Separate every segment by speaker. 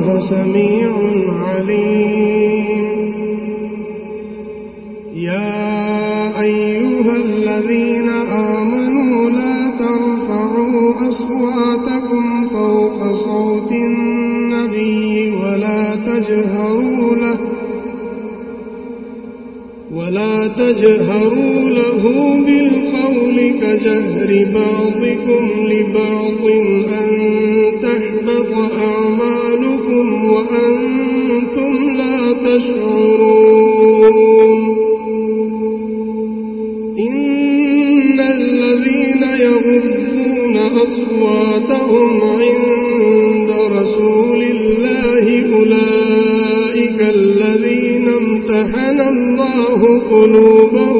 Speaker 1: الله سميع عليم. يا أيها الذين آمنوا لا ترفعوا أصواتكم فوق صوت النبي ولا تجهروا له ولا تجهروا له بالقول كجهر بعضكم لبعض أن تحبط أعمالكم وأنتم لا تشعرون. إن الذين يغضون أصواتهم عند رسول الله أولئك الذين امتحن الله قلوبهم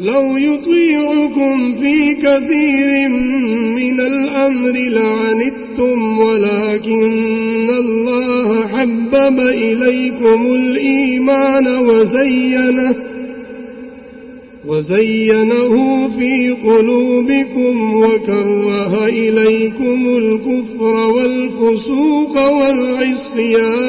Speaker 1: لو يطيعكم في كثير من الأمر لعنتم ولكن الله حبب إليكم الإيمان وزينه وزينه في قلوبكم وكره إليكم الكفر والفسوق والعصيان.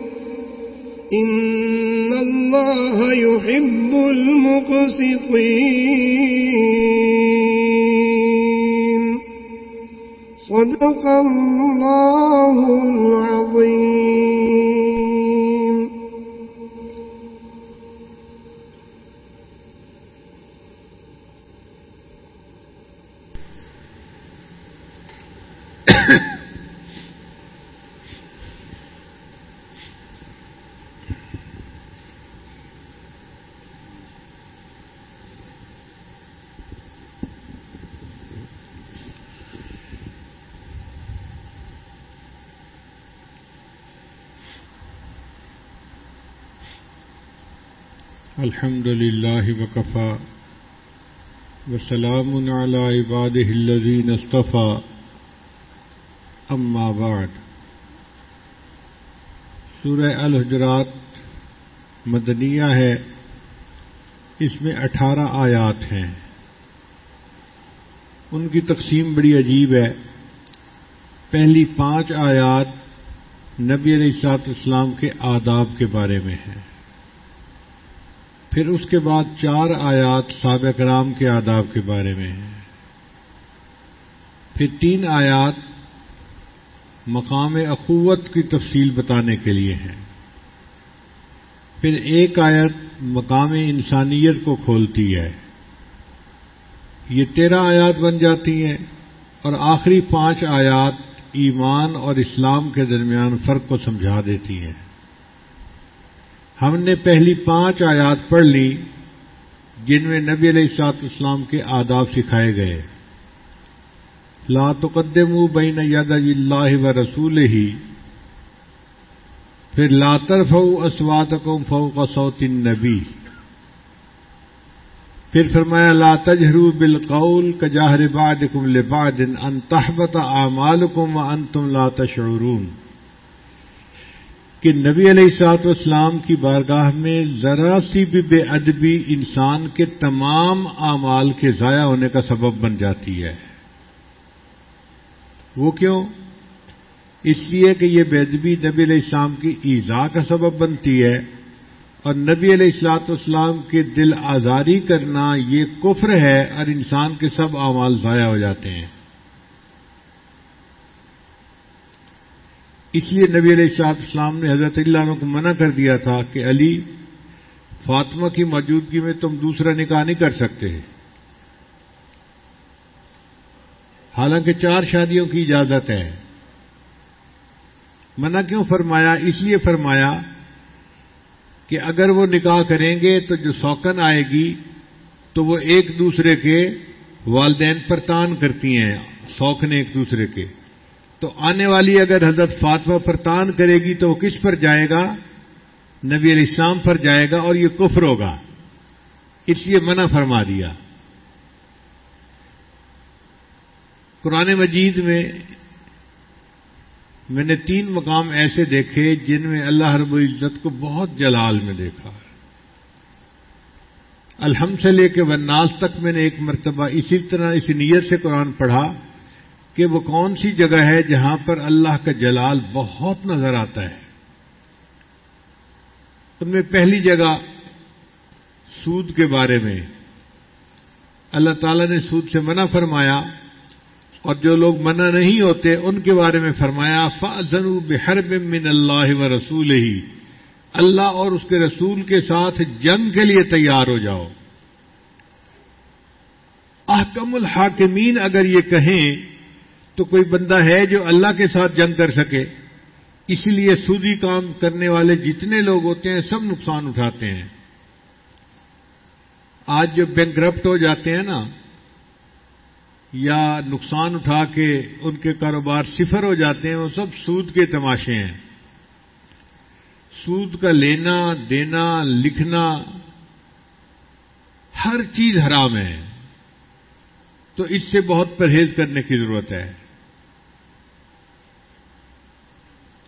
Speaker 1: إن الله يحب المقسطين. صدق الله العظيم.
Speaker 2: الحمد لله وكفى وسلام على عباده الذين اصطفى. أما بعد، سورہ الحجرات مدنیہ ہے، اس میں اٹھارہ آیات ہیں۔ ان کی تقسیم بڑی عجیب ہے۔ پہلی پانچ آیات نبی علیہ السلاط اسلام کے آداب کے بارے میں ہیں۔ پھر اس کے بعد چار آیات سابق رام کے آداب کے بارے میں ہیں۔ پھر تین آیات مقام اخوت کی تفصیل بتانے کے لیے ہیں۔ پھر ایک آیت مقام انسانیت کو کھولتی ہے۔ یہ تیرہ آیات بن جاتی ہیں اور آخری پانچ آیات ایمان اور اسلام کے درمیان فرق کو سمجھا دیتی ہیں۔ ہم نے پہلی پانچ آیات پڑھ لی، جن میں نبی علیہ السلاط اسلام کے آداب سکھائے گئے۔ لا تقدم بین ید اللہ و رسول ہی پھر لاتر فو اسوات کم فو کا سوت نبی پھر فرمایا، لا تجہرو بالقول کجاہر باد کم لباد ان تحبت اعمال کم و ان تم لا تشعرون۔ کہ نبی علیہ سات اسلام کی بارگاہ میں ذرا سی بھی بے ادبی انسان کے تمام اعمال کے ضائع ہونے کا سبب بن جاتی ہے۔ وہ کیوں؟ اس لیے کہ یہ بے ادبی نبی علیہ السلام کی ایزا کا سبب بنتی ہے اور نبی علیہ السلاط اسلام کے دل آزاری کرنا یہ کفر ہے اور انسان کے سب اعمال ضائع ہو جاتے ہیں۔ اس لیے نبی علیہ السلاط اسلام نے حضرت اللہ کو منع کر دیا تھا کہ علی فاطمہ کی موجودگی میں تم دوسرا نکاح نہیں کر سکتے۔ حالانکہ چار شادیوں کی اجازت ہے۔ منع کیوں فرمایا؟ اس لیے فرمایا کہ اگر وہ نکاح کریں گے تو جو سوکن آئے گی تو وہ ایک دوسرے کے والدین پر تان کرتی ہیں، سوکھنے ایک دوسرے کے۔ تو آنے والی اگر حضرت فاطمہ پر تان کرے گی تو وہ کس پر جائے گا؟ نبی علیہ السلام پر جائے گا اور یہ کفر ہوگا۔ اس لیے منع فرما دیا۔ قرآن مجید میں میں نے تین مقام ایسے دیکھے جن میں اللہ رب العزت کو بہت جلال میں دیکھا۔ الحمد سے لے کے وناس تک میں نے ایک مرتبہ اسی طرح اسی نیت سے قرآن پڑھا۔ کہ وہ کون سی جگہ ہے جہاں پر اللہ کا جلال بہت نظر آتا ہے؟ ان میں پہلی جگہ سود کے بارے میں، اللہ تعالی نے سود سے منع فرمایا، اور جو لوگ منع نہیں ہوتے ان کے بارے میں فرمایا فاضن بحر من اللہ و رسول ہی اللہ اور اس کے رسول کے ساتھ جنگ کے لیے تیار ہو جاؤ۔ احکم الحاکمین اگر یہ کہیں تو کوئی بندہ ہے جو اللہ کے ساتھ جنگ کر سکے۔ اسی لیے سودی کام کرنے والے جتنے لوگ ہوتے ہیں، سب نقصان اٹھاتے ہیں۔ آج جو بینک ہو جاتے ہیں نا، یا نقصان اٹھا کے ان کے کاروبار صفر ہو جاتے ہیں، وہ سب سود کے تماشے ہیں۔ سود کا لینا، دینا، لکھنا ہر چیز حرام ہے۔ تو اس سے بہت پرہیز کرنے کی ضرورت ہے۔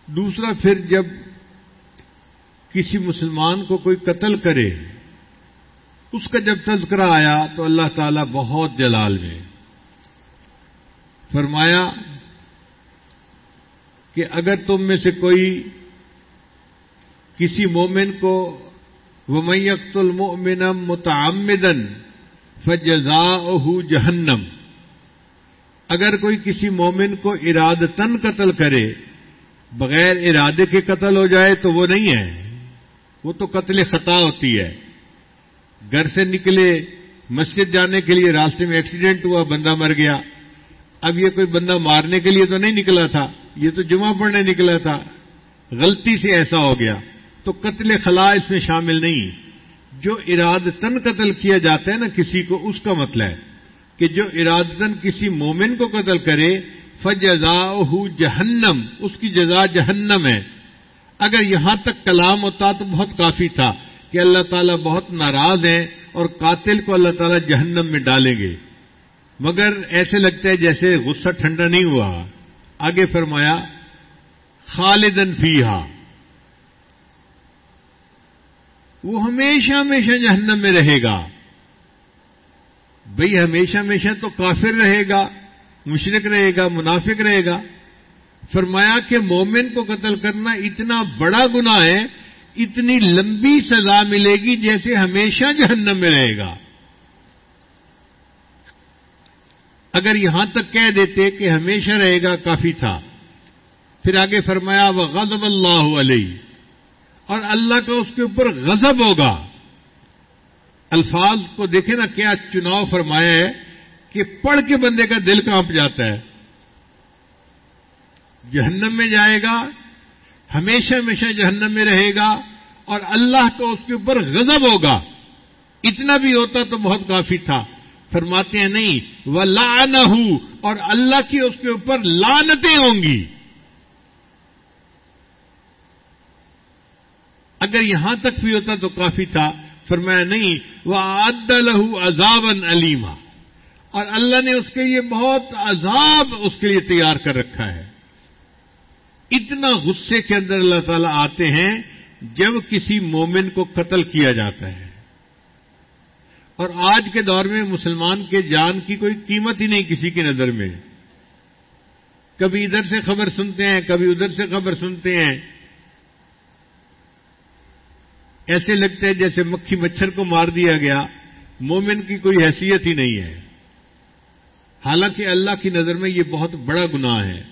Speaker 2: دوسرا، پھر جب کسی مسلمان کو کوئی قتل کرے، اس کا جب تذکرہ آیا تو اللہ تعالی بہت جلال میں فرمایا کہ اگر تم میں سے کوئی کسی مومن کو ومیقت المؤمنم متعمدن فجزا جہنم اگر کوئی کسی مومن کو ارادتن قتل کرے بغیر ارادے کے قتل ہو جائے تو وہ نہیں ہے۔ وہ تو قتل خطا ہوتی ہے۔ گھر سے نکلے مسجد جانے کے لیے راستے میں ایکسیڈنٹ ہوا، بندہ مر گیا۔ اب یہ کوئی بندہ مارنے کے لیے تو نہیں نکلا تھا، یہ تو جمعہ پڑھنے نکلا تھا۔ غلطی سے ایسا ہو گیا۔ تو قتل خلا اس میں شامل نہیں۔ جو ارادتن قتل کیا جاتا ہے نا، کسی کو اس کا مطلب ہے کہ جو ارادتن کسی مومن کو قتل کرے فجزا جہنم، اس کی جزا جہنم ہے۔ اگر یہاں تک کلام ہوتا تو بہت کافی تھا کہ اللہ تعالیٰ بہت ناراض ہیں اور قاتل کو اللہ تعالیٰ جہنم میں ڈالیں گے۔ مگر ایسے لگتا ہے جیسے غصہ ٹھنڈا نہیں ہوا۔ آگے فرمایا، خالدن فیحا وہ ہمیشہ ہمیشہ جہنم میں رہے گا۔ بھئی ہمیشہ ہمیشہ تو کافر رہے گا۔ مشرق رہے گا، منافق رہے گا۔ فرمایا کہ مومن کو قتل کرنا اتنا بڑا گنا ہے، اتنی لمبی سزا ملے گی جیسے ہمیشہ جہنم میں رہے گا۔ اگر یہاں تک کہہ دیتے کہ ہمیشہ رہے گا، کافی تھا۔ پھر آگے فرمایا وہ غضب اللہ علیہ اور اللہ کا اس کے اوپر غضب ہوگا۔ الفاظ کو دیکھیں نا، کیا چناؤ فرمایا ہے۔ کہ پڑھ کے بندے کا دل کانپ جاتا ہے۔ جہنم میں جائے گا، ہمیشہ ہمیشہ جہنم میں رہے گا اور اللہ کا اس کے اوپر غضب ہوگا۔ اتنا بھی ہوتا تو بہت کافی تھا۔ فرماتے ہیں نہیں وہ لان اور اللہ کی اس کے اوپر لانتیں ہوں گی۔ اگر یہاں تک بھی ہوتا تو کافی تھا۔ فرمایا نہیں وہ عد لہو عذابن علیما اور اللہ نے اس کے لیے بہت عذاب اس کے لیے تیار کر رکھا ہے۔ اتنا غصے کے اندر اللہ تعالیٰ آتے ہیں جب کسی مومن کو قتل کیا جاتا ہے۔ اور آج کے دور میں مسلمان کے جان کی کوئی قیمت ہی نہیں کسی کی نظر میں۔ کبھی ادھر سے خبر سنتے ہیں، کبھی ادھر سے خبر سنتے ہیں۔ ایسے لگتے ہیں جیسے مکھی مچھر کو مار دیا گیا۔ مومن کی کوئی حیثیت ہی نہیں ہے۔ حالانکہ اللہ کی نظر میں یہ بہت بڑا گناہ ہے۔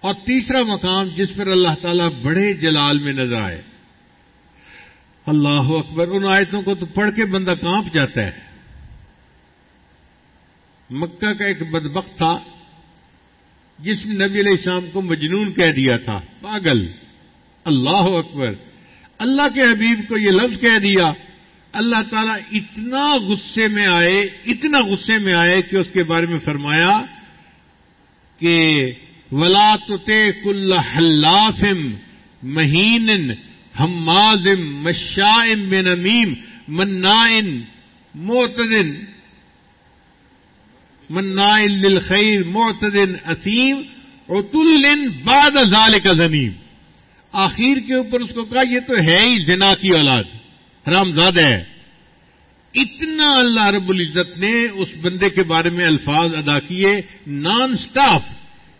Speaker 2: اور تیسرا مقام جس پر اللہ تعالیٰ بڑے جلال میں نظر آئے۔ اللہ اکبر، ان آیتوں کو تو پڑھ کے بندہ کانپ جاتا ہے۔ مکہ کا ایک بدبخت تھا، جس نے نبی علیہ السلام کو مجنون کہہ دیا تھا۔ پاگل۔ اللہ اکبر۔ اللہ کے حبیب کو یہ لفظ کہہ دیا اللہ تعالیٰ اتنا غصے میں آئے، اتنا غصے میں آئے کہ اس کے بارے میں فرمایا کہ ولا تے کل حلافم مہین حمازم مشائم بن امیم منائن معتدن منائن للخیر معتدن اسیم عطل بعد ذالک زنیم آخر کے اوپر اس کو کہا، یہ تو ہے ہی زنا کی اولاد۔ حرام زاد ہے اتنا اللہ رب العزت نے اس بندے کے بارے میں الفاظ ادا کیے نان سٹاف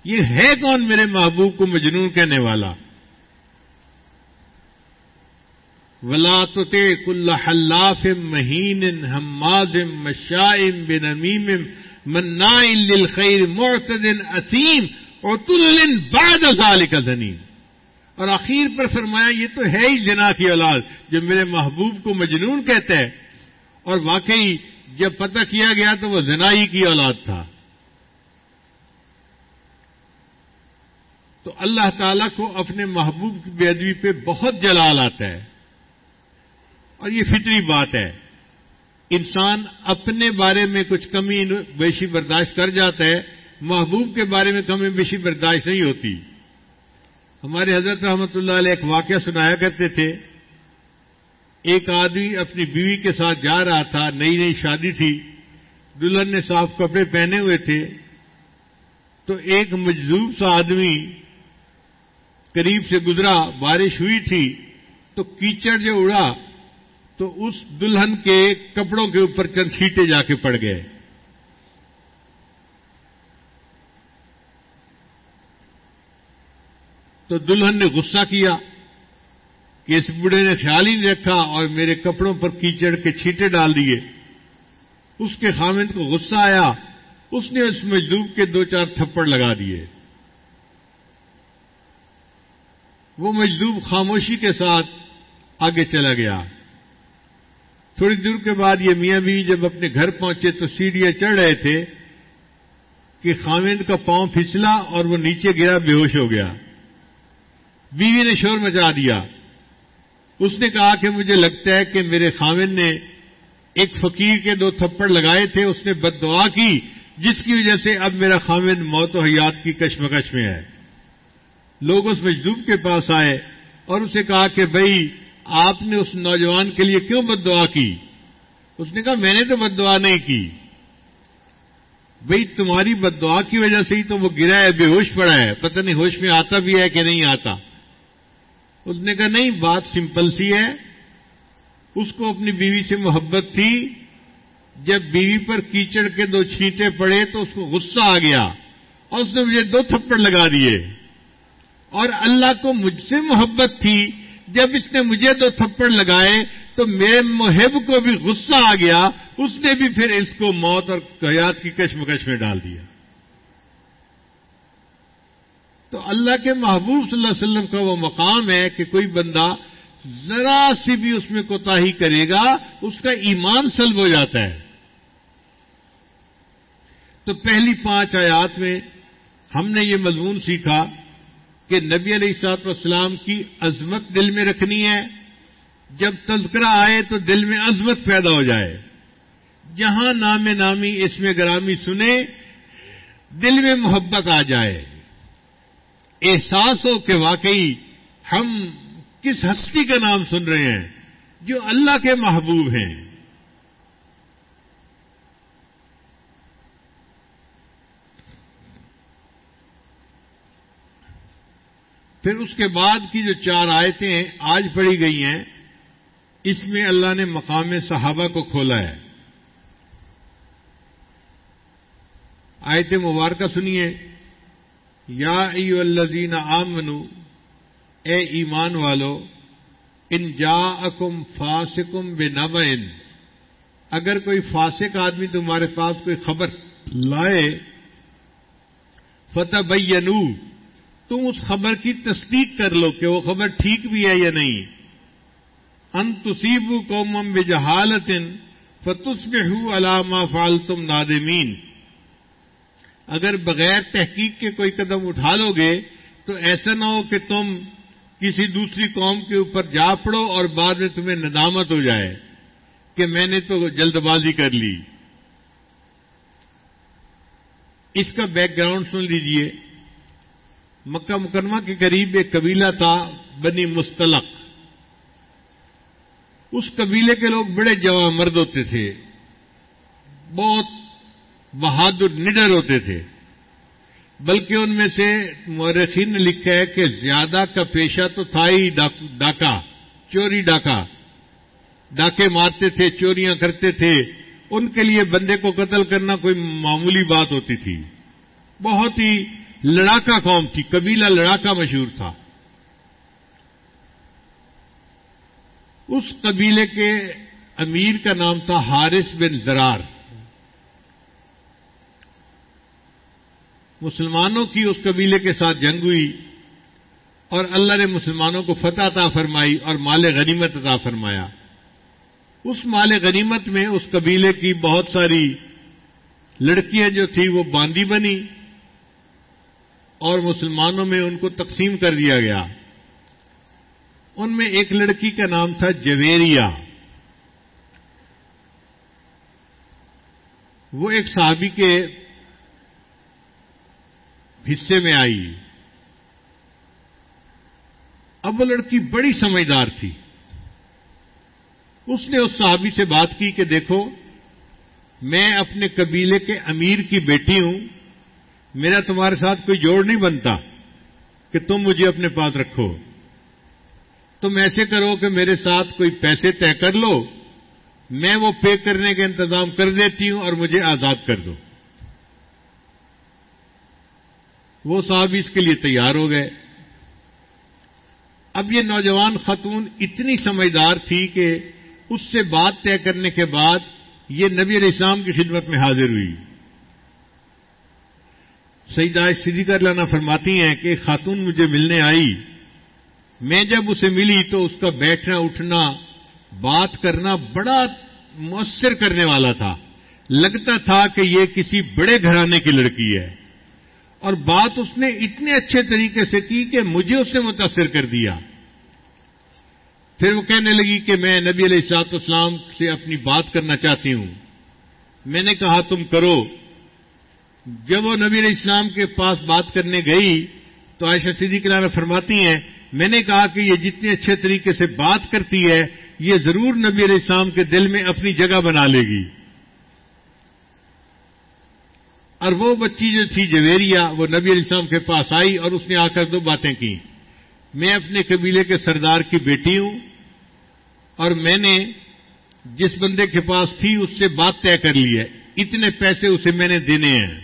Speaker 2: یہ ہے کون میرے محبوب کو مجنون کہنے والا؟ ولا کل حلاف مہین حمازم مشائم بن امیم منا للخیر معتدن اسیم اور تل بعد ذالک کا زنیم اور آخر پر فرمایا، یہ تو ہے ہی جنا کی اولاد، جو میرے محبوب کو مجنون کہتے ہیں۔ اور واقعی جب پتہ کیا گیا تو وہ زنائی کی اولاد تھا۔ تو اللہ تعالی کو اپنے محبوب کی بے ادبی پہ بہت جلال آتا ہے۔ اور یہ فطری بات ہے۔ انسان اپنے بارے میں کچھ کمی، بیشی برداشت کر جاتا ہے۔ محبوب کے بارے میں کمی، بیشی برداشت نہیں ہوتی۔ ہمارے حضرت رحمت اللہ علیہ ایک واقعہ سنایا کرتے تھے۔ ایک آدمی اپنی بیوی کے ساتھ جا رہا تھا، نئی نئی شادی تھی۔ دلہن نے صاف کپڑے پہنے ہوئے تھے۔ تو ایک مجذوب سا آدمی قریب سے گزرا، بارش ہوئی تھی۔ تو کیچڑ جو اڑا، تو اس دلہن کے کپڑوں کے اوپر چند چھیٹے جا کے پڑ گئے۔ تو دلہن نے غصہ کیا کہ اس بوڑھے نے خیال ہی نہیں رکھا اور میرے کپڑوں پر کیچڑ کے چھیٹے ڈال دیے۔ اس کے خامند کو غصہ آیا۔ اس نے اس مجدوب کے دو چار تھپڑ لگا دیے۔ وہ مجدوب خاموشی کے ساتھ آگے چلا گیا۔ تھوڑی دور کے بعد یہ میاں بھی جب اپنے گھر پہنچے تو سیڑھیاں چڑھ رہے تھے کہ خامند کا پاؤں پھسلا اور وہ نیچے گرا بے ہوش ہو گیا۔ بیوی نے شور مچا دیا۔ اس نے کہا کہ مجھے لگتا ہے کہ میرے خامن نے ایک فقیر کے دو تھپڑ لگائے تھے، اس نے بد دعا کی، جس کی وجہ سے اب میرا خامن موت و حیات کی کشمکش میں ہے۔ لوگ اس مجدوب کے پاس آئے اور اسے کہا کہ بھائی، آپ نے اس نوجوان کے لیے کیوں بد دعا کی؟ اس نے کہا، میں نے تو بد دعا نہیں کی۔ بھئی تمہاری بد دعا کی وجہ سے ہی تو وہ گرا ہے، بے ہوش پڑا ہے۔ پتہ نہیں ہوش میں آتا بھی ہے کہ نہیں آتا۔ اس نے کہا، نہیں، بات سمپل سی ہے. اس کو اپنی بیوی سے محبت تھی۔ جب بیوی پر کیچڑ کے دو چھینٹے پڑے تو اس کو غصہ آ گیا اور اس نے مجھے دو تھپڑ لگا دیے۔ اور اللہ کو مجھ سے محبت تھی۔ جب اس نے مجھے دو تھپڑ لگائے تو میرے محب کو بھی غصہ آ گیا۔ اس نے بھی پھر اس کو موت اور حیات کی کشمکش میں ڈال دیا۔ تو اللہ کے محبوب صلی اللہ علیہ وسلم کا وہ مقام ہے کہ کوئی بندہ ذرا سی بھی اس میں کوتا کرے گا، اس کا ایمان سلب ہو جاتا ہے۔ تو پہلی پانچ آیات میں ہم نے یہ مضمون سیکھا کہ نبی علیہ سات والسلام کی عظمت دل میں رکھنی ہے۔ جب تذکرہ آئے تو دل میں عظمت پیدا ہو جائے۔ جہاں نام نامی اس میں گرامی سنے دل میں محبت آ جائے۔ احساس ہو کہ واقعی ہم کس ہستی کا نام سن رہے ہیں جو اللہ کے محبوب ہیں؟ پھر اس کے بعد کی جو چار آیتیں آج پڑھی گئی ہیں، اس میں اللہ نے مقام صحابہ کو کھولا ہے۔ آیت مبارکہ سنیے۔ یا ایو الذین آمنو، اے ایمان والو، ان جا اکم فاسکم بے اگر کوئی فاسق آدمی تمہارے پاس کوئی خبر لائے فتح بینو تم اس خبر کی تصدیق کر لو کہ وہ خبر ٹھیک بھی ہے یا نہیں۔ ان تصیب قومم بے جہالت فتس میں ہوں علامہ فال تم نادمین۔ اگر بغیر تحقیق کے کوئی قدم اٹھا لو گے، تو ایسا نہ ہو کہ تم کسی دوسری قوم کے اوپر جا پڑو اور بعد میں تمہیں ندامت ہو جائے کہ میں نے تو جلد بازی کر لی۔ اس کا بیک گراؤنڈ سن لیجیے۔ مکہ مکرمہ کے قریب ایک قبیلہ تھا، بنی مستلق۔ اس قبیلے کے لوگ بڑے جوان مرد ہوتے تھے۔ بہت بہادر نڈر ہوتے تھے۔ بلکہ ان میں سے مورخین نے لکھا ہے کہ زیادہ کا پیشہ تو تھا ہی ڈاکہ، چوری ڈاکہ۔ ڈاکے مارتے تھے، چوریاں کرتے تھے۔ ان کے لیے بندے کو قتل کرنا کوئی معمولی بات ہوتی تھی۔ بہت ہی لڑاکا قوم تھی، قبیلہ لڑاکا مشہور تھا۔ اس قبیلے کے امیر کا نام تھا حارث بن زرار۔ مسلمانوں کی اس قبیلے کے ساتھ جنگ ہوئی اور اللہ نے مسلمانوں کو فتح عطا فرمائی اور مال غنیمت عطا فرمایا۔ اس مال غنیمت میں اس قبیلے کی بہت ساری لڑکیاں جو تھیں وہ باندی بنی اور مسلمانوں میں ان کو تقسیم کر دیا گیا۔ ان میں ایک لڑکی کا نام تھا جویریا وہ ایک صحابی کے حصے میں آئی۔ اب وہ لڑکی بڑی سمجھدار تھی۔ اس نے اس صحابی سے بات کی کہ دیکھو، میں اپنے قبیلے کے امیر کی بیٹی ہوں، میرا تمہارے ساتھ کوئی جوڑ نہیں بنتا کہ تم مجھے اپنے پاس رکھو۔ تم ایسے کرو کہ میرے ساتھ کوئی پیسے طے کر لو، میں وہ پے کرنے کا انتظام کر دیتی ہوں اور مجھے آزاد کر دو۔ وہ صاحب اس کے لیے تیار ہو گئے۔ اب یہ نوجوان خاتون اتنی سمجھدار تھی کہ اس سے بات طے کرنے کے بعد یہ نبی علیہ السلام کی خدمت میں حاضر ہوئی۔ سیدہ سیدھی کر لانا فرماتی ہیں کہ خاتون مجھے ملنے آئی۔ میں جب اسے ملی تو اس کا بیٹھنا، اٹھنا، بات کرنا بڑا مؤثر کرنے والا تھا۔ لگتا تھا کہ یہ کسی بڑے گھرانے کی لڑکی ہے۔ اور بات اس نے اتنے اچھے طریقے سے کی کہ مجھے اس نے متاثر کر دیا۔ پھر وہ کہنے لگی کہ میں نبی علیہ سات اسلام سے اپنی بات کرنا چاہتی ہوں۔ میں نے کہا، تم کرو۔ جب وہ نبی علیہ السلام کے پاس بات کرنے گئی تو عائشہ سیدھی کلانہ فرماتی ہیں، میں نے کہا کہ یہ جتنے اچھے طریقے سے بات کرتی ہے، یہ ضرور نبی علیہ السلام کے دل میں اپنی جگہ بنا لے گی۔ اور وہ بچی جو تھی جویریا وہ نبی علیہ السلام کے پاس آئی اور اس نے آ کر دو باتیں کی۔ میں اپنے قبیلے کے سردار کی بیٹی ہوں اور میں نے جس بندے کے پاس تھی اس سے بات طے کر لی ہے۔ اتنے پیسے اسے میں نے دینے ہیں۔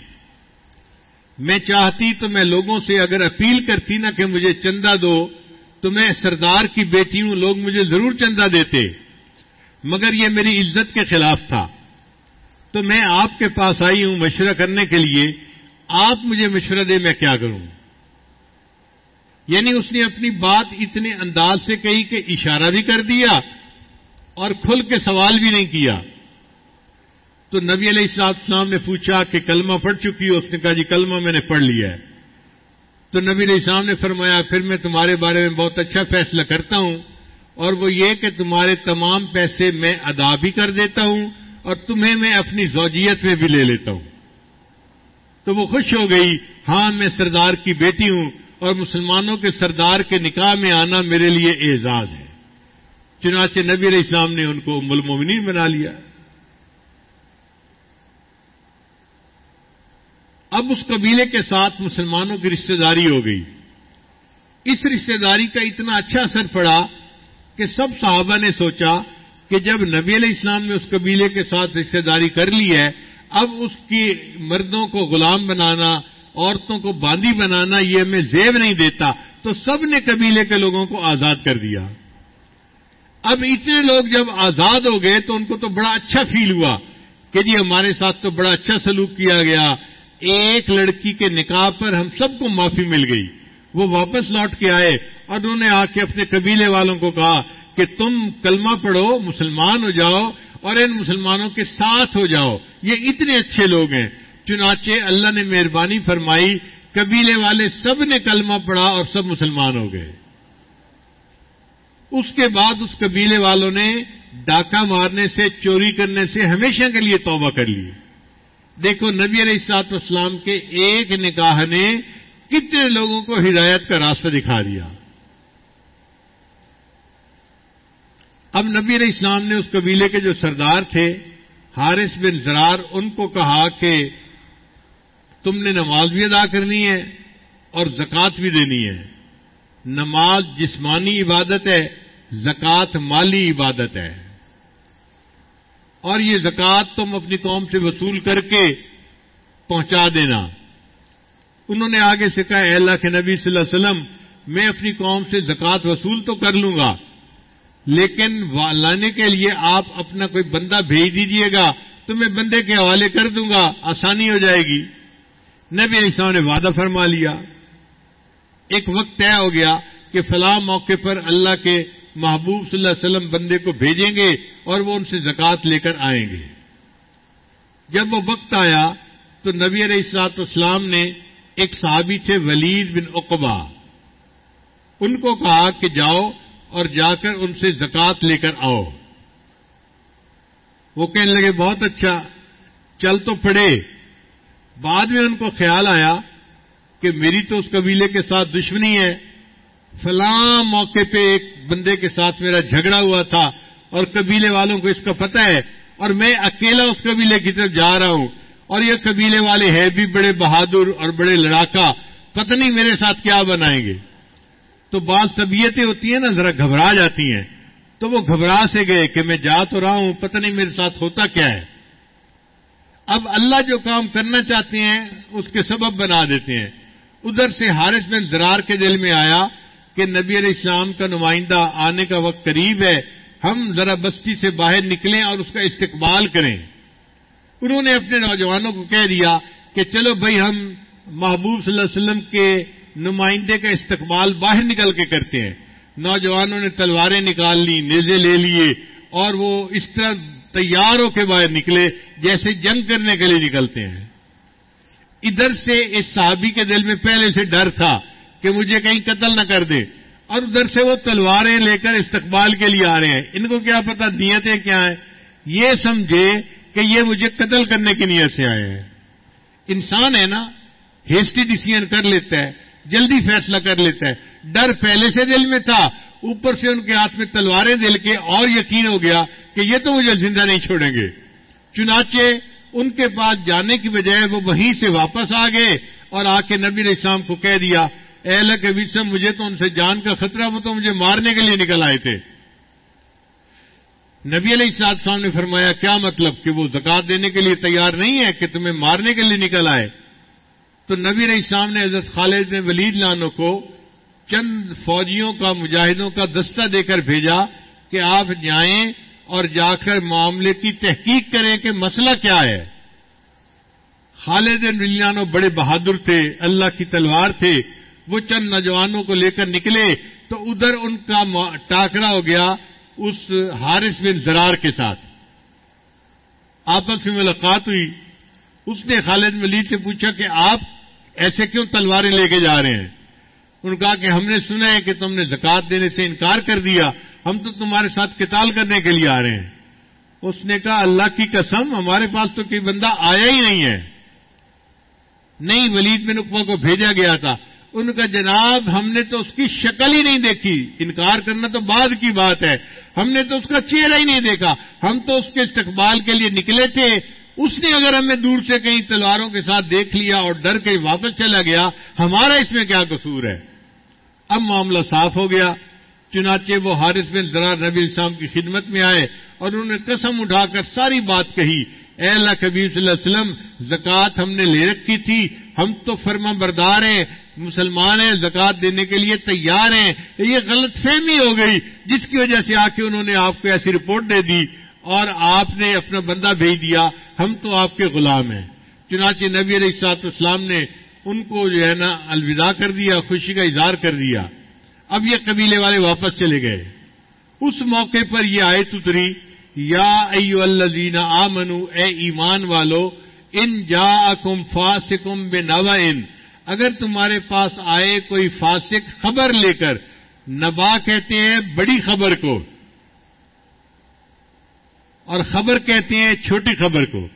Speaker 2: میں چاہتی تو میں لوگوں سے اگر اپیل کرتی نا کہ مجھے چندہ دو، تو میں سردار کی بیٹی ہوں، لوگ مجھے ضرور چندہ دیتے۔ مگر یہ میری عزت کے خلاف تھا۔ تو میں آپ کے پاس آئی ہوں مشورہ کرنے کے لیے، آپ مجھے مشورہ دے میں کیا کروں؟ یعنی اس نے اپنی بات اتنے انداز سے کہی کہ اشارہ بھی کر دیا اور کھل کے سوال بھی نہیں کیا۔ تو نبی علیہ السلام نے پوچھا کہ کلمہ پڑھ چکی ہو؟ اس نے کہا جی کلمہ میں نے پڑھ لیا ہے۔ تو نبی علیہ السلام نے فرمایا، پھر میں تمہارے بارے میں بہت اچھا فیصلہ کرتا ہوں اور وہ یہ کہ تمہارے تمام پیسے میں ادا بھی کر دیتا ہوں اور تمہیں میں اپنی زوجیت میں بھی لے لیتا ہوں۔ تو وہ خوش ہو گئی ہاں میں سردار کی بیٹی ہوں اور مسلمانوں کے سردار کے نکاح میں آنا میرے لیے اعزاز ہے۔ چنانچہ نبی علیہ السلام نے ان کو ملمومنین بنا لیا۔ اب اس قبیلے کے ساتھ مسلمانوں کی رشتہ داری ہو گئی۔ اس رشتہ داری کا اتنا اچھا اثر پڑا کہ سب صحابہ نے سوچا کہ جب نبی علیہ السلام نے اس قبیلے کے ساتھ رشتہ داری کر لی ہے، اب اس کی مردوں کو غلام بنانا، عورتوں کو باندھی بنانا، یہ ہمیں زیب نہیں دیتا۔ تو سب نے قبیلے کے لوگوں کو آزاد کر دیا۔ اب اتنے لوگ جب آزاد ہو گئے تو ان کو تو بڑا اچھا فیل ہوا کہ جی ہمارے ساتھ تو بڑا اچھا سلوک کیا گیا۔ ایک لڑکی کے نکاح پر ہم سب کو معافی مل گئی۔ وہ واپس لوٹ کے آئے اور انہوں نے آ کے اپنے قبیلے والوں کو کہا کہ تم کلمہ پڑھو، مسلمان ہو جاؤ اور ان مسلمانوں کے ساتھ ہو جاؤ۔ یہ اتنے اچھے لوگ ہیں۔ چنانچہ اللہ نے مہربانی فرمائی، قبیلے والے سب نے کلمہ پڑھا اور سب مسلمان ہو گئے۔ اس کے بعد اس قبیلے والوں نے ڈاکہ مارنے سے، چوری کرنے سے ہمیشہ کے لیے توبہ کر لی۔ دیکھو، نبی علیہ السلاط اسلام کے ایک نکاح نے کتنے لوگوں کو ہدایت کا راستہ دکھا دیا۔ اب نبی علیہ السلام نے اس قبیلے کے جو سردار تھے، حارث بن زرار، ان کو کہا کہ تم نے نماز بھی ادا کرنی ہے اور زکوٰۃ بھی دینی ہے۔ نماز جسمانی عبادت ہے، زکوٰۃ مالی عبادت ہے۔ اور یہ زکوٰۃ تم اپنی قوم سے وصول کر کے پہنچا دینا۔ انہوں نے آگے سے کہا، اے اللہ کے نبی صلی اللہ علیہ وسلم، میں اپنی قوم سے زکوٰۃ وصول تو کر لوں گا لیکن لانے کے لیے آپ اپنا کوئی بندہ بھیج دیجیے گا تو میں بندے کے حوالے کر دوں گا، آسانی ہو جائے گی۔ نبی علیہ السلام نے وعدہ فرما لیا۔ ایک وقت طے ہو گیا کہ فلاں موقع پر اللہ کے محبوب صلی اللہ علیہ وسلم بندے کو بھیجیں گے اور وہ ان سے زکوٰۃ لے کر آئیں گے۔ جب وہ وقت آیا تو نبی علیہ السلاط اسلام نے ایک صحابی تھے ولید بن اقبا ان کو کہا کہ جاؤ اور جا کر ان سے زکوٰۃ لے کر آؤ۔ وہ کہنے لگے، بہت اچھا چل تو پڑے۔ بعد میں ان کو خیال آیا کہ میری تو اس قبیلے کے ساتھ دشمنی ہے۔ فلاں موقع پہ ایک بندے کے ساتھ میرا جھگڑا ہوا تھا اور قبیلے والوں کو اس کا پتہ ہے اور میں اکیلا اس قبیلے کی طرف جا رہا ہوں۔ اور یہ قبیلے والے ہیں بھی بڑے بہادر اور بڑے لڑاکا۔ پتہ نہیں میرے ساتھ کیا بنائیں گے۔ تو بعض طبیعتیں ہوتی ہیں نا، ذرا گھبرا جاتی ہیں۔ تو وہ گھبرا سے گئے کہ میں جا تو رہا ہوں، پتہ نہیں میرے ساتھ ہوتا کیا ہے۔ اب اللہ جو کام کرنا چاہتے ہیں، اس کے سبب بنا دیتے ہیں۔ ادھر سے حارث بن زرار کے دل میں آیا کہ نبی علیہ السلام کا نمائندہ آنے کا وقت قریب ہے۔ ہم ذرا بستی سے باہر نکلیں اور اس کا استقبال کریں۔ انہوں نے اپنے نوجوانوں کو کہہ دیا کہ چلو بھائی، ہم محبوب صلی اللہ علیہ وسلم کے نمائندے کا استقبال باہر نکل کے کرتے ہیں۔ نوجوانوں نے تلواریں نکال لی نیزے لے لیے اور وہ اس طرح تیار ہو کے باہر نکلے جیسے جنگ کرنے کے لیے نکلتے ہیں۔ ادھر سے اس صحابی کے دل میں پہلے سے ڈر تھا کہ مجھے کہیں قتل نہ کر دے اور ادھر سے وہ تلواریں لے کر استقبال کے لیے آ رہے ہیں۔ ان کو کیا پتا نیتیں کیا ہیں؟ یہ سمجھے کہ یہ مجھے قتل کرنے کی نیت سے آئے ہیں۔ انسان ہے نا ہیسٹی ڈسیزن کر لیتا ہے۔ جلدی فیصلہ کر لیتا ہے۔ ڈر پہلے سے دل میں تھا، اوپر سے ان کے ہاتھ میں تلواریں دل کے اور یقین ہو گیا کہ یہ تو مجھے زندہ نہیں چھوڑیں گے۔ چنانچہ ان کے پاس جانے کی بجائے وہ وہیں سے واپس آ گئے اور آ کے نبی علیہ السلام کو کہہ دیا اہل کے بیچ مجھے تو ان سے جان کا خطرہ، وہ تو مجھے مارنے کے لیے نکل آئے تھے۔ نبی علیہ السلام صاحب نے فرمایا، کیا مطلب کہ وہ زکات دینے کے لیے تیار نہیں ہے کہ تمہیں مارنے کے لیے نکل آئے؟ تو نبی علیہ السلام نے حضرت خالد نے ولید لانو کو چند فوجیوں کا، مجاہدوں کا دستہ دے کر بھیجا کہ آپ جائیں اور جا کر معاملے کی تحقیق کریں کہ مسئلہ کیا ہے۔ خالد ملیانو بڑے بہادر تھے، اللہ کی تلوار تھے۔ وہ چند نوجوانوں کو لے کر نکلے تو ادھر ان کا ٹاکرا ہو گیا اس حارث بن زرار کے ساتھ۔ آپس میں ملاقات ہوئی۔ اس نے خالد ملید سے پوچھا کہ آپ ایسے کیوں تلواریں لے کے جا رہے ہیں؟ انہوں نے کہا کہ ہم نے سنا ہے کہ تم نے زکات دینے سے انکار کر دیا، ہم تو تمہارے ساتھ قتال کرنے کے لیے آ رہے ہیں۔ اس نے کہا، اللہ کی قسم، ہمارے پاس تو کوئی بندہ آیا ہی نہیں ہے۔ نہیں، ولید بن اقبا کو بھیجا گیا تھا۔ ان کا جناب، ہم نے تو اس کی شکل ہی نہیں دیکھی۔ انکار کرنا تو بعد کی بات ہے۔ ہم نے تو اس کا چہرہ ہی نہیں دیکھا۔ ہم تو اس کے استقبال کے لیے نکلے تھے۔ اس نے اگر ہمیں دور سے کہیں تلواروں کے ساتھ دیکھ لیا اور ڈر کے واپس چلا گیا، ہمارا اس میں کیا قصور ہے؟ اب معاملہ صاف ہو گیا۔ چنانچہ وہ حارث بن ذرا نبی اسلام کی خدمت میں آئے اور انہوں نے قسم اٹھا کر ساری بات کہی۔ اے اللہ کبیر صلی اللہ علیہ وسلم، زکوٰۃ ہم نے لے رکھی تھی۔ ہم تو فرما بردار ہیں، مسلمان ہیں، زکوٰۃ دینے کے لیے تیار ہیں۔ یہ غلط فہمی ہو گئی، جس کی وجہ سے آ کے انہوں نے آپ کو ایسی رپورٹ دے دی۔ اور آپ نے اپنا بندہ بھیج دیا، ہم تو آپ کے غلام ہیں۔ چنانچہ نبی علیہ السلاط اسلام نے ان کو جو ہے نا الوداع کر دیا، خوشی کا اظہار کر دیا۔ اب یہ قبیلے والے واپس چلے گئے۔ اس موقع پر یہ آئے اتری، یا ایو الذین آمنو، اے ایمان والو، ان جا اکم فاسکم بے ان اگر تمہارے پاس آئے کوئی فاسق خبر لے کر، نبا کہتے ہیں بڑی خبر کو۔ اور خبر کہتے ہیں چھوٹی خبر کو۔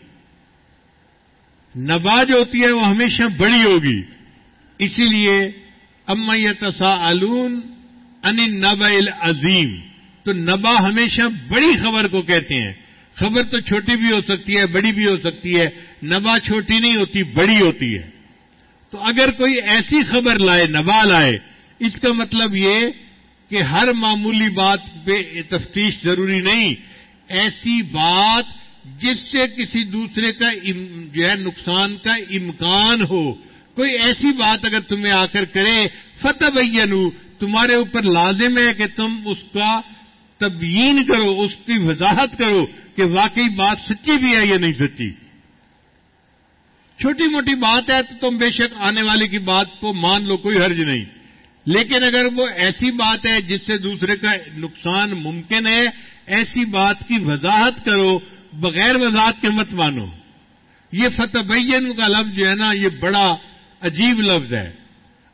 Speaker 2: نبا جو ہوتی ہے وہ ہمیشہ بڑی ہوگی۔ اسی لیے اما تسا علون ان نبا عظیم تو نبا ہمیشہ بڑی خبر کو کہتے ہیں۔ خبر تو چھوٹی بھی ہو سکتی ہے، بڑی بھی ہو سکتی ہے۔ نبا چھوٹی نہیں ہوتی، بڑی ہوتی ہے۔ تو اگر کوئی ایسی خبر لائے نبا لائے، اس کا مطلب یہ کہ ہر معمولی بات پہ تفتیش ضروری نہیں۔ ایسی بات جس سے کسی دوسرے کا جو ہے نقصان کا امکان ہو۔ کوئی ایسی بات اگر تمہیں آ کر کرے فتح تمہارے اوپر لازم ہے کہ تم اس کا تبیین کرو، اس کی وضاحت کرو کہ واقعی بات سچی بھی ہے یا نہیں سچی۔ چھوٹی موٹی بات ہے تو تم بے شک آنے والے کی بات کو مان لو، کوئی حرج نہیں۔ لیکن اگر وہ ایسی بات ہے جس سے دوسرے کا نقصان ممکن ہے ایسی بات کی وضاحت کرو، بغیر وضاحت کے مت مانو۔ یہ فتح بین کا لفظ جو ہے نا، یہ بڑا عجیب لفظ ہے۔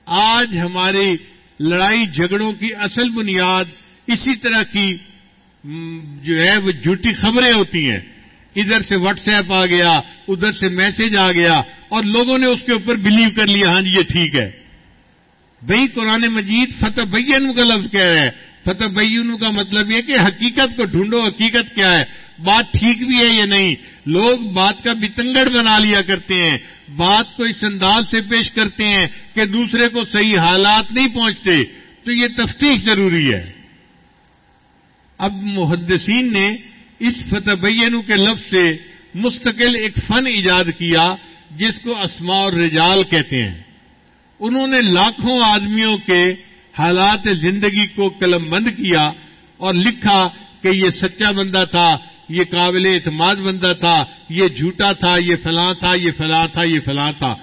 Speaker 2: آج ہماری لڑائی جھگڑوں کی اصل بنیاد اسی طرح کی جو ہے، وہ جھوٹی خبریں ہوتی ہیں۔ ادھر سے واٹس ایپ آ گیا، ادھر سے میسج آ گیا، اور لوگوں نے اس کے اوپر بلیو کر لیا ہاں جی یہ ٹھیک ہے۔ بھائی قرآن مجید فتح بین کا لفظ کہہ رہے ہیں۔ فتح کا مطلب یہ کہ حقیقت کو ڈھونڈو، حقیقت کیا ہے؟ بات ٹھیک بھی ہے یا نہیں؟ لوگ بات کا بتنگڑ بنا لیا کرتے ہیں، بات کو اس انداز سے پیش کرتے ہیں کہ دوسرے کو صحیح حالات نہیں پہنچتے۔ تو یہ تفتیش ضروری ہے۔ اب محدثین نے اس فتح بینو کے لفظ سے مستقل ایک فن ایجاد کیا، جس کو اسما اور رجال کہتے ہیں۔ انہوں نے لاکھوں آدمیوں کے حالات زندگی کو قلم بند کیا اور لکھا کہ یہ سچا بندہ تھا، یہ قابل اعتماد بندہ تھا، یہ جھوٹا تھا، یہ فلاں تھا، یہ فلاں تھا، یہ فلاں تھا۔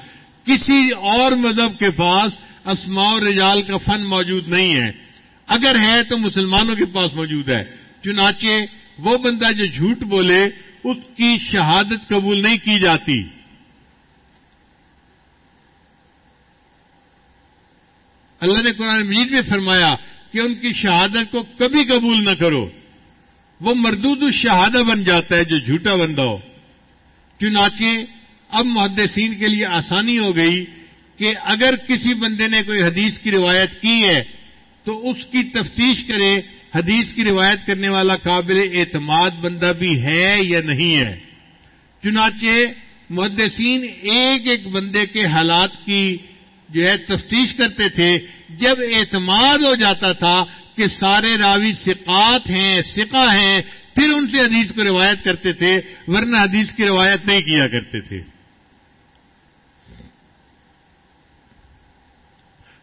Speaker 2: کسی اور مذہب کے پاس اسماء و رجال کا فن موجود نہیں ہے۔ اگر ہے تو مسلمانوں کے پاس موجود ہے۔ چنانچہ وہ بندہ جو جھوٹ بولے، اس کی شہادت قبول نہیں کی جاتی۔ اللہ نے قرآن مجید میں فرمایا کہ ان کی شہادت کو کبھی قبول نہ کرو۔ وہ مردود الشہادہ بن جاتا ہے جو جھوٹا بندہ ہو۔ چنانچہ اب محدثین کے لیے آسانی ہو گئی کہ اگر کسی بندے نے کوئی حدیث کی روایت کی ہے تو اس کی تفتیش کرے حدیث کی روایت کرنے والا قابل اعتماد بندہ بھی ہے یا نہیں ہے۔ چنانچہ محدثین ایک ایک بندے کے حالات کی جو ہے تفتیش کرتے تھے، جب اعتماد ہو جاتا تھا کہ سارے راوی سقات ہیں سقا ہیں، پھر ان سے حدیث کو روایت کرتے تھے، ورنہ حدیث کی روایت نہیں کیا کرتے تھے۔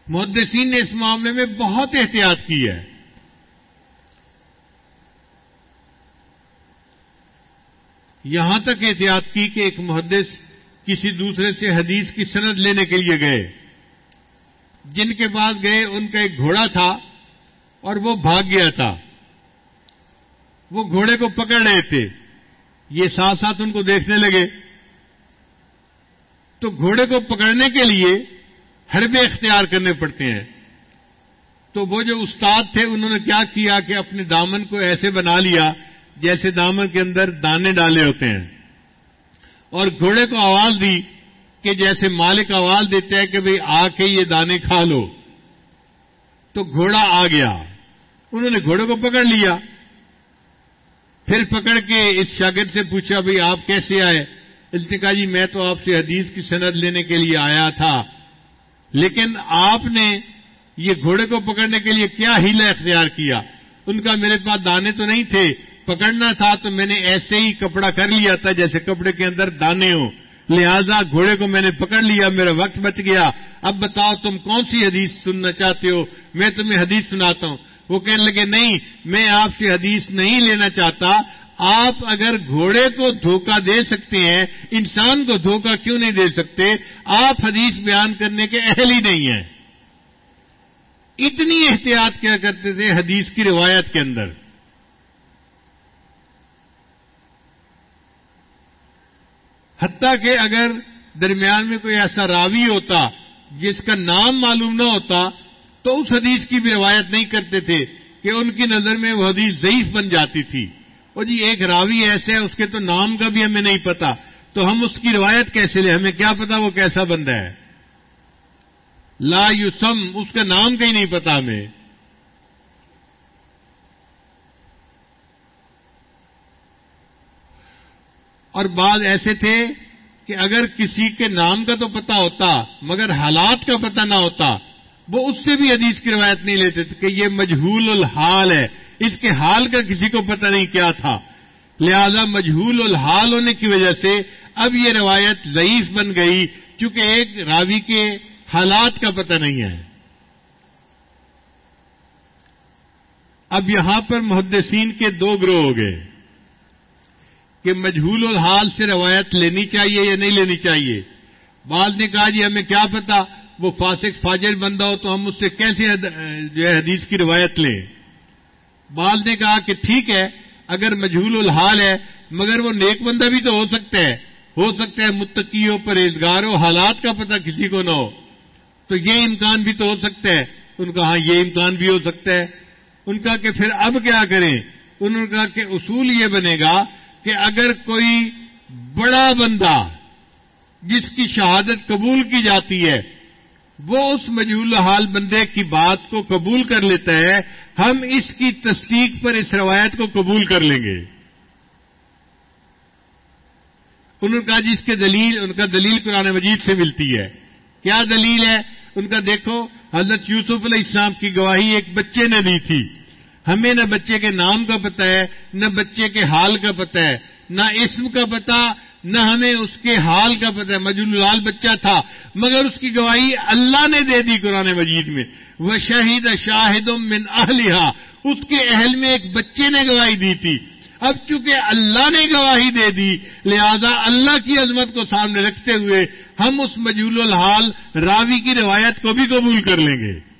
Speaker 2: محدثین نے اس معاملے میں بہت احتیاط کی ہے۔ یہاں تک احتیاط کی کہ ایک محدث کسی دوسرے سے حدیث کی سند لینے کے لیے گئے۔ جن کے پاس گئے، ان کا ایک گھوڑا تھا اور وہ بھاگ گیا تھا۔ وہ گھوڑے کو پکڑ رہے تھے۔ یہ ساتھ ساتھ ان کو دیکھنے لگے۔ تو گھوڑے کو پکڑنے کے لیے حربے اختیار کرنے پڑتے ہیں۔ تو وہ جو استاد تھے، انہوں نے کیا کیا کہ اپنے دامن کو ایسے بنا لیا جیسے دامن کے اندر دانے ڈالے ہوتے ہیں۔ اور گھوڑے کو آواز دی کہ جیسے مالک آواز دیتا ہے کہ بھئی آ کے یہ دانے کھا لو۔ تو گھوڑا آ گیا۔ انہوں نے گھوڑے کو پکڑ لیا۔ پھر پکڑ کے اس شاگرد سے پوچھا، بھئی آپ کیسے آئے؟ اس نے کہا جی میں تو آپ سے حدیث کی سند لینے کے لیے آیا تھا۔ لیکن آپ نے یہ گھوڑے کو پکڑنے کے لیے کیا ہیلا اختیار کیا؟ ان کا میرے پاس دانے تو نہیں تھے۔ پکڑنا تھا تو میں نے ایسے ہی کپڑا کر لیا تھا جیسے کپڑے کے اندر دانے ہوں۔ لہذا گھوڑے کو میں نے پکڑ لیا، میرا وقت بچ گیا۔ اب بتاؤ تم کون سی حدیث سننا چاہتے ہو؟ میں تمہیں حدیث سناتا ہوں۔ وہ کہنے لگے، نہیں، میں آپ سے حدیث نہیں لینا چاہتا۔ آپ اگر گھوڑے کو دھوکہ دے سکتے ہیں، انسان کو دھوکہ کیوں نہیں دے سکتے؟ آپ حدیث بیان کرنے کے اہل ہی نہیں ہیں۔ اتنی احتیاط کیا کرتے تھے حدیث کی روایت کے اندر؟ حتیٰ کہ اگر درمیان میں کوئی ایسا راوی ہوتا جس کا نام معلوم نہ ہوتا، تو اس حدیث کی بھی روایت نہیں کرتے تھے کہ ان کی نظر میں وہ حدیث ضعیف بن جاتی تھی۔ اور جی ایک راوی ایسے ہے، اس کے تو نام کا بھی ہمیں نہیں پتا۔ تو ہم اس کی روایت کیسے لیں؟ ہمیں کیا پتا وہ کیسا بندہ ہے؟ لا یوسم اس کا نام کا ہی نہیں پتا ہمیں۔ اور بعض ایسے تھے کہ اگر کسی کے نام کا تو پتا ہوتا مگر حالات کا پتا نہ ہوتا، وہ اس سے بھی حدیث کی روایت نہیں لیتے تھے کہ یہ مجہول الحال ہے۔ اس کے حال کا کسی کو پتہ نہیں کیا تھا۔ لہذا مجہول الحال ہونے کی وجہ سے اب یہ روایت ضعیف بن گئی کیونکہ ایک راوی کے حالات کا پتہ نہیں ہے۔ اب یہاں پر محدثین کے دو گروہ ہو گئے۔ کہ مجہول الحال سے روایت لینی چاہیے یا نہیں لینی چاہیے؟ بعض نے کہا جی ہمیں کیا پتا وہ فاسق فاجر بندہ ہو تو ہم اس سے کیسے جو ہے حدیث کی روایت لیں؟ بعض نے کہا کہ ٹھیک ہے، اگر مجہول الحال ہے، مگر وہ نیک بندہ بھی تو ہو سکتا ہے۔ ہو سکتا ہے متقی ہو پرہیزگار ہو حالات کا پتہ کسی کو نہ ہو۔ تو یہ امکان بھی تو ہو سکتا ہے۔ ان کا ہاں یہ امکان بھی ہو سکتا ہے۔ ان کا کہ پھر اب کیا کریں؟ انہوں نے کہا کہ اصول یہ بنے گا کہ اگر کوئی بڑا بندہ جس کی شہادت قبول کی جاتی ہے، وہ اس مجہول حال بندے کی بات کو قبول کر لیتا ہے، ہم اس کی تصدیق پر اس روایت کو قبول کر لیں گے۔ انہوں نے کہا جی، کے دلیل، ان کا دلیل قرآن مجید سے ملتی ہے۔ کیا دلیل ہے؟ ان کا دیکھو، حضرت یوسف علیہ السلام کی گواہی ایک بچے نے دی تھی۔ ہمیں نہ بچے کے نام کا پتہ ہے، نہ بچے کے حال کا پتہ ہے، نہ اسم کا پتہ، نہ ہمیں اس کے حال کا پتہ ہے۔ مجول لال بچہ تھا، مگر اس کی گواہی اللہ نے دے دی قرآن مجید میں۔ وہ شہید شاہد من اہلیہ اس کے اہل میں ایک بچے نے گواہی دی تھی۔ اب چونکہ اللہ نے گواہی دے دی، لہذا اللہ کی عظمت کو سامنے رکھتے ہوئے ہم اس مجول الحال راوی کی روایت کو بھی قبول کر لیں گے۔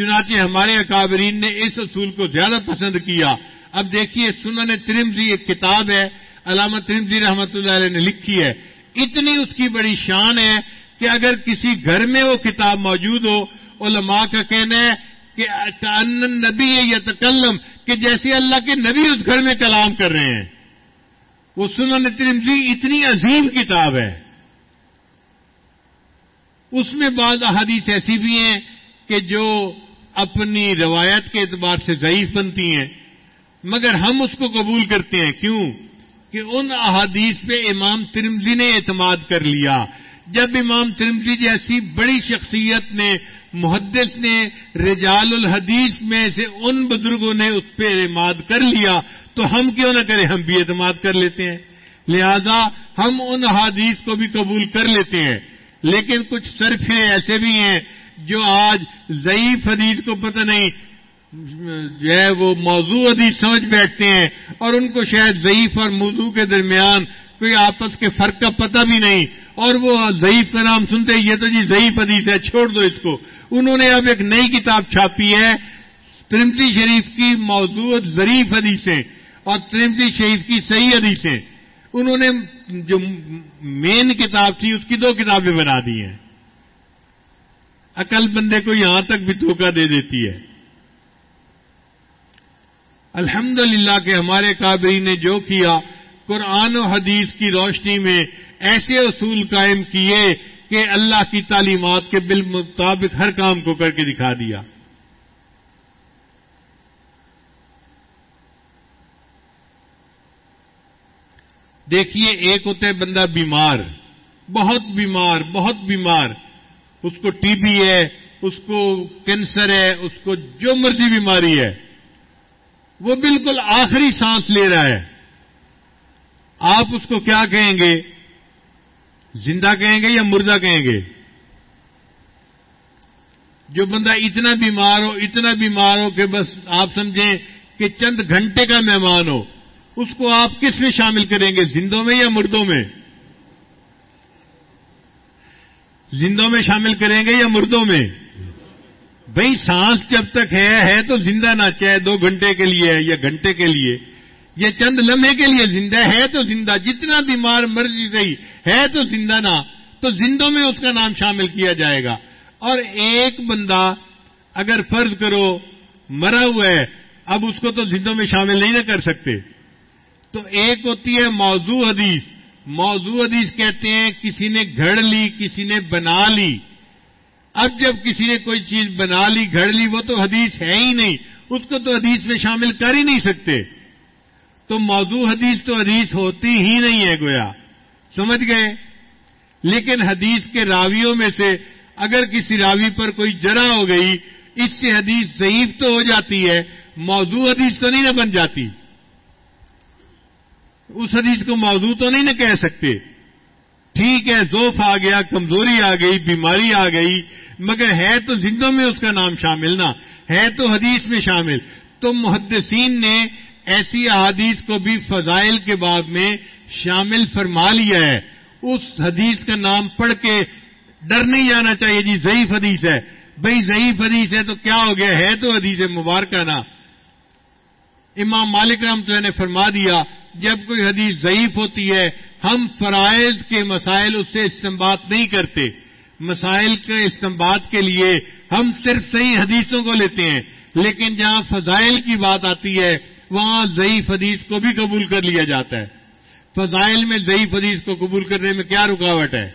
Speaker 2: چنانچہ ہمارے اکابرین نے اس اصول کو زیادہ پسند کیا۔ اب دیکھیے سنن ترمزی ایک کتاب ہے، علامہ ترمزی رحمت اللہ علیہ نے لکھی ہے۔ اتنی اس کی بڑی شان ہے کہ اگر کسی گھر میں وہ کتاب موجود ہو، علماء کا کہنا ہے کہ نبی یا تکلم کہ جیسے اللہ کے نبی اس گھر میں کلام کر رہے ہیں۔ وہ سنن ترمزی اتنی عظیم کتاب ہے۔ اس میں بعض احادیث ایسی بھی ہیں کہ جو اپنی روایت کے اعتبار سے ضعیف بنتی ہیں، مگر ہم اس کو قبول کرتے ہیں۔ کیوں؟ کہ ان احادیث پہ امام ترمزی نے اعتماد کر لیا۔ جب امام ترمزی جیسی بڑی شخصیت نے، محدث نے، رجال الحدیث میں سے ان بزرگوں نے اس پہ اعتماد کر لیا، تو ہم کیوں نہ کریں؟ ہم بھی اعتماد کر لیتے ہیں۔ لہذا ہم ان احادیث کو بھی قبول کر لیتے ہیں۔ لیکن کچھ صرفے ایسے بھی ہیں جو آج ضعیف حدیث کو پتہ نہیں، جو ہے وہ موضوع حدیث سمجھ بیٹھتے ہیں اور ان کو شاید ضعیف اور موضوع کے درمیان کوئی آپس کے فرق کا پتہ بھی نہیں اور وہ ضعیف کا نام سنتے یہ تو جی ضعیف حدیث ہے، چھوڑ دو اس کو۔ انہوں نے اب ایک نئی کتاب چھاپی ہے ترمتی شریف کی موضوع ظریف حدیثیں اور ترمتی شریف کی صحیح حدیثیں۔ انہوں نے جو مین کتاب تھی، اس کی دو کتابیں بنا دی ہیں۔ عقل بندے کو یہاں تک بھی دھوکہ دے دیتی ہے۔ الحمد للہ کہ ہمارے کابری نے جو کیا، قرآن و حدیث کی روشنی میں ایسے اصول قائم کیے کہ اللہ کی تعلیمات کے بالمطابق ہر کام کو کر کے دکھا دیا۔ دیکھیے، ایک ہوتا ہے بندہ بیمار، بہت بیمار بہت بیمار۔ اس کو ٹی بی ہے، اس کو کینسر ہے، اس کو جو مرضی بیماری ہے۔ وہ بالکل آخری سانس لے رہا ہے۔ آپ اس کو کیا کہیں گے؟ زندہ کہیں گے یا مردہ کہیں گے؟ جو بندہ اتنا بیمار ہو، اتنا بیمار ہو کہ بس آپ سمجھیں کہ چند گھنٹے کا مہمان ہو، اس کو آپ کس میں شامل کریں گے؟ زندوں میں یا مردوں میں؟ زندوں میں شامل کریں گے یا مردوں میں؟ بھائی سانس جب تک ہے ہے تو زندہ نہ چاہے، دو گھنٹے کے لیے یا گھنٹے کے لیے۔ یہ چند لمحے کے لیے زندہ ہے تو زندہ، جتنا بیمار مرضی رہی ہے تو زندہ نہ۔ تو زندوں میں اس کا نام شامل کیا جائے گا۔ اور ایک بندہ اگر فرض کرو مرا ہوا ہے، اب اس کو تو زندوں میں شامل نہیں نہ کر سکتے۔ تو ایک ہوتی ہے موضوع حدیث۔ موضوع حدیث کہتے ہیں، کسی نے گھڑ لی، کسی نے بنا لی۔ اب جب کسی نے کوئی چیز بنا لی، گھڑ لی، وہ تو حدیث ہے ہی نہیں۔ اس کو تو حدیث میں شامل کر ہی نہیں سکتے۔ تو موضوع حدیث تو حدیث ہوتی ہی نہیں ہے گویا۔ سمجھ گئے؟ لیکن حدیث کے راویوں میں سے اگر کسی راوی پر کوئی جرا ہو گئی، اس سے حدیث ضعیف تو ہو جاتی ہے، موضوع حدیث تو نہیں نہ بن جاتی۔ اس حدیث کو موضوع تو نہیں نہ کہہ سکتے۔ ٹھیک ہے زوف آ گیا، کمزوری آ گئی، بیماری آ گئی، مگر ہے تو زندوں میں اس کا نام شامل نہ ہے تو حدیث میں شامل۔ تو محدثین نے ایسی احادیث کو بھی فضائل کے بعد میں شامل فرما لیا ہے۔ اس حدیث کا نام پڑھ کے ڈر نہیں جانا چاہیے جی ضعیف حدیث ہے۔ بھائی ضعیف حدیث ہے تو کیا ہو گیا؟ ہے تو حدیث مبارکہ نا۔ امام مالک رحمت اللہ نے فرما دیا، جب کوئی حدیث ضعیف ہوتی ہے، ہم فرائض کے مسائل اس سے استعمال نہیں کرتے۔ مسائل کے استعمال کے لیے ہم صرف صحیح حدیثوں کو لیتے ہیں، لیکن جہاں فضائل کی بات آتی ہے، وہاں ضعیف حدیث کو بھی قبول کر لیا جاتا ہے۔ فضائل میں ضعیف حدیث کو قبول کرنے میں کیا رکاوٹ ہے؟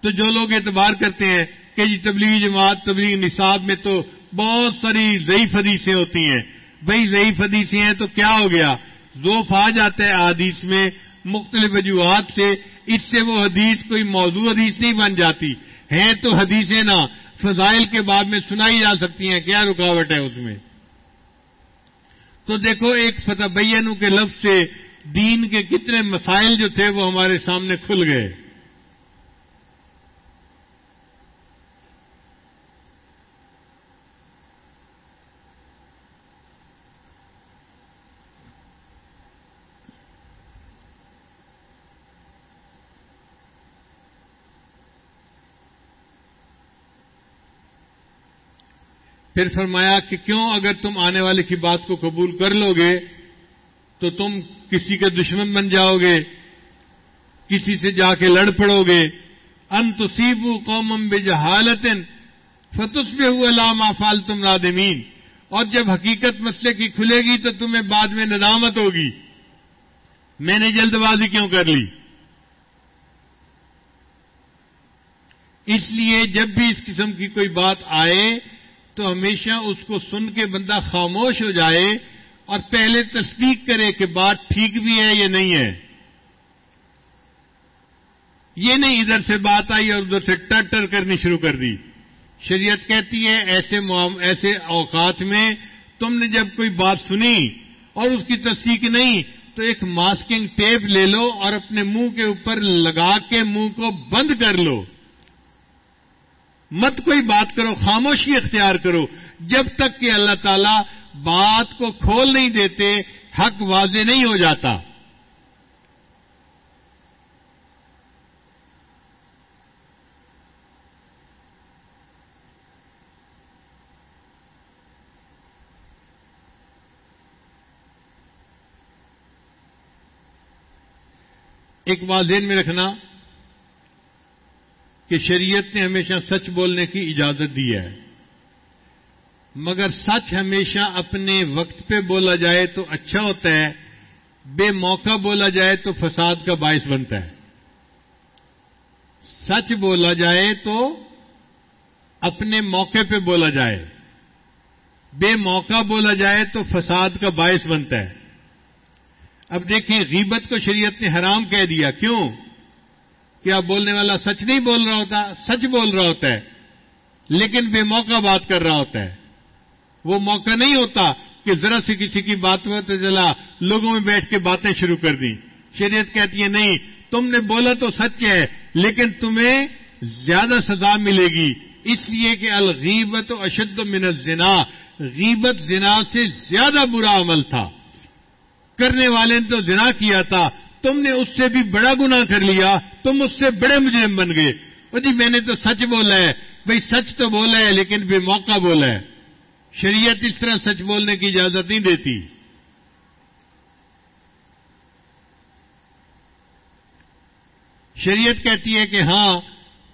Speaker 2: تو جو لوگ اعتبار کرتے ہیں کہ جی تبلیغی جماعت، تبلیغی نصاب میں تو بہت ساری ضعیف حدیثیں ہوتی ہیں۔ بھائی ضعیف حدیثیں ہیں تو کیا ہو گیا؟ ذوف آ جاتا ہے حدیث میں، مختلف وجوہات سے، اس سے وہ حدیث کوئی موضوع حدیث نہیں بن جاتی۔ ہیں تو حدیثیں نا، فضائل کے بعد میں سنائی جا سکتی ہیں، کیا رکاوٹ ہے اس میں؟ تو دیکھو، ایک فتح بینو کے لفظ سے دین کے کتنے مسائل جو تھے وہ ہمارے سامنے کھل گئے۔ پھر فرمایا کہ کیوں اگر تم آنے والے کی بات کو قبول کر لو گے تو تم کسی کے دشمن بن جاؤ گے، کسی سے جا کے لڑ پڑو گے۔ ان تصیبو قومم بے جہالت فتس بے ہوا لام فال تم رادمین اور جب حقیقت مسئلے کی کھلے گی تو تمہیں بعد میں ندامت ہوگی۔ میں نے جلد بازی کیوں کر لی؟ اس لیے جب بھی اس قسم کی کوئی بات آئے تو ہمیشہ اس کو سن کے بندہ خاموش ہو جائے اور پہلے تصدیق کرے کہ بات ٹھیک بھی ہے یا نہیں ہے۔ یہ نہیں ادھر سے بات آئی اور ادھر سے ٹر ٹر کرنی شروع کر دی۔ شریعت کہتی ہے، ایسے ایسے اوقات میں تم نے جب کوئی بات سنی اور اس کی تصدیق نہیں تو ایک ماسکنگ ٹیپ لے لو اور اپنے منہ کے اوپر لگا کے منہ کو بند کر لو۔ مت کوئی بات کرو، خاموشی اختیار کرو۔ جب تک کہ اللہ تعالی بات کو کھول نہیں دیتے، حق واضح نہیں ہو جاتا۔ ایک بات ذہن میں رکھنا۔ کہ شریعت نے ہمیشہ سچ بولنے کی اجازت دی ہے۔ مگر سچ ہمیشہ اپنے وقت پہ بولا جائے تو اچھا ہوتا ہے، بے موقع بولا جائے تو فساد کا باعث بنتا ہے۔ سچ بولا جائے تو اپنے موقع پہ بولا جائے۔ بے موقع بولا جائے تو فساد کا باعث بنتا ہے۔ اب دیکھیں، غیبت کو شریعت نے حرام کہہ دیا۔ کیوں؟ کیا بولنے والا سچ نہیں بول رہا ہوتا؟ سچ بول رہا ہوتا ہے، لیکن بے موقع بات کر رہا ہوتا ہے۔ وہ موقع نہیں ہوتا کہ ذرا سے کسی کی بات ہوتے چلا لوگوں میں بیٹھ کے باتیں شروع کر دی شریعت کہتی ہے، نہیں، تم نے بولا تو سچ ہے، لیکن تمہیں زیادہ سزا ملے گی۔ اس لیے کہ الغیبت و اشد من الزنا، غیبت زنا سے زیادہ برا عمل تھا۔ کرنے والے نے تو زنا کیا تھا تم نے اس سے بھی بڑا گنا کر لیا، تم اس سے بڑے مجرم بن گئے۔ جی میں نے تو سچ بولا ہے۔ بھائی سچ تو بولا ہے، لیکن بے موقع بولا ہے۔ شریعت اس طرح سچ بولنے کی اجازت نہیں دیتی۔ شریعت کہتی ہے کہ ہاں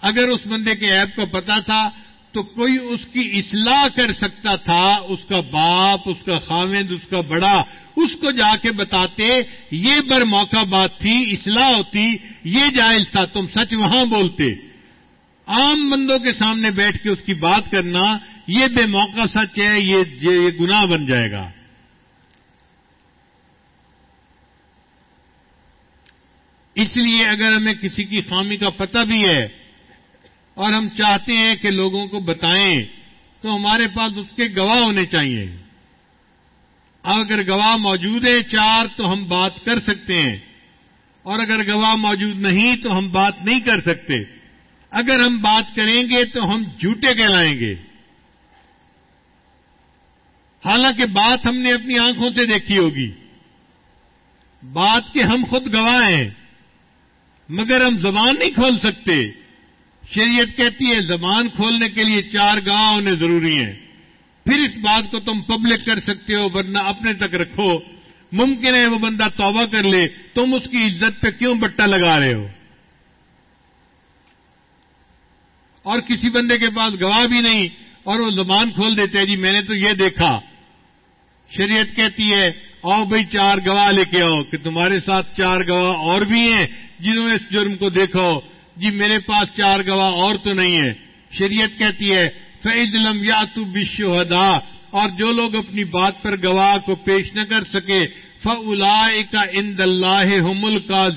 Speaker 2: اگر اس بندے کے ایپ کو پتا تھا تو کوئی اس کی اصلاح کر سکتا تھا، اس کا باپ، اس کا خامد اس کا بڑا، اس کو جا کے بتاتے، یہ بر موقع بات تھی، اصلاح ہوتی، یہ جائز تھا، تم سچ وہاں بولتے۔ عام بندوں کے سامنے بیٹھ کے اس کی بات کرنا، یہ بے موقع سچ ہے، یہ یہ گناہ بن جائے گا۔ اس لیے اگر ہمیں کسی کی خامی کا پتہ بھی ہے اور ہم چاہتے ہیں کہ لوگوں کو بتائیں تو ہمارے پاس اس کے گواہ ہونے چاہیے۔ اگر گواہ موجود ہے چار تو ہم بات کر سکتے ہیں۔ اور اگر گواہ موجود نہیں تو ہم بات نہیں کر سکتے۔ اگر ہم بات کریں گے تو ہم جھوٹے کہلائیں گے۔ حالانکہ بات ہم نے اپنی آنکھوں سے دیکھی ہوگی۔ بات کے ہم خود گواہ ہیں، مگر ہم زبان نہیں کھول سکتے۔ شریعت کہتی ہے زبان کھولنے کے لیے چار گواہ ہونے ضروری ہیں۔ پھر اس بات کو تم پبلک کر سکتے ہو، ورنہ اپنے تک رکھو۔ ممکن ہے وہ بندہ توبہ کر لے، تم اس کی عزت پہ کیوں بٹا لگا رہے ہو؟ اور کسی بندے کے پاس گواہ بھی نہیں اور وہ زبان کھول دیتے ہیں جی میں نے تو یہ دیکھا۔ شریعت کہتی ہے، آؤ بھائی چار گواہ لے کے آؤ، کہ تمہارے ساتھ چار گواہ اور بھی ہیں جنہوں نے اس جرم کو دیکھو جی میرے پاس چار گواہ اور تو نہیں ہے شریعت کہتی ہے فیض لم یا تو بشہدا اور جو لوگ اپنی بات پر گواہ کو پیش نہ کر سکے فلا کا اند اللہ حمل کا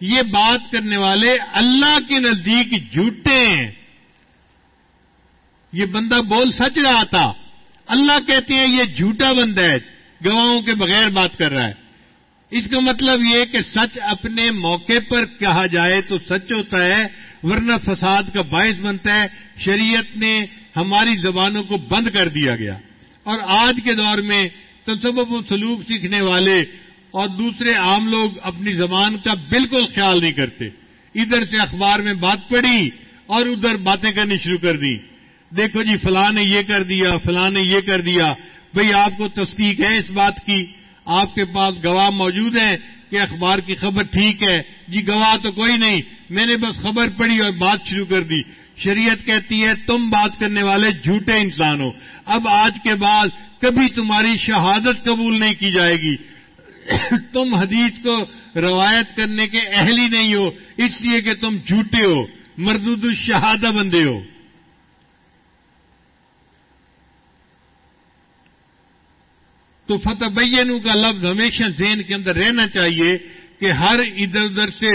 Speaker 2: یہ بات کرنے والے اللہ کے نزدیک جھوٹے ہیں۔ یہ بندہ بول سچ رہا تھا۔ اللہ کہتے ہیں یہ جھوٹا بندہ ہے، گواہوں کے بغیر بات کر رہا ہے۔ اس کا مطلب یہ کہ سچ اپنے موقع پر کہا جائے تو سچ ہوتا ہے، ورنہ فساد کا باعث بنتا ہے، شریعت نے ہماری زبانوں کو بند کر دیا گیا۔ اور آج کے دور میں تصوب و سلوک سیکھنے والے اور دوسرے عام لوگ اپنی زبان کا بالکل خیال نہیں کرتے۔ ادھر سے اخبار میں بات پڑی اور ادھر باتیں کرنی شروع کر دی۔ دیکھو جی فلاں نے یہ کر دیا، فلاں نے یہ کر دیا۔ بھئی آپ کو تصدیق ہے اس بات کی؟ آپ کے پاس گواہ موجود ہیں کہ اخبار کی خبر ٹھیک ہے۔ جی گواہ تو کوئی نہیں۔ میں نے بس خبر پڑھی اور بات شروع کر دی۔ شریعت کہتی ہے، تم بات کرنے والے جھوٹے انسان ہو۔ اب آج کے بعد کبھی تمہاری شہادت قبول نہیں کی جائے گی۔ تم حدیث کو روایت کرنے کے اہل ہی نہیں ہو، اس لیے کہ تم جھوٹے ہو۔ مردود الشہادہ بندے ہو۔ تو فتح بینو کا لفظ ہمیشہ ذہن کے اندر رہنا چاہیے کہ ہر ادھر ادھر سے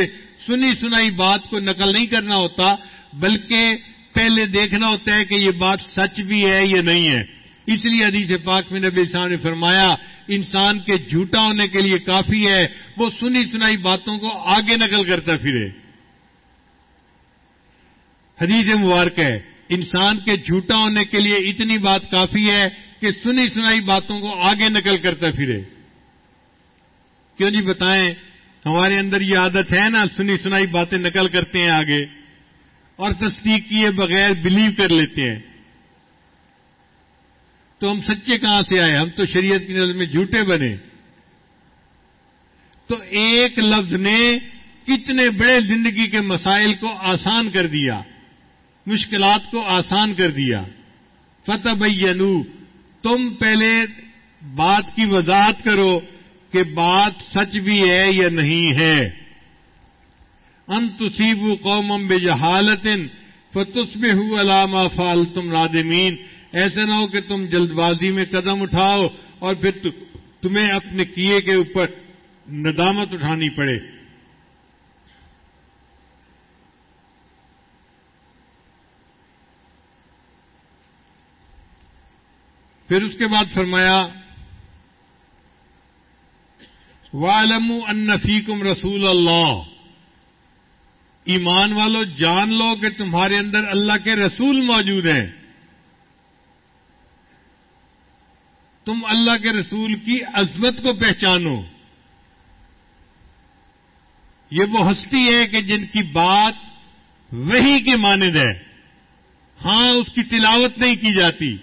Speaker 2: سنی سنائی بات کو نقل نہیں کرنا ہوتا، بلکہ پہلے دیکھنا ہوتا ہے کہ یہ بات سچ بھی ہے یا نہیں ہے۔ اس لیے حدیث پاک میں نبی صاحب نے فرمایا، انسان کے جھوٹا ہونے کے لیے کافی ہے، وہ سنی سنائی باتوں کو آگے نقل کرتا پھرے۔ حدیث مبارک ہے، انسان کے جھوٹا ہونے کے لیے اتنی بات کافی ہے کہ سنی سنائی باتوں کو آگے نقل کرتا پھرے۔ کیوں نہیں بتائیں، ہمارے اندر یہ عادت ہے نا، سنی سنائی باتیں نقل کرتے ہیں آگے اور تصدیق کیے بغیر بلیو کر لیتے ہیں۔ تو ہم سچے کہاں سے آئے؟ ہم تو شریعت کی نظر میں جھوٹے بنے۔ تو ایک لفظ نے کتنے بڑے زندگی کے مسائل کو آسان کر دیا، مشکلات کو آسان کر دیا۔ فتح بینو تم پہلے بات کی وضاحت کرو کہ بات سچ بھی ہے یا نہیں ہے۔ ان تصیب قوم بے جہالت فتس میں ہو علامہ فال تم رادمین ایسا نہ ہو کہ تم جلد بازی میں قدم اٹھاؤ اور پھر تمہیں اپنے کیے کے اوپر ندامت اٹھانی پڑے۔ پھر اس کے بعد فرمایا والم انفیکم رسول اللہ ایمان والو، جان لو کہ تمہارے اندر اللہ کے رسول موجود ہیں۔ تم اللہ کے رسول کی عظمت کو پہچانو۔ یہ وہ ہستی ہے کہ جن کی بات وہی کے مانند ہے۔ ہاں اس کی تلاوت نہیں کی جاتی۔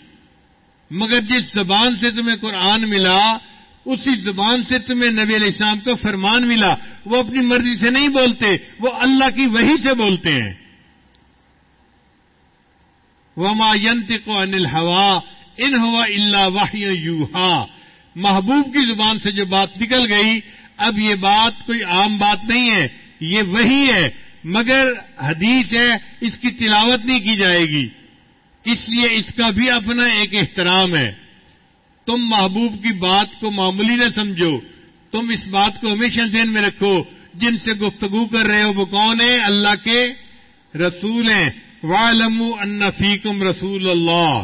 Speaker 2: مگر جس زبان سے تمہیں قرآن ملا، اسی زبان سے تمہیں نبی علیہ السلام کو فرمان ملا۔ وہ اپنی مرضی سے نہیں بولتے، وہ اللہ کی وہی سے بولتے ہیں۔ وما ینت کو انل ہوا ان ہوا اللہ واہ یو محبوب کی زبان سے جو بات نکل گئی، اب یہ بات کوئی عام بات نہیں ہے، یہ وہی ہے، مگر حدیث ہے، اس کی تلاوت نہیں کی جائے گی۔ اس لیے اس کا بھی اپنا ایک احترام ہے۔ تم محبوب کی بات کو معمولی نہ سمجھو۔ تم اس بات کو ہمیشہ ذہن میں رکھو، جن سے گفتگو کر رہے ہو وہ کون ہے اللہ کے رسول ہیں۔ والم فیکم رسول اللہ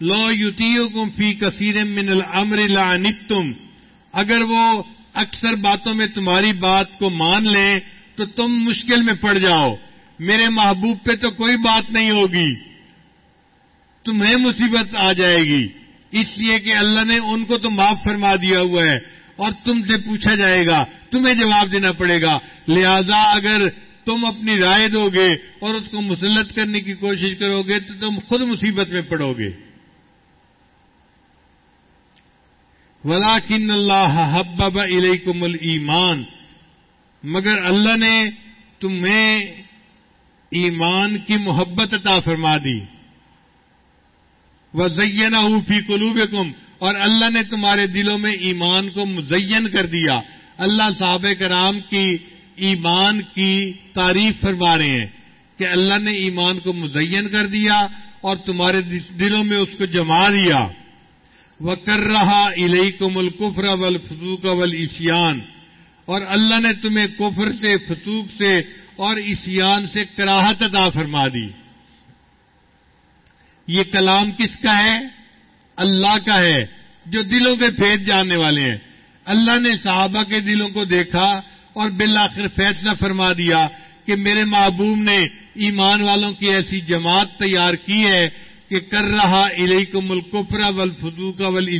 Speaker 2: لو یوتیو کم فی کثیر من الامر لعنتم۔ اگر وہ اکثر باتوں میں تمہاری بات کو مان لیں، تو تم مشکل میں پڑ جاؤ۔ میرے محبوب پہ تو کوئی بات نہیں ہوگی۔ تمہیں مصیبت آ جائے گی۔ اس لیے کہ اللہ نے ان کو تو معاف فرما دیا ہوا ہے اور تم سے پوچھا جائے گا۔ تمہیں جواب دینا پڑے گا۔ لہذا اگر تم اپنی رائے دو گے اور اس کو مسلط کرنے کی کوشش کرو گے تو تم خود مصیبت میں پڑو گے۔ ولاکن اللہ حبب علیکم المان مگر اللہ نے تمہیں ایمان کی محبت عطا فرما دی۔ وہ زینا فی قلوب اور اللہ نے تمہارے دلوں میں ایمان کو مزین کر دیا۔ اللہ صاحب کرام کی ایمان کی تعریف فرما رہے ہیں کہ اللہ نے ایمان کو مزین کر دیا اور تمہارے دلوں میں اس کو جما دیا۔ وہ کر رہا الہی کو ملکفر اول فسوق اول اور اللہ نے تمہیں کفر سے فسوق سے اور اسیان سے کراہت عطا فرما دی۔ یہ کلام کس کا ہے؟ اللہ کا ہے، جو دلوں کے پھید جاننے والے ہیں۔ اللہ نے صحابہ کے دلوں کو دیکھا اور بالآخر فیصلہ فرما دیا کہ میرے محبوب نے ایمان والوں کی ایسی جماعت تیار کی ہے کہ کر رہا علیہ کو ملکفرا ول ول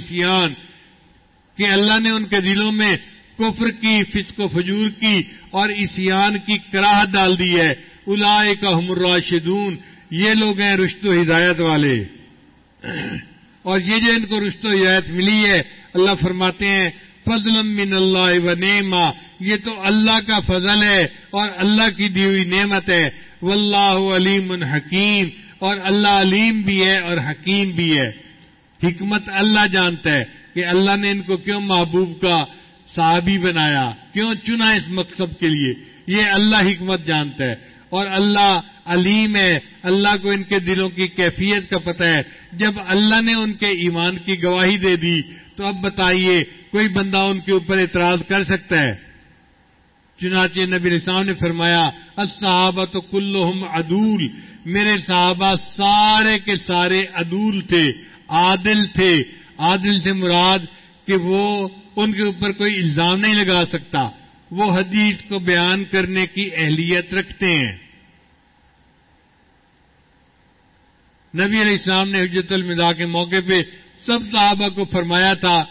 Speaker 2: کہ اللہ نے ان کے دلوں میں کفر کی، فسق و فجور کی اور اسیان کی کراہ ڈال دی ہے۔ الا کا راشدون یہ لوگ ہیں رشت و ہدایت والے۔ اور یہ جو ان کو رشت و ہدایت ملی ہے، اللہ فرماتے ہیں فضل من اللہ و نیما یہ تو اللہ کا فضل ہے اور اللہ کی دی ہوئی نعمت ہے۔ واللہ علیم حکیم۔ اور اللہ علیم بھی ہے اور حکیم بھی ہے۔ حکمت اللہ جانتا ہے کہ اللہ نے ان کو کیوں محبوب کا صحابی بنایا، کیوں چنا اس مقصد کے لیے؟ یہ اللہ حکمت جانتا ہے۔ اور اللہ علیم ہے۔ اللہ کو ان کے دلوں کی کیفیت کا پتہ ہے۔ جب اللہ نے ان کے ایمان کی گواہی دے دی، تو اب بتائیے، کوئی بندہ ان کے اوپر اعتراض کر سکتا ہے؟ چنانچہ نبی رسام نے فرمایا صحابہ تو کلو عدول۔ میرے صحابہ سارے کے سارے عدول تھے، عادل تھے۔ عادل سے مراد کہ وہ ان کے اوپر کوئی الزام نہیں لگا سکتا۔ وہ حدیث کو بیان کرنے کی اہلیت رکھتے ہیں۔ نبی علیہ السلام نے حجت المدا کے موقع پہ سب صحابہ کو فرمایا تھا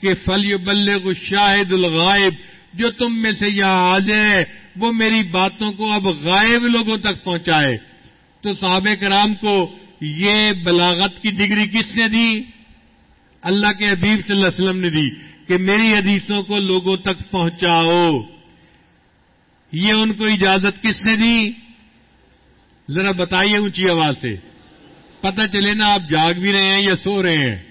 Speaker 2: کہ فلی بلغ شاہد الغائب، جو تم میں سے یہاں آ جائے وہ میری باتوں کو اب غائب لوگوں تک پہنچائے۔ تو صحابہ کرام کو یہ بلاغت کی ڈگری کس نے دی؟ اللہ کے حبیب صلی اللہ علیہ وسلم نے دی۔ کہ میری حدیثوں کو لوگوں تک پہنچاؤ۔ یہ ان کو اجازت کس نے دی؟ ذرا بتائیے اونچی آواز سے۔ پتہ چلے نا آپ جاگ بھی رہے ہیں یا سو رہے ہیں۔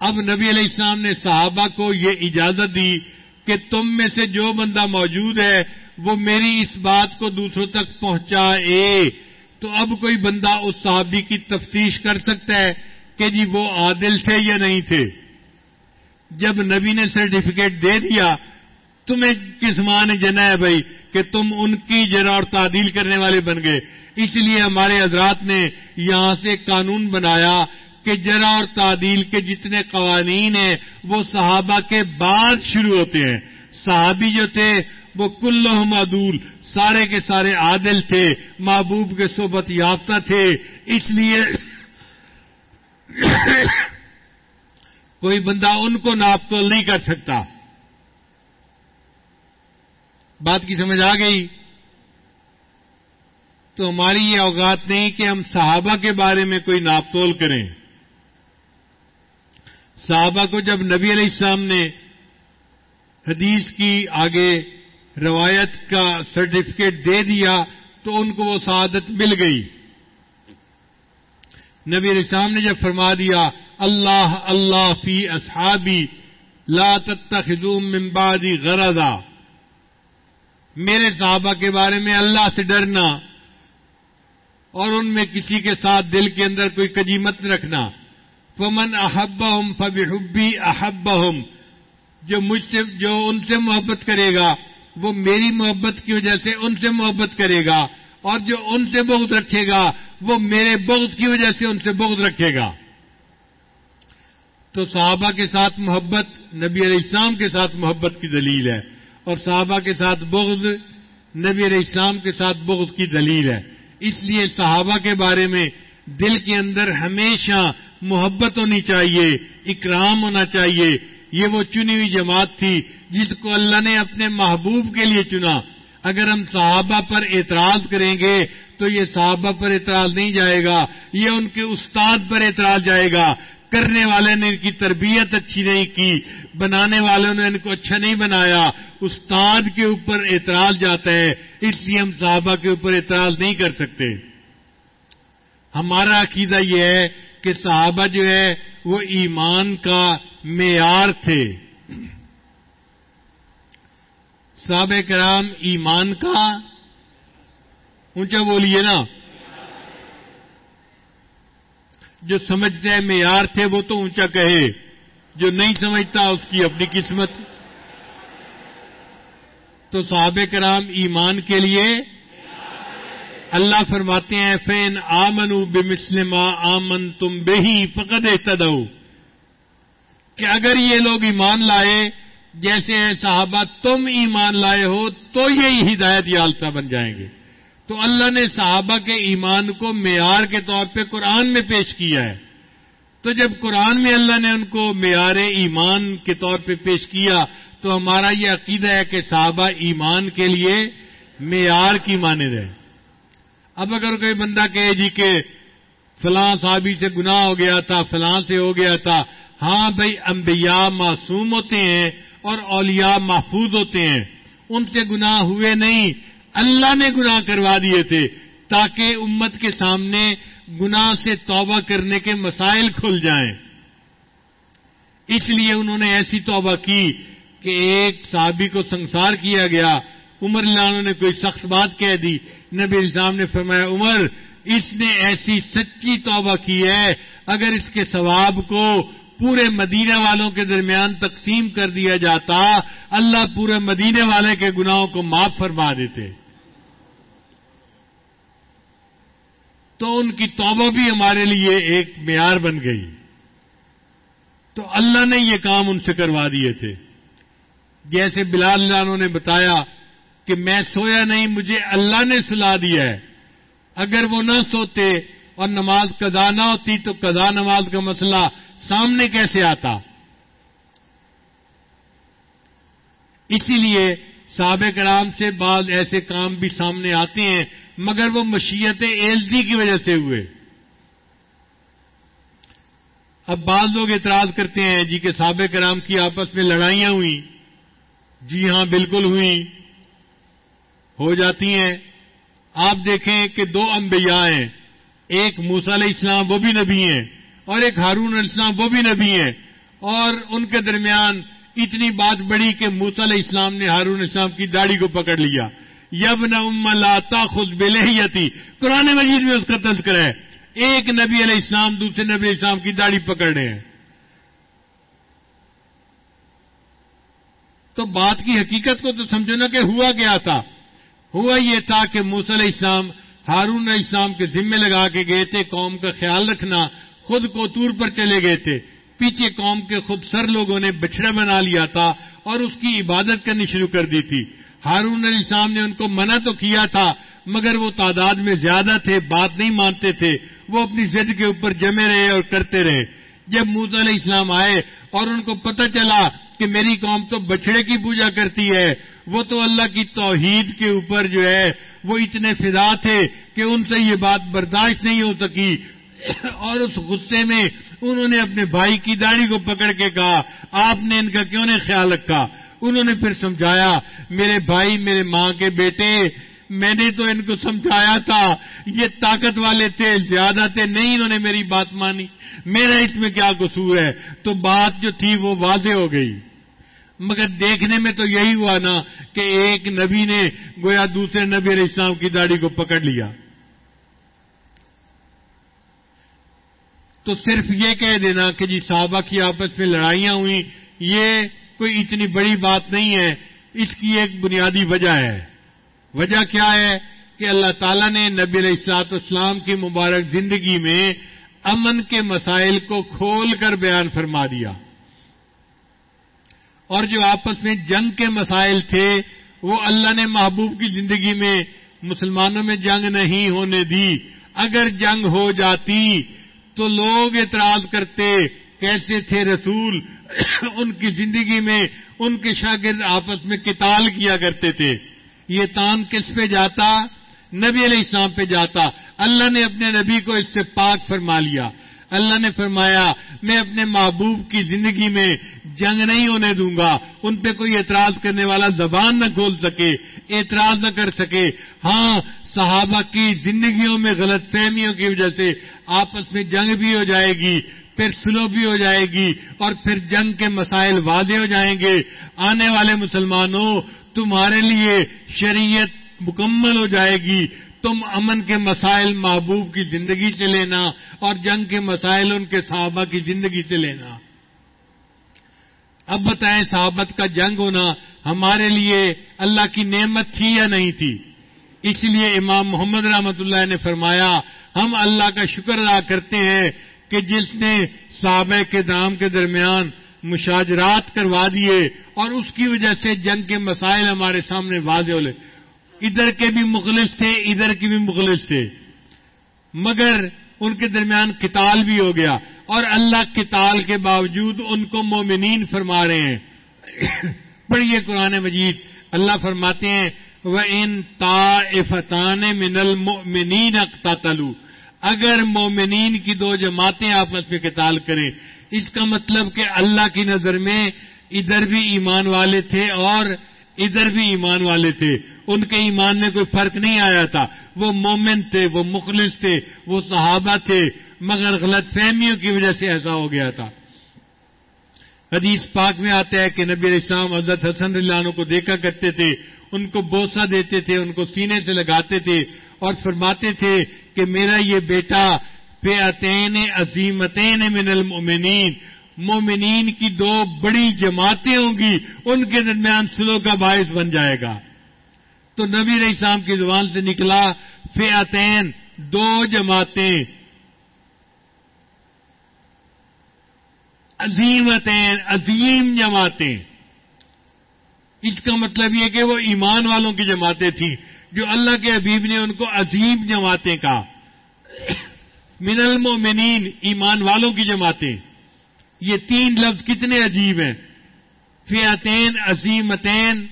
Speaker 2: اب نبی علیہ السلام نے صحابہ کو یہ اجازت دی کہ تم میں سے جو بندہ موجود ہے، وہ میری اس بات کو دوسروں تک پہنچائے۔ تو اب کوئی بندہ اس صحابی کی تفتیش کر سکتا ہے؟ کہ جی وہ عادل تھے یا نہیں تھے؟ جب نبی نے سرٹیفکیٹ دے دیا، تمہیں کس ماں نے جنا ہے بھائی کہ تم ان کی جرا اور تعدیل کرنے والے بن گئے۔ اس لیے ہمارے حضرات نے یہاں سے قانون بنایا کہ جرا اور تعدیل کے جتنے قوانین ہیں، وہ صحابہ کے بعد شروع ہوتے ہیں۔ صحابی جو تھے، وہ کلو معدول سارے کے سارے عادل تھے، محبوب کے صحبت یافتہ تھے۔ اس لیے کوئی بندہ ان کو ناپ تول نہیں کر سکتا۔ بات کی سمجھ آ گئی؟ تو ہماری یہ اوقات نہیں کہ ہم صحابہ کے بارے میں کوئی ناپ تول کریں۔ صحابہ کو جب نبی علیہ السلام نے حدیث کی آگے روایت کا سرٹیفکیٹ دے دیا تو ان کو وہ سعادت مل گئی۔ نبی علیہ السلام نے جب فرما دیا، اللہ اللہ فی اصحابی، لا تتخذوا من بعدی غرضا۔ میرے صحابہ کے بارے میں اللہ سے ڈرنا اور ان میں کسی کے ساتھ دل کے اندر کوئی کجیمت رکھنا۔ فمن احب ہم فبحبی احب جو مجھ سے، جو ان سے محبت کرے گا، وہ میری محبت کی وجہ سے ان سے محبت کرے گا۔ اور جو ان سے بغض رکھے گا، وہ میرے بغض کی وجہ سے ان سے بغض رکھے گا۔ تو صحابہ کے ساتھ محبت نبی علیہ السلام کے ساتھ محبت کی دلیل ہے، اور صحابہ کے ساتھ بغض نبی علیہ السلام کے ساتھ بغض کی دلیل ہے۔ اس لیے صحابہ کے بارے میں دل کے اندر ہمیشہ محبت ہونی چاہیے، اکرام ہونا چاہیے۔ یہ وہ چنی ہوئی جماعت تھی جس کو اللہ نے اپنے محبوب کے لیے چنا۔ اگر ہم صحابہ پر اعتراض کریں گے تو یہ صحابہ پر اعتراض نہیں جائے گا، یہ ان کے استاد پر اعتراض جائے گا۔ کرنے والے نے ان کی تربیت اچھی نہیں کی، بنانے والوں نے ان کو اچھا نہیں بنایا۔ استاد کے اوپر اعتراض جاتا ہے، اس لیے ہم صحابہ کے اوپر اعتراض نہیں کر سکتے۔ ہمارا عقیدہ یہ ہے کہ صحابہ جو ہے، وہ ایمان کا معیار تھے۔ صحابہ کرام ایمان کا اونچا بولیے نا؟ جو سمجھتے ہیں معیار تھے وہ تو اونچا کہے، جو نہیں سمجھتا اس کی اپنی قسمت۔ تو صحابہ کرام ایمان کے لیے اللہ فرماتے ہیں فین آمن بے آمن تم بے ہی فقد احتدو کہ اگر یہ لوگ ایمان لائے جیسے صحابہ، تم ایمان لائے ہو تو یہی ہدایت یالتا بن جائیں گے۔ تو اللہ نے صحابہ کے ایمان کو معیار کے طور پہ قرآن میں پیش کیا ہے۔ تو جب قرآن میں اللہ نے ان کو معیار ایمان کے طور پہ پیش کیا، تو ہمارا یہ عقیدہ ہے کہ صحابہ ایمان کے لیے معیار کی مانند ہے۔ اب اگر کوئی بندہ کہے جی کہ فلاں صحابی سے گناہ ہو گیا تھا، فلاں سے ہو گیا تھا ہاں بھائی، انبیاء معصوم ہوتے ہیں اور اولیاء محفوظ ہوتے ہیں۔ ان سے گناہ ہوئے نہیں، اللہ نے گناہ کروا دیے تھے تاکہ امت کے سامنے گناہ سے توبہ کرنے کے مسائل کھل جائیں۔ اس لیے انہوں نے ایسی توبہ کی کہ ایک صحابی کو سنسار کیا گیا۔ عمر اللہ نے کوئی سخت بات کہہ دی۔ نبی الزام نے فرمایا، عمر، اس نے ایسی سچی توبہ کی ہے، اگر اس کے ثواب کو پورے مدینے والوں کے درمیان تقسیم کر دیا جاتا، اللہ پورے مدینے والے کے گناہوں کو معاف فرما دیتے۔ تو ان کی توبہ بھی ہمارے لیے ایک معیار بن گئی۔ تو اللہ نے یہ کام ان سے کروا دیے تھے۔ جیسے بلال لانوں نے بتایا کہ میں سویا نہیں، مجھے اللہ نے سلا دیا ہے۔ اگر وہ نہ سوتے اور نماز قضا نہ ہوتی تو قضا نماز کا مسئلہ سامنے کیسے آتا؟ اسی لیے سابق کرام سے بعض ایسے کام بھی سامنے آتے ہیں، مگر وہ مشیت ایلزی کی وجہ سے ہوئے۔ اب بعض لوگ اعتراض کرتے ہیں جی کہ سابق کرام کی آپس میں لڑائیاں ہوئی جی ہاں بالکل ہوئی ہو جاتی ہیں۔ آپ دیکھیں کہ دو انبیاء ہیں۔ ایک موسا علیہ السلام وہ بھی نبی ہیں اور ایک ہارون علیہ السلام وہ بھی نبی ہیں اور ان کے درمیان اتنی بات بڑی کہ موسا علیہ السلام نے ہارون السلام کی داڑھی کو پکڑ لیا۔ یب نہ لاتا خود بلحیتی قرآن مجید میں اس کا تذکر ہے۔ ایک نبی علیہ السلام دوسرے نبی علیہ السلام کی داڑھی پکڑ رہے ہیں۔ تو بات کی حقیقت کو تو سمجھو نا کہ ہوا کیا تھا۔ ہوا یہ تھا کہ علیہ السلام ہارون علیہ السلام کے ذمے لگا کے گئے تھے قوم کا خیال رکھنا، خود کو تور پر چلے گئے تھے۔ پیچھے قوم کے خود سر لوگوں نے بچڑا بنا لیا تھا اور اس کی عبادت کرنی شروع کر دی تھی۔ ہارون علیہ السلام نے ان کو منع تو کیا تھا، مگر وہ تعداد میں زیادہ تھے، بات نہیں مانتے تھے۔ وہ اپنی ضد کے اوپر جمے رہے اور کرتے رہے۔ جب موسا علیہ السلام آئے اور ان کو پتہ چلا کہ میری قوم تو بچڑے کی پوجا کرتی ہے وہ تو اللہ کی توحید کے اوپر جو ہے وہ اتنے فدا تھے کہ ان سے یہ بات برداشت نہیں ہو سکی۔ اور اس غصے میں انہوں نے اپنے بھائی کی داڑھی کو پکڑ کے کہا، آپ نے ان کا کیوں نہیں خیال رکھا؟ انہوں نے پھر سمجھایا، میرے بھائی، میرے ماں کے بیٹے، میں نے تو ان کو سمجھایا تھا، یہ طاقت والے تھے، زیادہ تھے، نہیں انہوں نے میری بات مانی۔ میرا اس میں کیا قصور ہے؟ تو بات جو تھی وہ واضح ہو گئی۔ مگر دیکھنے میں تو یہی ہوا نا کہ ایک نبی نے گویا دوسرے نبی علیہ السلام کی داڑھی کو پکڑ لیا۔ تو صرف یہ کہہ دینا کہ جی صحابہ کی آپس میں لڑائیاں ہوئی یہ کوئی اتنی بڑی بات نہیں ہے، اس کی ایک بنیادی وجہ ہے۔ وجہ کیا ہے؟ کہ اللہ تعالیٰ نے نبی علیہ السلاط اسلام کی مبارک زندگی میں امن کے مسائل کو کھول کر بیان فرما دیا۔ اور جو آپس میں جنگ کے مسائل تھے، وہ اللہ نے محبوب کی زندگی میں مسلمانوں میں جنگ نہیں ہونے دی۔ اگر جنگ ہو جاتی تو لوگ اعتراض کرتے کیسے تھے رسول۔ ان کی زندگی میں ان کے شاگرد آپس میں کتال کیا کرتے تھے۔ یہ تان کس پہ جاتا؟ نبی علیہ السلام پہ جاتا۔ اللہ نے اپنے نبی کو اس سے پاک فرما لیا۔ اللہ نے فرمایا، میں اپنے محبوب کی زندگی میں جنگ نہیں ہونے دوں گا، ان پہ کوئی اعتراض کرنے والا زبان نہ کھول سکے، اعتراض نہ کر سکے۔ ہاں صحابہ کی زندگیوں میں غلط فہمیوں کی وجہ سے آپس میں جنگ بھی ہو جائے گی، پھر سلو بھی ہو جائے گی اور پھر جنگ کے مسائل واضح ہو جائیں گے۔ آنے والے مسلمانوں، تمہارے لیے شریعت مکمل ہو جائے گی تم امن کے مسائل محبوب کی زندگی سے لینا اور جنگ کے مسائل ان کے صحابہ کی زندگی سے لینا۔ اب بتائیں صحابت کا جنگ ہونا ہمارے لیے اللہ کی نعمت تھی یا نہیں تھی؟ اس لیے امام محمد رحمت اللہ نے فرمایا، ہم اللہ کا شکر ادا کرتے ہیں کہ جس نے صحابہ کے دام کے درمیان مشاجرات کروا دیے اور اس کی وجہ سے جنگ کے مسائل ہمارے سامنے واضح ہو لے۔ ادھر کے بھی مخلص تھے، ادھر کے بھی مخلص تھے۔ مگر ان کے درمیان کتال بھی ہو گیا۔ اور اللہ کتال کے باوجود ان کو مومنین فرما رہے ہیں۔ پڑھیے قرآن مجید۔ اللہ فرماتے ہیں وہ ان تا من المؤمنین اقتتلوا۔ اگر مومنین کی دو جماعتیں آپس میں کتال کریں، اس کا مطلب کہ اللہ کی نظر میں ادھر بھی ایمان والے تھے اور ادھر بھی ایمان والے تھے۔ ان کے ایمان میں کوئی فرق نہیں آیا تھا۔ وہ مومن تھے، وہ مخلص تھے، وہ صحابہ تھے، مگر غلط فہمیوں کی وجہ سے ایسا ہو گیا تھا۔ حدیث پاک میں آتا ہے کہ نبی السلام حضرت حسن اللہ کو دیکھا کرتے تھے، ان کو بوسا دیتے تھے، ان کو سینے سے لگاتے تھے اور فرماتے تھے کہ میرا یہ بیٹا فیعتین عظیمتین من المؤمنین۔ مومنین کی دو بڑی جماعتیں ہوں گی، ان کے درمیان سلو کا باعث بن جائے گا۔ تو نبی علیہ السلام کی زبان سے نکلا فیعتین دو جماعتیں۔ عظیمتیں، عظیم جماعتیں۔ اس کا مطلب یہ کہ وہ ایمان والوں کی جماعتیں تھیں۔ جو اللہ کے حبیب نے ان کو عظیم جماعتیں کہا۔ من المؤمنین، ایمان والوں کی جماعتیں۔ یہ تین لفظ کتنے عجیب ہیں۔ فیاتین عظیمتین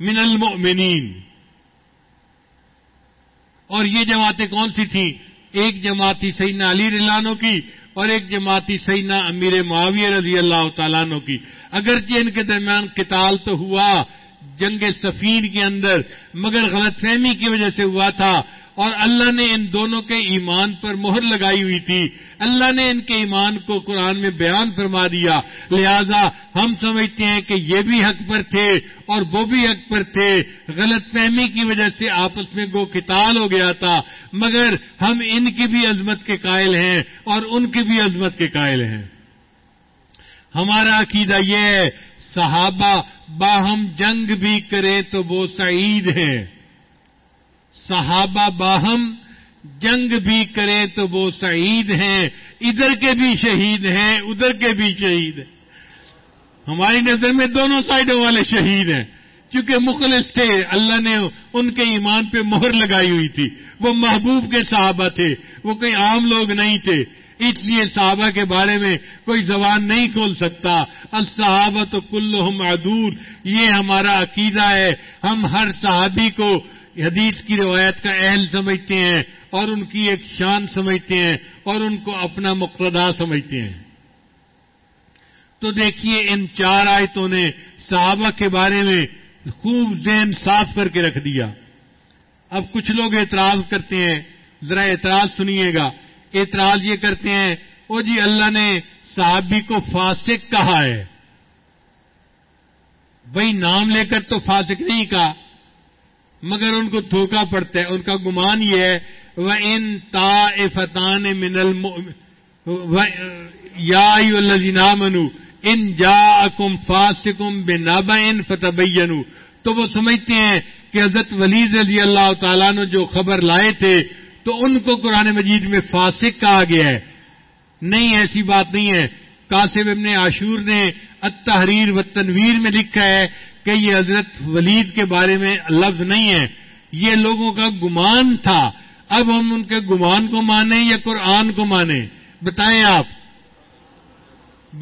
Speaker 2: من المؤمنین۔ اور یہ جماعتیں کون سی تھیں؟ ایک جماعتی سیدنا علی رلانوں کی اور ایک جماعتی سیدنا امیر معاویہ رضی اللہ تعالیٰ عنہ کی۔ اگرچہ ان کے درمیان قتال تو ہوا، جنگ سفیر کے اندر، مگر غلط فہمی کی وجہ سے ہوا تھا۔ اور اللہ نے ان دونوں کے ایمان پر مہر لگائی ہوئی تھی۔ اللہ نے ان کے ایمان کو قرآن میں بیان فرما دیا۔ لہذا ہم سمجھتے ہیں کہ یہ بھی حق پر تھے اور وہ بھی حق پر تھے۔ غلط فہمی کی وجہ سے آپس میں گو کتال ہو گیا تھا۔ مگر ہم ان کی بھی عظمت کے قائل ہیں اور ان کی بھی عظمت کے قائل ہیں۔ ہمارا عقیدہ یہ ہے، صحابہ باہم جنگ بھی کرے تو وہ سعید ہیں۔ صحابہ باہم جنگ بھی کرے تو وہ سعید ہیں، ادھر کے بھی شہید ہیں، ادھر کے بھی شہید ہیں۔ ہماری نظر میں دونوں سائڈوں والے شہید ہیں۔ چونکہ مخلص تھے، اللہ نے ان کے ایمان پہ مہر لگائی ہوئی تھی۔ وہ محبوب کے صحابہ تھے، وہ کوئی عام لوگ نہیں تھے۔ اس لیے صحابہ کے بارے میں کوئی زبان نہیں کھول سکتا۔ الصحابہ تو کلحم عدول، یہ ہمارا عقیدہ ہے۔ ہم ہر صحابی کو حدیث کی روایت کا اہل سمجھتے ہیں اور ان کی ایک شان سمجھتے ہیں اور ان کو اپنا مقتدا سمجھتے ہیں۔ تو دیکھیے ان چار آیتوں نے صحابہ کے بارے میں خوب ذہن صاف کر کے رکھ دیا۔ اب کچھ لوگ اعتراض کرتے ہیں، ذرا اعتراض سنیے گا۔ اعتراض یہ کرتے ہیں، او جی اللہ نے صحابی کو فاسق کہا ہے۔ بھائی نام لے کر تو فاسق نہیں کہا۔ مگر ان کو دھوکا پڑتا ہے، ان کا گمان یہ ہے وہ ان تا فتان من یا منو ان جا کم فاسکم بے نابا ان فتح تو وہ سمجھتے ہیں کہ حضرت ولید رضی اللہ تعالیٰ نے جو خبر لائے تھے، تو ان کو قرآن مجید میں فاسق کہا گیا ہے۔ نہیں، ایسی بات نہیں ہے۔ کاسب ابن عاشور نے التحریر و تنویر میں لکھا ہے کہ یہ حضرت ولید کے بارے میں لفظ نہیں ہے، یہ لوگوں کا گمان تھا۔ اب ہم ان کے گمان کو مانیں یا قرآن کو مانیں؟ بتائیں آپ۔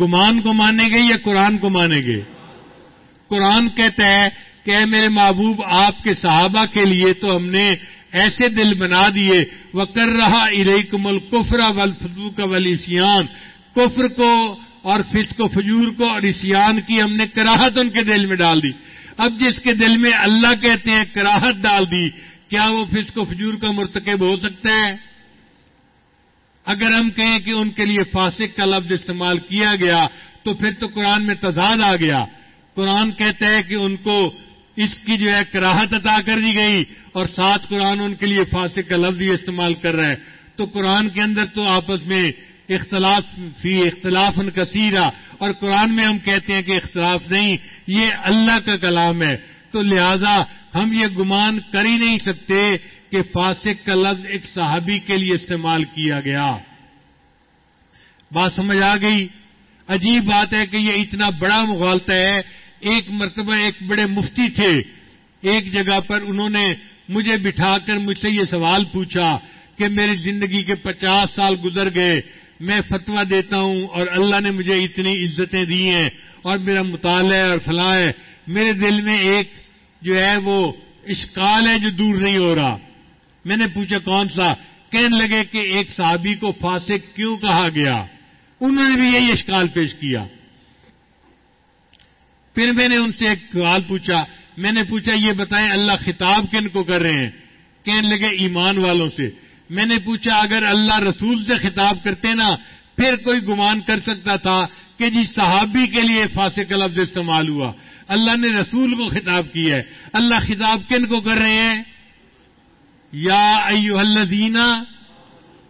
Speaker 2: گمان کو مانیں گے یا قرآن کو مانیں گے؟ قرآن کہتا ہے کہ اے میرے محبوب، آپ کے صحابہ کے لیے تو ہم نے ایسے دل بنا دیے۔ وہ کر رہا اریکم القفرا ولفدو کا ولیسیان کفر کو اور فسق و فجور کو اور اسیان کی ہم نے کراہت ان کے دل میں ڈال دی۔ اب جس کے دل میں اللہ کہتے ہیں کراہت ڈال دی، کیا وہ فسق و فجور کا مرتکب ہو سکتا ہے؟ اگر ہم کہیں کہ ان کے لیے فاسق کا لفظ استعمال کیا گیا، تو پھر تو قرآن میں تضاد آ گیا۔ قرآن کہتا ہے کہ ان کو اس کی جو ہے کراہت عطا کر دی گئی اور ساتھ قرآن ان کے لیے فاسق کا لفظ ہی استعمال کر رہا ہے تو قرآن کے اندر تو آپس میں اختلاف فی اختلاف کثیرہ اور قرآن میں ہم کہتے ہیں کہ اختلاف نہیں، یہ اللہ کا کلام ہے۔ تو لہذا ہم یہ گمان کر ہی نہیں سکتے کہ فاسق کا لفظ ایک صحابی کے لیے استعمال کیا گیا۔ بات سمجھ آ گئی؟ عجیب بات ہے کہ یہ اتنا بڑا مغالطہ ہے۔ ایک مرتبہ ایک بڑے مفتی تھے۔ ایک جگہ پر انہوں نے مجھے بٹھا کر مجھ سے یہ سوال پوچھا کہ میری زندگی کے پچاس سال گزر گئے۔ میں فتوا دیتا ہوں اور اللہ نے مجھے اتنی عزتیں دی ہیں اور میرا مطالعہ اور فلاں ہے۔ میرے دل میں ایک جو ہے وہ اشکال ہے جو دور نہیں ہو رہا۔ میں نے پوچھا کون سا؟ کہنے لگے کہ ایک صحابی کو فاسق کیوں کہا گیا؟ انہوں نے بھی یہی اشکال پیش کیا۔ پھر میں نے ان سے ایک سوال پوچھا۔ میں نے پوچھا، یہ بتائیں اللہ خطاب کن کو کر رہے ہیں؟ کہنے لگے، ایمان والوں سے۔ میں نے پوچھا، اگر اللہ رسول سے خطاب کرتے نا، پھر کوئی گمان کر سکتا تھا کہ جی صحابی کے لیے فاسق لفظ استعمال ہوا۔ اللہ نے رسول کو خطاب کیا ہے۔ اللہ خطاب کن کو کر رہے ہیں؟ یا ایو الزینہ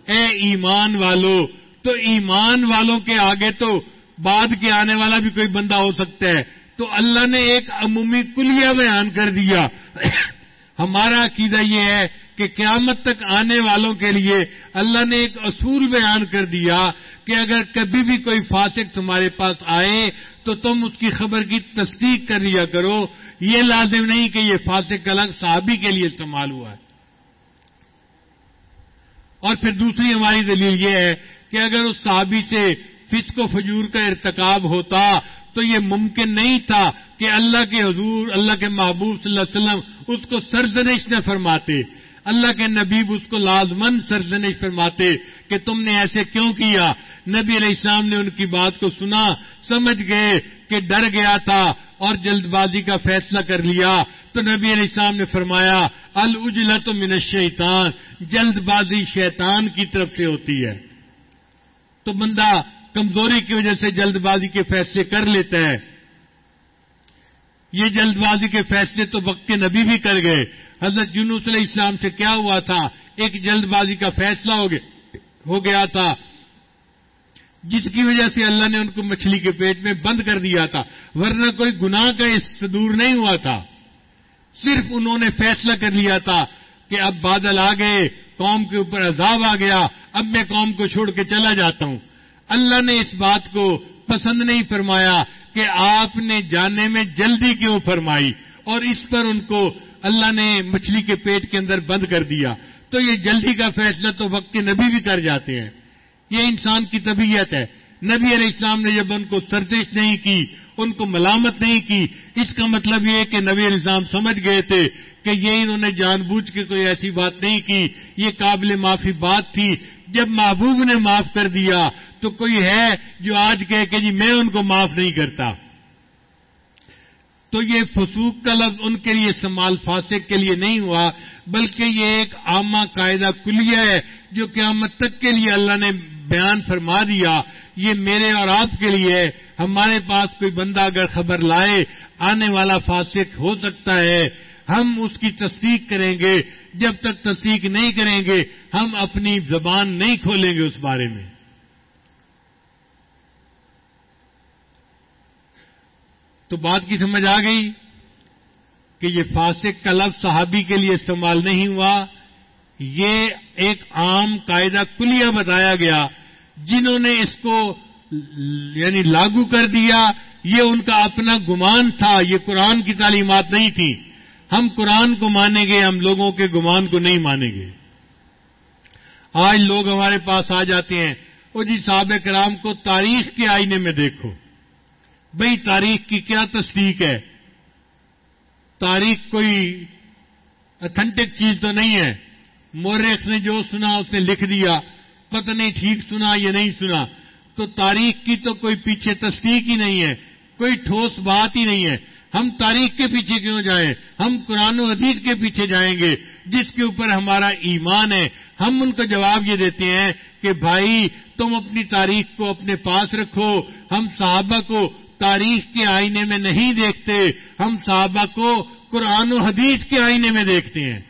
Speaker 2: اے ایمان والو۔ تو ایمان والوں کے آگے تو بعد کے آنے والا بھی کوئی بندہ ہو سکتا ہے۔ تو اللہ نے ایک عمومی کلیہ بیان کر دیا۔ ہمارا عقیدہ یہ ہے کہ قیامت تک آنے والوں کے لیے اللہ نے ایک اصول بیان کر دیا کہ اگر کبھی بھی کوئی فاسق تمہارے پاس آئے تو تم اس کی خبر کی تصدیق کر لیا کرو۔ یہ لازم نہیں کہ یہ فاسق الگ صحابی کے لیے استعمال ہوا ہے۔ اور پھر دوسری ہماری دلیل یہ ہے کہ اگر اس صحابی سے فسق و فجور کا ارتکاب ہوتا تو یہ ممکن نہیں تھا کہ اللہ کے حضور، اللہ کے محبوب صلی اللہ علیہ وسلم اس کو سرزنش نہ فرماتے۔ اللہ کے نبیب اس کو لازمن سرزنش فرماتے کہ تم نے ایسے کیوں کیا؟ نبی علیہ السلام نے ان کی بات کو سنا، سمجھ گئے کہ ڈر گیا تھا اور جلد بازی کا فیصلہ کر لیا۔ تو نبی علیہ السلام نے فرمایا الجلت من الشیطان، جلد بازی شیطان کی طرف سے ہوتی ہے۔ تو بندہ کمزوری کی وجہ سے جلد بازی کے فیصلے کر لیتا ہے۔ یہ جلد بازی کے فیصلے تو وقت کے نبی بھی کر گئے۔ حضرت یونس علیہ السلام سے کیا ہوا تھا؟ ایک جلد بازی کا فیصلہ ہو گیا تھا۔ جس کی وجہ سے اللہ نے ان کو مچھلی کے پیٹ میں بند کر دیا تھا۔ ورنہ کوئی گناہ کا اس دور نہیں ہوا تھا۔ صرف انہوں نے فیصلہ کر لیا تھا کہ اب بادل آ گئے، قوم کے اوپر عذاب آ گیا، اب میں قوم کو چھوڑ کے چلا جاتا ہوں۔ اللہ نے اس بات کو پسند نہیں فرمایا۔ کہ آپ نے جانے میں جلدی کیوں فرمائی اور اس پر ان کو اللہ نے مچھلی کے پیٹ کے اندر بند کر دیا تو یہ جلدی کا فیصلہ تو وقت کے نبی بھی کر جاتے ہیں یہ انسان کی طبیعت ہے نبی علیہ السلام نے جب ان کو سرزش نہیں کی، ان کو ملامت نہیں کی، اس کا مطلب یہ کہ نبی علیہ السلام سمجھ گئے تھے کہ یہ انہوں نے جان بوجھ کے کوئی ایسی بات نہیں کی، یہ قابل معافی بات تھی جب محبوب نے معاف کر دیا تو کوئی ہے جو آج کہے کہ جی میں ان کو معاف نہیں کرتا۔ تو یہ فسوق کا لفظ ان کے لیے استعمال فاسق کے لیے نہیں ہوا، بلکہ یہ ایک عامہ قاعدہ کلیہ ہے جو قیامت تک کے لیے اللہ نے بیان فرما دیا۔ یہ میرے اور آپ کے لیے ہمارے پاس کوئی بندہ اگر خبر لائے، آنے والا فاسق ہو سکتا ہے۔ ہم اس کی تصدیق کریں گے۔ جب تک تصدیق نہیں کریں گے، ہم اپنی زبان نہیں کھولیں گے اس بارے میں۔ تو بات کی سمجھ آ گئی کہ یہ فاسق کا لفظ صحابی کے لیے استعمال نہیں ہوا۔ یہ ایک عام قاعدہ کلیہ بتایا گیا۔ جنہوں نے اس کو یعنی لاگو کر دیا، یہ ان کا اپنا گمان تھا۔ یہ قرآن کی تعلیمات نہیں تھی ہم قرآن کو مانیں گے، ہم لوگوں کے گمان کو نہیں مانیں گے۔ آج لوگ ہمارے پاس آ جاتے ہیں۔ وہ جی صحابہ کرام کو تاریخ کے آئینے میں دیکھو۔ بھئی، تاریخ کی کیا تصدیق ہے؟ تاریخ کوئی اتھینٹک چیز تو نہیں ہے۔ مورخ نے جو سنا، اس نے لکھ دیا۔ پتہ نہیں ٹھیک سنا یا نہیں سنا۔ تو تاریخ کی تو کوئی پیچھے تصدیق ہی نہیں ہے۔ کوئی ٹھوس بات ہی نہیں ہے۔ ہم تاریخ کے پیچھے کیوں جائیں؟ ہم قرآن و حدیث کے پیچھے جائیں گے، جس کے اوپر ہمارا ایمان ہے۔ ہم ان کو جواب یہ دیتے ہیں کہ بھائی، تم اپنی تاریخ کو اپنے پاس رکھو۔ ہم صحابہ کو تاریخ کے آئینے میں نہیں دیکھتے، ہم صحابہ کو قرآن و حدیث کے آئینے میں دیکھتے ہیں۔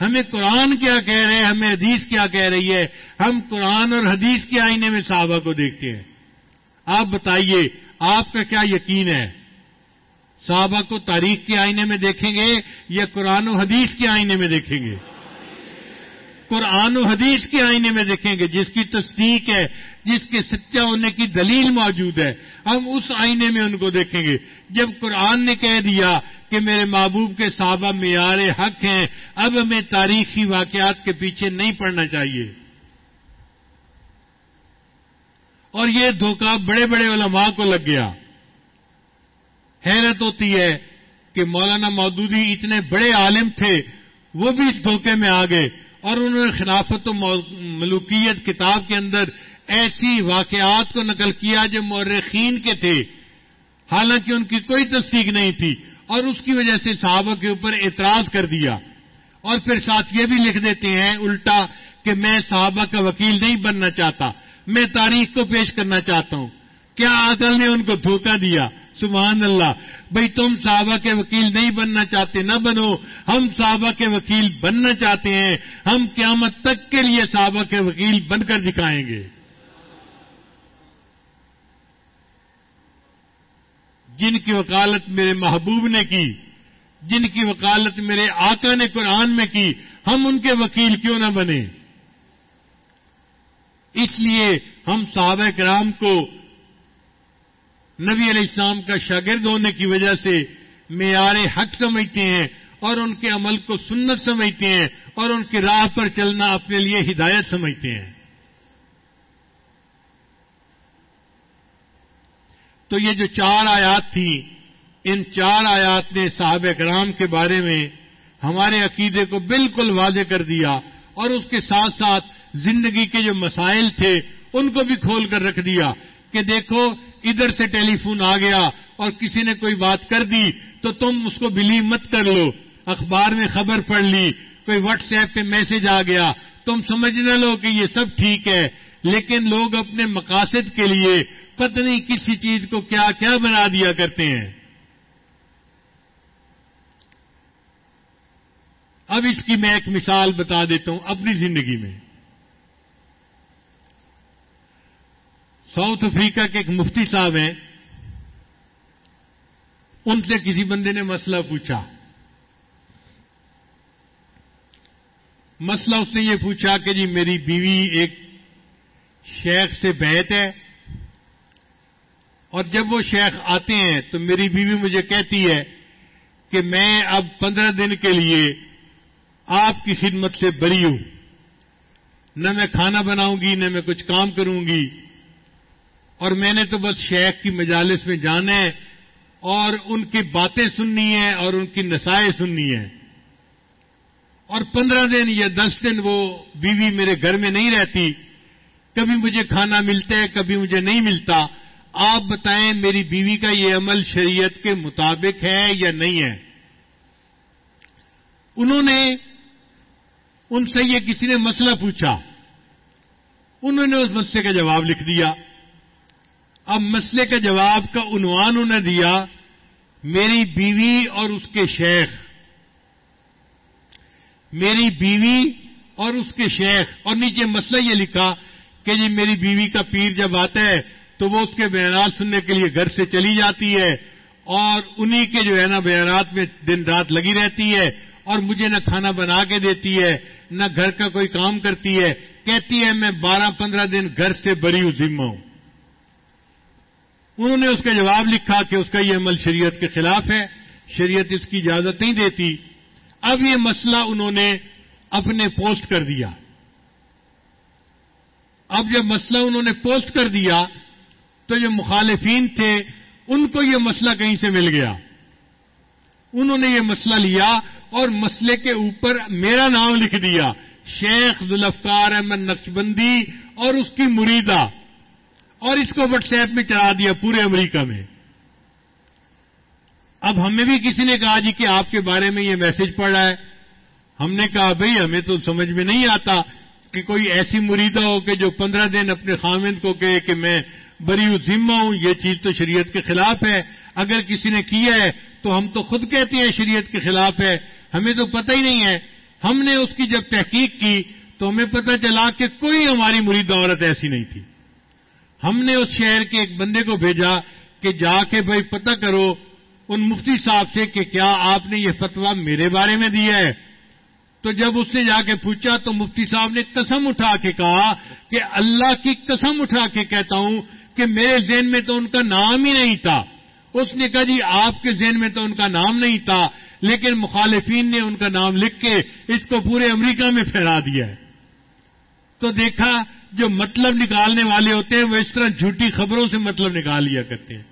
Speaker 2: ہمیں قرآن کیا کہہ رہے ہیں، ہمیں حدیث کیا کہہ رہی ہے۔ ہم قرآن اور حدیث کے آئینے میں صحابہ کو دیکھتے ہیں۔ آپ بتائیے، آپ کا کیا یقین ہے؟ صحابہ کو تاریخ کے آئینے میں دیکھیں گے یا قرآن و حدیث کے آئینے میں دیکھیں گے؟ قرآن و حدیث کے آئینے میں دیکھیں گے جس کی تصدیق ہے، جس کے سچا ہونے کی دلیل موجود ہے۔ ہم اس آئینے میں ان کو دیکھیں گے۔ جب قرآن نے کہہ دیا کہ میرے محبوب کے صحابہ معیار حق ہیں، اب ہمیں تاریخی واقعات کے پیچھے نہیں پڑنا چاہیے۔ اور یہ دھوکہ بڑے بڑے علماء کو لگ گیا۔ حیرت ہوتی ہے کہ مولانا مودودی اتنے بڑے عالم تھے، وہ بھی اس دھوکے میں آ گئے اور انہوں نے خلافت و ملوکیت کتاب کے اندر ایسی واقعات کو نقل کیا جو مورخین کے تھے۔ حالانکہ ان کی کوئی تصدیق نہیں تھی اور اس کی وجہ سے صحابہ کے اوپر اعتراض کر دیا۔ اور پھر ساتھ یہ بھی لکھ دیتے ہیں الٹا کہ میں صحابہ کا وکیل نہیں بننا چاہتا، میں تاریخ کو پیش کرنا چاہتا ہوں۔ کیا عقل نے ان کو دھوکہ دیا؟ سبحان اللہ بھئی تم صحابہ کے وکیل نہیں بننا چاہتے، نہ بنو۔ ہم صحابہ کے وکیل بننا چاہتے ہیں۔ ہم قیامت تک کے لیے صحابہ کے وکیل بن کر دکھائیں گے۔ جن کی وکالت میرے محبوب نے کی، جن کی وکالت میرے آقا نے قرآن میں کی، ہم ان کے وکیل کیوں نہ بنے اس لیے ہم صحابہ کرام کو نبی علیہ السلام کا شاگرد ہونے کی وجہ سے معیار حق سمجھتے ہیں اور ان کے عمل کو سنت سمجھتے ہیں اور ان کی راہ پر چلنا اپنے لیے ہدایت سمجھتے ہیں۔ تو یہ جو چار آیات تھی ان چار آیات نے صاحب کرام کے بارے میں ہمارے عقیدے کو بالکل واضح کر دیا اور اس کے ساتھ ساتھ زندگی کے جو مسائل تھے، ان کو بھی کھول کر رکھ دیا کہ دیکھو ادھر سے ٹیلی فون آ گیا اور کسی نے کوئی بات کر دی تو تم اس کو بلیو مت کر لو۔ اخبار میں خبر پڑھ لی، کوئی واٹس ایپ پہ میسج آ گیا۔ تم سمجھ نہ لو کہ یہ سب ٹھیک ہے۔ لیکن لوگ اپنے مقاصد کے لیے پتنی کسی چیز کو کیا کیا بنا دیا کرتے ہیں۔ اب اس کی میں ایک مثال بتا دیتا ہوں اپنی زندگی میں۔ ساؤتھ افریقہ کے ایک مفتی صاحب ہیں۔ ان سے کسی بندے نے مسئلہ پوچھا۔ مسئلہ اس نے یہ پوچھا کہ جی میری بیوی ایک شیخ سے بیت ہے اور جب وہ شیخ آتے ہیں تو میری بیوی مجھے کہتی ہے کہ میں اب پندرہ دن کے لیے آپ کی خدمت سے بری ہوں۔ نہ میں کھانا بناؤں گی، نہ میں کچھ کام کروں گی۔ اور میں نے تو بس شیخ کی مجالس میں جانا ہے اور ان کی باتیں سننی ہے اور ان کی نسائیں سننی ہے اور پندرہ دن یا دس دن وہ بیوی میرے گھر میں نہیں رہتی۔ کبھی مجھے کھانا ملتا ہے، کبھی مجھے نہیں ملتا۔ آپ بتائیں میری بیوی کا یہ عمل شریعت کے مطابق ہے یا نہیں ہے؟ انہوں نے، ان سے یہ کسی نے مسئلہ پوچھا۔ انہوں نے اس مسئلے کا جواب لکھ دیا۔ اب مسئلے کے جواب کا عنوان انہوں نے دیا، میری بیوی اور اس کے شیخ۔ میری بیوی اور اس کے شیخ۔ اور نیچے مسئلہ یہ لکھا کہ جی میری بیوی کا پیر جب آتا ہے تو وہ اس کے بیانات سننے کے لیے گھر سے چلی جاتی ہے اور انہی کے جو ہے نا بیانات میں دن رات لگی رہتی ہے اور مجھے نہ کھانا بنا کے دیتی ہے، نہ گھر کا کوئی کام کرتی ہے، کہتی ہے میں بارہ پندرہ دن گھر سے بری ہوں، ذمہ ہوں۔ انہوں نے اس کا جواب لکھا کہ اس کا یہ عمل شریعت کے خلاف ہے، شریعت اس کی اجازت نہیں دیتی۔ اب یہ مسئلہ انہوں نے اپنے پوسٹ کر دیا۔ اب جب مسئلہ انہوں نے پوسٹ کر دیا تو جو مخالفین تھے، ان کو یہ مسئلہ کہیں سے مل گیا۔ انہوں نے یہ مسئلہ لیا اور مسئلے کے اوپر میرا نام لکھ دیا، شیخ ذوالفقار احمد نقشبندی اور اس کی مریدہ۔ اور اس کو واٹس ایپ میں چلا دیا پورے امریکہ میں۔ اب ہمیں بھی کسی نے کہا جی کہ آپ کے بارے میں یہ میسج پڑ رہا ہے۔ ہم نے کہا بھائی ہمیں تو سمجھ میں نہیں آتا کہ کوئی ایسی مریدہ ہو کہ جو پندرہ دن اپنے خامند کو کہے کہ میں بری ذمہ ہوں، یہ چیز تو شریعت کے خلاف ہے۔ اگر کسی نے کیا ہے تو ہم تو خود کہتے ہیں شریعت کے خلاف ہے۔ ہمیں تو پتہ ہی نہیں ہے۔ ہم نے اس کی جب تحقیق کی تو ہمیں پتہ چلا کہ کوئی ہماری مرید عورت ایسی نہیں تھی۔ ہم نے اس شہر کے ایک بندے کو بھیجا کہ جا کے بھائی پتہ کرو ان مفتی صاحب سے کہ کیا آپ نے یہ فتویٰ میرے بارے میں دیا ہے؟ تو جب اس نے جا کے پوچھا تو مفتی صاحب نے قسم اٹھا کے کہا کہ اللہ کی قسم اٹھا کے کہتا ہوں کہ میرے ذہن میں تو ان کا نام ہی نہیں تھا۔ اس نے کہا جی آپ کے ذہن میں تو ان کا نام نہیں تھا، لیکن مخالفین نے ان کا نام لکھ کے اس کو پورے امریکہ میں پھیلا دیا ہے۔ تو دیکھا جو مطلب نکالنے والے ہوتے ہیں، وہ اس طرح جھوٹی خبروں سے مطلب نکال لیا کرتے ہیں۔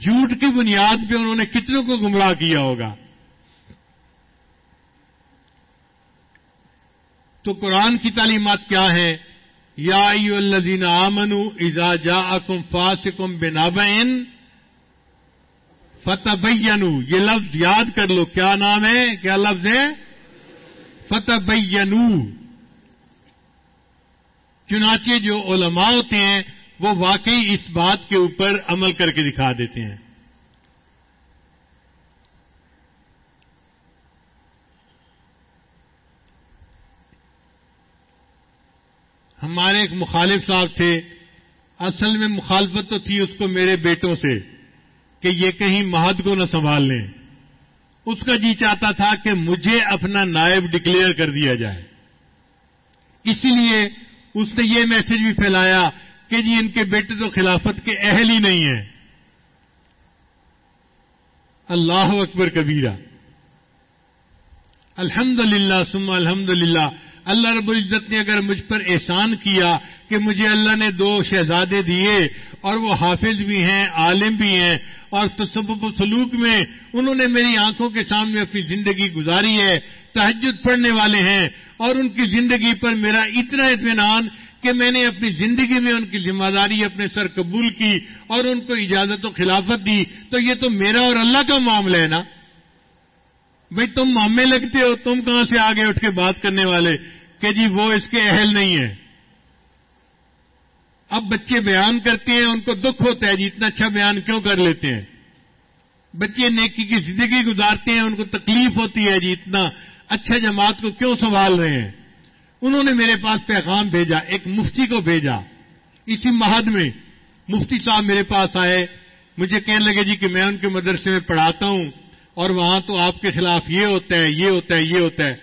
Speaker 2: جھوٹ کی بنیاد پہ انہوں نے کتنوں کو گمراہ کیا ہوگا۔ تو قرآن کی تعلیمات کیا ہے یا الذین آمنو اذا جاءکم فاسقم بنابئن فتح یہ لفظ یاد کر لو، کیا نام ہے؟ کیا لفظ ہے؟ فتح چنانچہ جو علماء ہوتے ہیں، وہ واقعی اس بات کے اوپر عمل کر کے دکھا دیتے ہیں۔ ہمارے ایک مخالف صاحب تھے۔ اصل میں مخالفت تو تھی اس کو میرے بیٹوں سے کہ یہ کہیں مہد کو نہ سنبھال لیں۔ اس کا جی چاہتا تھا کہ مجھے اپنا نائب ڈکلیئر کر دیا جائے۔ اسی لیے اس نے یہ میسج بھی پھیلایا کہ جی ان کے بیٹے تو خلافت کے اہل ہی نہیں ہیں۔ اللہ اکبر کبیرہ۔ الحمد للہ سم الحمد للہ اللہ رب العزت نے اگر مجھ پر احسان کیا کہ مجھے اللہ نے دو شہزادے دیے اور وہ حافظ بھی ہیں، عالم بھی ہیں اور تصب و سلوک میں انہوں نے میری آنکھوں کے سامنے اپنی زندگی گزاری ہے تحجد پڑھنے والے ہیں اور ان کی زندگی پر میرا اتنا اطمینان کہ میں نے اپنی زندگی میں ان کی ذمہ داری اپنے سر قبول کی اور ان کو اجازت و خلافت دی، تو یہ تو میرا اور اللہ کا معاملہ ہے نا؟ بھائی تم مامے لگتے ہو، تم کہاں سے آگے اٹھ کے بات کرنے والے؟ کہ جی وہ اس کے اہل نہیں ہیں۔ اب بچے بیان کرتے ہیں، ان کو دکھ ہوتا ہے جی اتنا اچھا بیان کیوں کر لیتے ہیں؟ بچے نیکی کی زندگی گزارتے ہیں، ان کو تکلیف ہوتی ہے جی اتنا اچھا جماعت کو کیوں سنبھال رہے ہیں؟ انہوں نے میرے پاس پیغام بھیجا، ایک مفتی کو بھیجا۔ اسی مہد میں مفتی صاحب میرے پاس آئے، مجھے کہنے لگے جی کہ میں ان کے مدرسے میں پڑھاتا ہوں۔ اور وہاں تو آپ کے خلاف یہ ہوتا ہے، یہ ہوتا ہے، یہ ہوتا ہے۔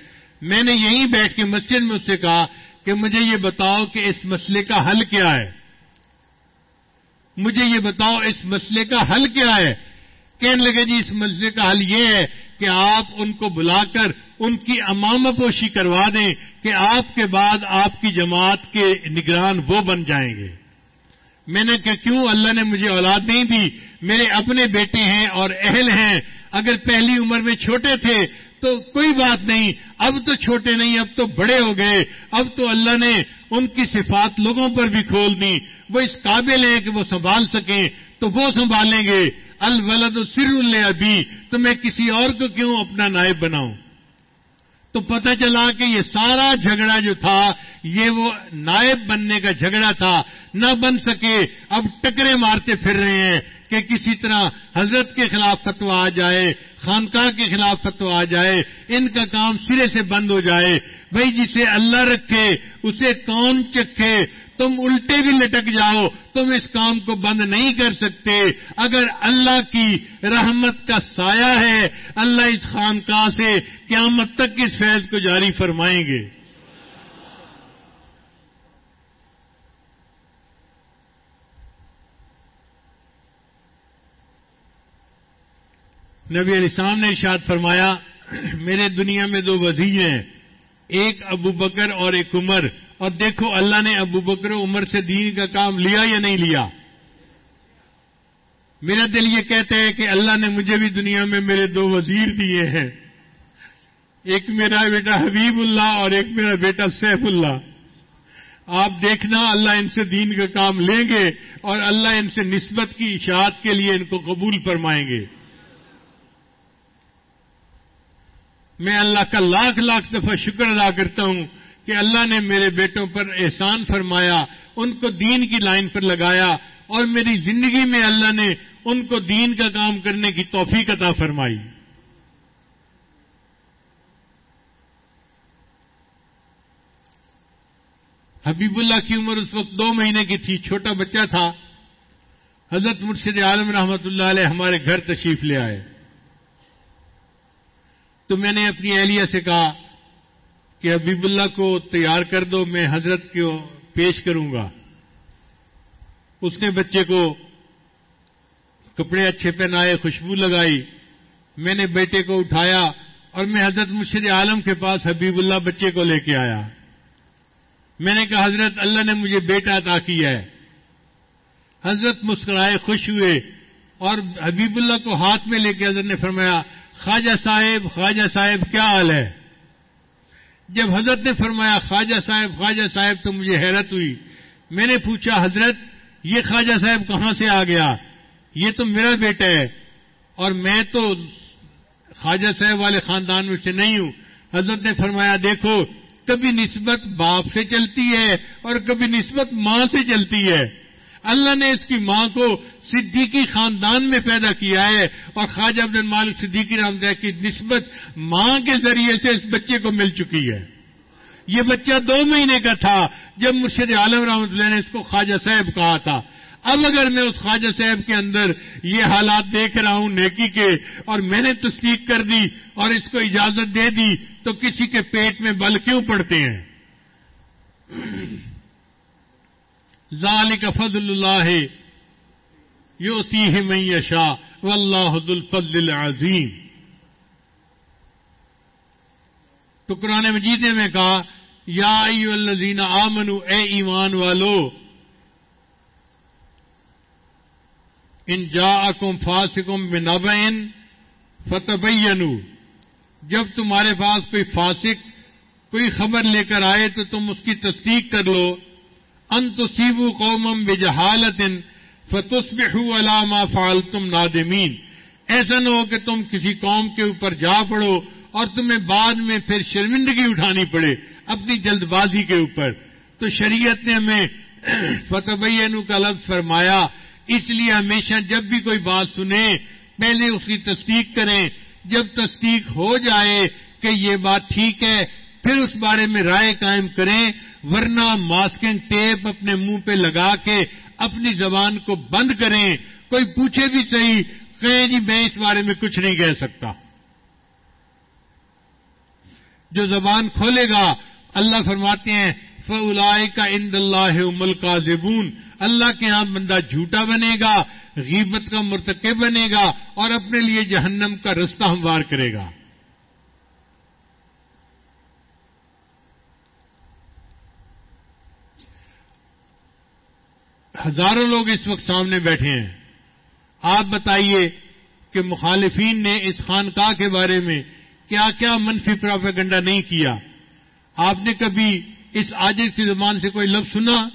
Speaker 2: میں نے یہیں بیٹھ کے مسجد میں اس سے کہا کہ مجھے یہ بتاؤ کہ اس مسئلے کا حل کیا ہے۔ مجھے یہ بتاؤ اس مسئلے کا حل کیا ہے۔ کہنے لگے جی اس مسئلے کا حل یہ ہے کہ آپ ان کو بلا کر ان کی امام پوشی کروا دیں کہ آپ کے بعد آپ کی جماعت کے نگران وہ بن جائیں گے۔ میں نے کہا، کیوں؟ اللہ نے مجھے اولاد نہیں دی۔ میرے اپنے بیٹے ہیں اور اہل ہیں۔ اگر پہلی عمر میں چھوٹے تھے تو کوئی بات نہیں، اب تو چھوٹے نہیں، اب تو بڑے ہو گئے، اب تو اللہ نے ان کی صفات لوگوں پر بھی کھول دی، وہ اس قابل ہیں کہ وہ سنبھال سکیں، تو وہ سنبھالیں گے۔ الولد سر اللہ ابھی تو میں کسی اور کو کیوں اپنا نائب بناؤں؟ تو پتہ چلا کہ یہ سارا جھگڑا جو تھا، یہ وہ نائب بننے کا جھگڑا تھا، نہ بن سکے، اب ٹکرے مارتے پھر رہے ہیں۔ کہ کسی طرح حضرت کے خلاف فتوا آ جائے، خانقاہ کے خلاف فتوا آ جائے، ان کا کام سرے سے بند ہو جائے، بھائی جسے اللہ رکھے، اسے کون چکھے؟ تم الٹے بھی لٹک جاؤ، تم اس کام کو بند نہیں کر سکتے۔ اگر اللہ کی رحمت کا سایہ ہے، اللہ اس خانقاہ سے قیامت تک اس فیض کو جاری فرمائیں گے۔ نبی علیہ السلام نے ارشاد فرمایا، میرے دنیا میں دو وزیر ہیں، ایک ابو بکر اور ایک عمر۔ اور دیکھو، اللہ نے ابو بکر و عمر سے دین کا کام لیا یا نہیں لیا؟ میرا دل یہ کہتا ہے کہ اللہ نے مجھے بھی دنیا میں میرے دو وزیر دیے ہیں۔ ایک میرا بیٹا حبیب اللہ اور ایک میرا بیٹا سیف اللہ۔ آپ دیکھنا، اللہ ان سے دین کا کام لیں گے اور اللہ ان سے نسبت کی اشاعت کے لیے ان کو قبول فرمائیں گے۔ میں اللہ کا لاکھ لاکھ دفعہ شکر ادا کرتا ہوں کہ اللہ نے میرے بیٹوں پر احسان فرمایا، ان کو دین کی لائن پر لگایا اور میری زندگی میں اللہ نے ان کو دین کا کام کرنے کی توفیق عطا فرمائی۔ حبیب اللہ کی عمر اس وقت دو مہینے کی تھی، چھوٹا بچہ تھا۔ حضرت مرشد عالم رحمت اللہ علیہ ہمارے گھر تشریف لے آئے۔ تو میں نے اپنی اہلیہ سے کہا کہ حبیب اللہ کو تیار کر دو، میں حضرت کو پیش کروں گا۔ اس نے بچے کو کپڑے اچھے پہنائے، خوشبو لگائی۔ میں نے بیٹے کو اٹھایا اور میں حضرت مرشد عالم کے پاس حبیب اللہ بچے کو لے کے آیا۔ میں نے کہا، حضرت اللہ نے مجھے بیٹا عطا کیا ہے۔ حضرت مسکرائے، خوش ہوئے۔ اور حبیب اللہ کو ہاتھ میں لے کے حضرت نے فرمایا، خواجہ صاحب خواجہ صاحب، کیا حال ہے؟ جب حضرت نے فرمایا، خواجہ صاحب خواجہ صاحب، تو مجھے حیرت ہوئی۔ میں نے پوچھا، حضرت، یہ خواجہ صاحب کہاں سے آ گیا؟ یہ تو میرا بیٹا ہے۔ اور میں تو خواجہ صاحب والے خاندان میں سے نہیں ہوں۔ حضرت نے فرمایا، دیکھو، کبھی نسبت باپ سے چلتی ہے اور کبھی نسبت ماں سے چلتی ہے۔ اللہ نے اس کی ماں کو صدیقی خاندان میں پیدا کیا ہے اور خواجہ عبد المالک صدیقی رام دہ کی نسبت ماں کے ذریعے سے اس بچے کو مل چکی ہے۔ یہ بچہ دو مہینے کا تھا جب مرشد عالم رحمۃ اللہ نے اس کو خواجہ صاحب کہا تھا۔ اب اگر میں اس خواجہ صاحب کے اندر یہ حالات دیکھ رہا ہوں نیکی کے اور میں نے تصدیق کر دی اور اس کو اجازت دے دی تو کسی کے پیٹ میں بل کیوں پڑتے ہیں؟ ذالک فضل اللہ یوتی من یشا واللہ ذو الفضل العظیم۔ تو قرآن مجید میں کہا، یا ایو الذین آمنو اے ایمان والو، ان جاءکم فاسقم بنبئن فتبینوا۔ جب تمہارے پاس کوئی فاسق، کوئی خبر لے کر آئے تو تم اس کی تصدیق کر لو۔ ان تصیبوا قومم بجہالت فتصبحوا علی ما فعلتم نادمین۔ ایسا نہ ہو کہ تم کسی قوم کے اوپر جا پڑو اور تمہیں بعد میں پھر شرمندگی اٹھانی پڑے اپنی جلد بازی کے اوپر۔ تو شریعت نے ہمیں فتح کا لفظ فرمایا، اس لیے ہمیشہ جب بھی کوئی بات سنیں، پہلے اس کی تصدیق کریں۔ جب تصدیق ہو جائے کہ یہ بات ٹھیک ہے، پھر اس بارے میں رائے قائم کریں۔ ورنہ ماسکنگ ٹیپ اپنے منہ پہ لگا کے اپنی زبان کو بند کریں، کوئی پوچھے بھی صحیح کہیں جی میں اس بارے میں کچھ نہیں کہہ سکتا۔ جو زبان کھولے گا، اللہ فرماتے ہیں فلائے کا اند اللہ ملکا زبون اللہ کے ہاں بندہ جھوٹا بنے گا، غیبت کا مرتکب بنے گا اور اپنے لیے جہنم کا رستہ ہموار کرے گا۔ ہزاروں لوگ اس وقت سامنے بیٹھے ہیں۔ آپ بتائیے کہ مخالفین نے اس خانقاہ کے بارے میں کیا کیا منفی پراپیگنڈا نہیں کیا۔ آپ نے کبھی اس آجز کی زبان سے کوئی لفظ سنا؟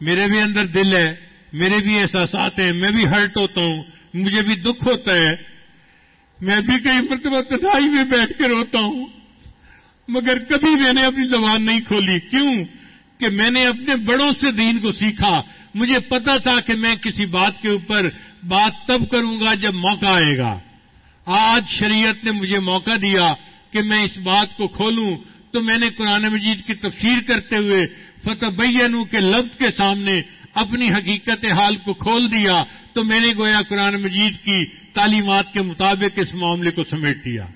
Speaker 2: میرے بھی اندر دل ہے، میرے بھی احساسات ہیں، میں بھی ہرٹ ہوتا ہوں، مجھے بھی دکھ ہوتا ہے۔ میں بھی کئی مرتبہ تنہائی میں بیٹھ کے روتا ہوں، مگر کبھی میں نے اپنی زبان نہیں کھولی۔ کیوں؟ کہ میں نے اپنے بڑوں سے دین کو سیکھا۔ مجھے پتا تھا کہ میں کسی بات کے اوپر بات تب کروں گا جب موقع آئے گا۔ آج شریعت نے مجھے موقع دیا کہ میں اس بات کو کھولوں۔ تو میں نے قرآن مجید کی تفسیر کرتے ہوئے فتح بینو کے لفظ کے سامنے اپنی حقیقت حال کو کھول دیا۔ تو میں نے گویا قرآن مجید کی تعلیمات کے مطابق اس معاملے کو سمیٹ دیا۔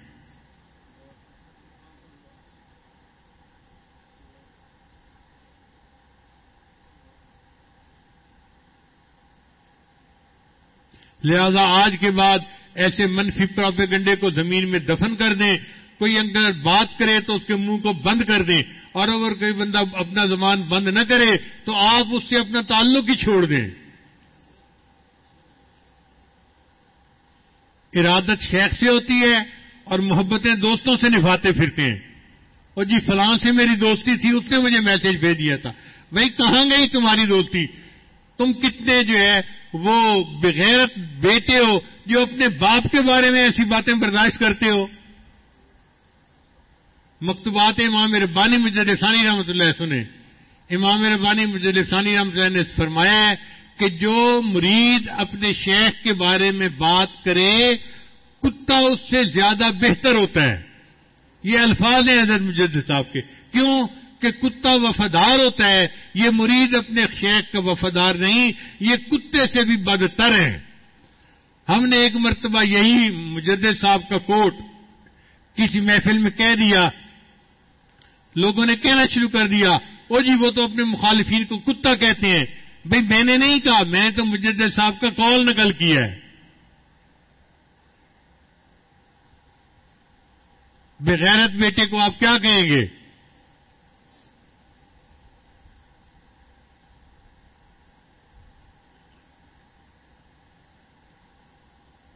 Speaker 2: لہذا آج کے بعد ایسے منفی پراپیگنڈے کو زمین میں دفن کر دیں، کوئی اگر بات کرے تو اس کے منہ کو بند کر دیں، اور اگر کوئی بندہ اپنا زبان بند نہ کرے تو آپ اس سے اپنا تعلق ہی چھوڑ دیں۔ ارادت شیخ سے ہوتی ہے اور محبتیں دوستوں سے نبھاتے پھرتے ہیں۔ اور جی فلاں سے میری دوستی تھی، اس نے مجھے میسج بھیج دیا تھا۔ بھائی، کہاں گئی تمہاری دوستی؟ تم کتنے جو ہے وہ بغیر بیٹے ہو جو اپنے باپ کے بارے میں ایسی باتیں برداشت کرتے ہو۔ مکتوبات امام ربانی مجد ثانی رحمۃ اللہ سنیں۔ امام ربانی مجد ثانی رحمۃ اللہ نے فرمایا ہے کہ جو مرید اپنے شیخ کے بارے میں بات کرے، کتا اس سے زیادہ بہتر ہوتا ہے۔ یہ الفاظ ہیں حضرت مجد صاحب کے۔ کیوں؟ کہ کتا وفادار ہوتا ہے، یہ مرید اپنے شیخ کا وفادار نہیں، یہ کتے سے بھی بدتر ہے۔ ہم نے ایک مرتبہ یہی مجد صاحب کا کوٹ کسی محفل میں کہہ دیا۔ لوگوں نے کہنا شروع کر دیا۔ او جی وہ تو اپنے مخالفین کو کتا کہتے ہیں۔ بھئی میں نے نہیں کہا، میں نے تو مجد صاحب کا کال نقل کیا ہے۔ بغیرت بیٹے کو آپ کیا کہیں گے؟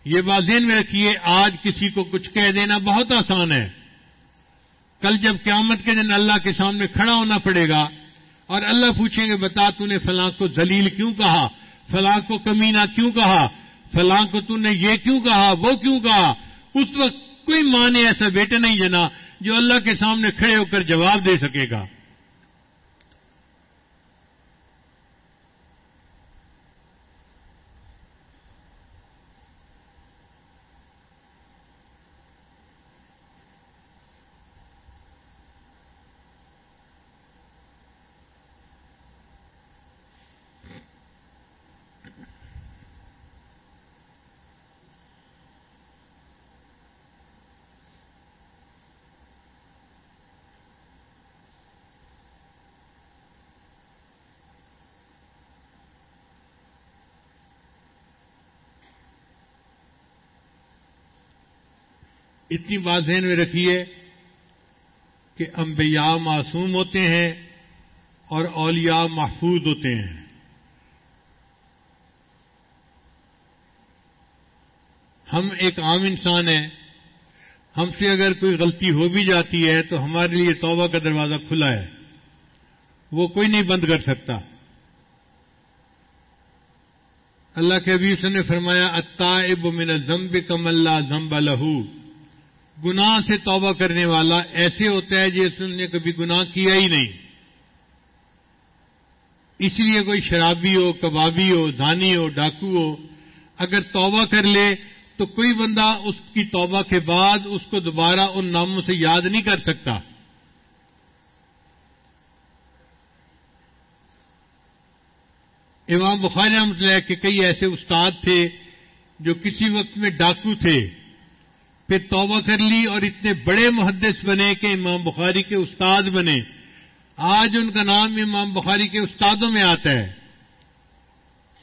Speaker 2: یہ واضح میں رکھیے، آج کسی کو کچھ کہہ دینا بہت آسان ہے۔ کل جب قیامت کے دن اللہ کے سامنے کھڑا ہونا پڑے گا اور اللہ پوچھیں گے، بتا تو نے فلاں کو ذلیل کیوں کہا؟ فلاں کو کمینہ کیوں کہا؟ فلاں کو تو نے یہ کیوں کہا؟ وہ کیوں کہا؟ اس وقت کوئی ماں نے ایسا بیٹے نہیں جنا جو اللہ کے سامنے کھڑے ہو کر جواب دے سکے گا۔ اتنی بات ذہن میں رکھیے کہ انبیاء معصوم ہوتے ہیں اور اولیاء محفوظ ہوتے ہیں۔ ہم ایک عام انسان ہیں۔ ہم سے اگر کوئی غلطی ہو بھی جاتی ہے تو ہمارے لیے توبہ کا دروازہ کھلا ہے۔ وہ کوئی نہیں بند کر سکتا۔ اللہ کے ابھی نے فرمایا اتا اب من زمب کم اللہ زمب لہو گناہ سے توبہ کرنے والا ایسے ہوتا ہے جیسے نے کبھی گناہ کیا ہی نہیں۔ اس لیے کوئی شرابی ہو، کبابی ہو دھانی ہو، ڈاکو ہو، اگر توبہ کر لے تو کوئی بندہ اس کی توبہ کے بعد اس کو دوبارہ ان ناموں سے یاد نہیں کر سکتا۔ امام بخاری رحمت اللہ کے کئی ایسے استاد تھے جو کسی وقت میں ڈاکو تھے۔ پھر توبہ کر لی اور اتنے بڑے محدث بنے کہ امام بخاری کے استاد بنے۔ آج ان کا نام امام بخاری کے استادوں میں آتا ہے۔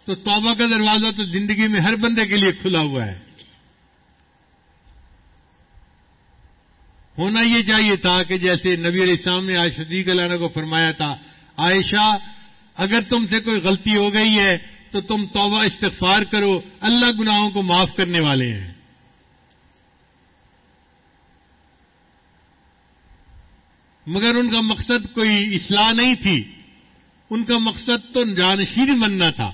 Speaker 2: تو توبہ کا دروازہ تو زندگی میں ہر بندے کے لیے کھلا ہوا ہے۔ ہونا یہ چاہیے تھا کہ جیسے نبی علیہ السلام نے آج صدیق اللہ کو فرمایا تھا، عائشہ، اگر تم سے کوئی غلطی ہو گئی ہے تو تم توبہ استغفار کرو، اللہ گناہوں کو معاف کرنے والے ہیں۔ مگر ان کا مقصد کوئی اصلاح نہیں تھی۔ ان کا مقصد تو جانشین بننا تھا۔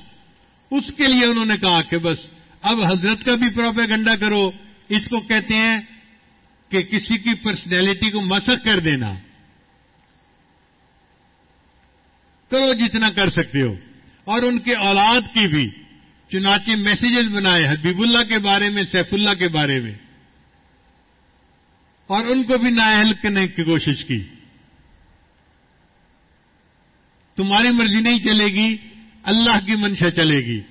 Speaker 2: اس کے لیے انہوں نے کہا کہ بس اب حضرت کا بھی پروپیگنڈا کرو۔ اس کو کہتے ہیں کہ کسی کی پرسنالٹی کو مسق کر دینا۔ کرو جتنا کر سکتے ہو۔ اور ان کے اولاد کی بھی چنانچہ میسیجز بنائے حبیب اللہ کے بارے میں، سیف اللہ کے بارے میں۔ اور ان کو بھی نااہل کرنے کی کوشش کی۔ تمہاری مرضی نہیں چلے گی، اللہ کی منشا چلے گی۔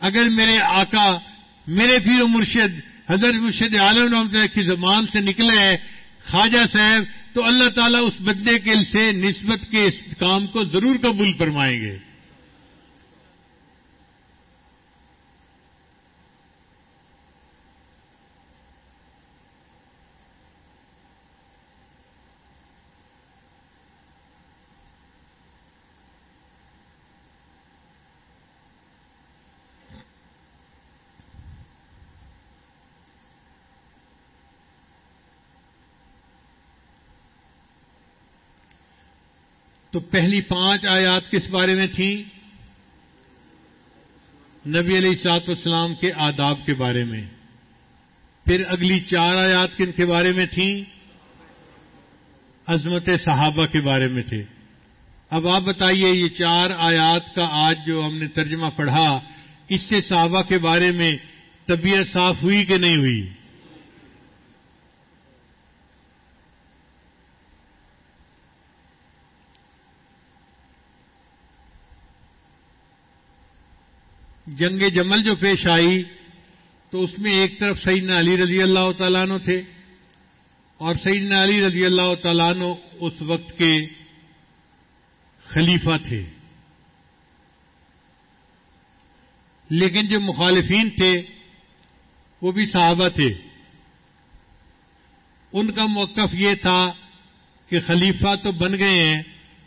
Speaker 2: اگر میرے آقا، میرے پیر مرشد، حضرت مرشد عالم رحمت کی زبان سے نکلے ہیں، خواجہ صاحب، تو اللہ تعالیٰ اس بدے کے سے نسبت کے اس کام کو ضرور قبول فرمائیں گے۔ پہلی پانچ آیات کس بارے میں تھیں؟ نبی علیہ سات اسلام کے آداب کے بارے میں۔ پھر اگلی چار آیات کن کے بارے میں تھیں؟ عظمت صحابہ کے بارے میں تھے۔ اب آپ بتائیے یہ چار آیات کا آج جو ہم نے ترجمہ پڑھا، اس سے صحابہ کے بارے میں طبیعت صاف ہوئی کہ نہیں ہوئی؟ جنگ جمل جو پیش آئی تو اس میں ایک طرف سیدنا علی رضی اللہ تعالیٰ عنہ تھے اور سیدنا علی رضی اللہ تعالیٰ عنہ اس وقت کے خلیفہ تھے۔ لیکن جو مخالفین تھے وہ بھی صحابہ تھے۔ ان کا موقف یہ تھا کہ خلیفہ تو بن گئے ہیں،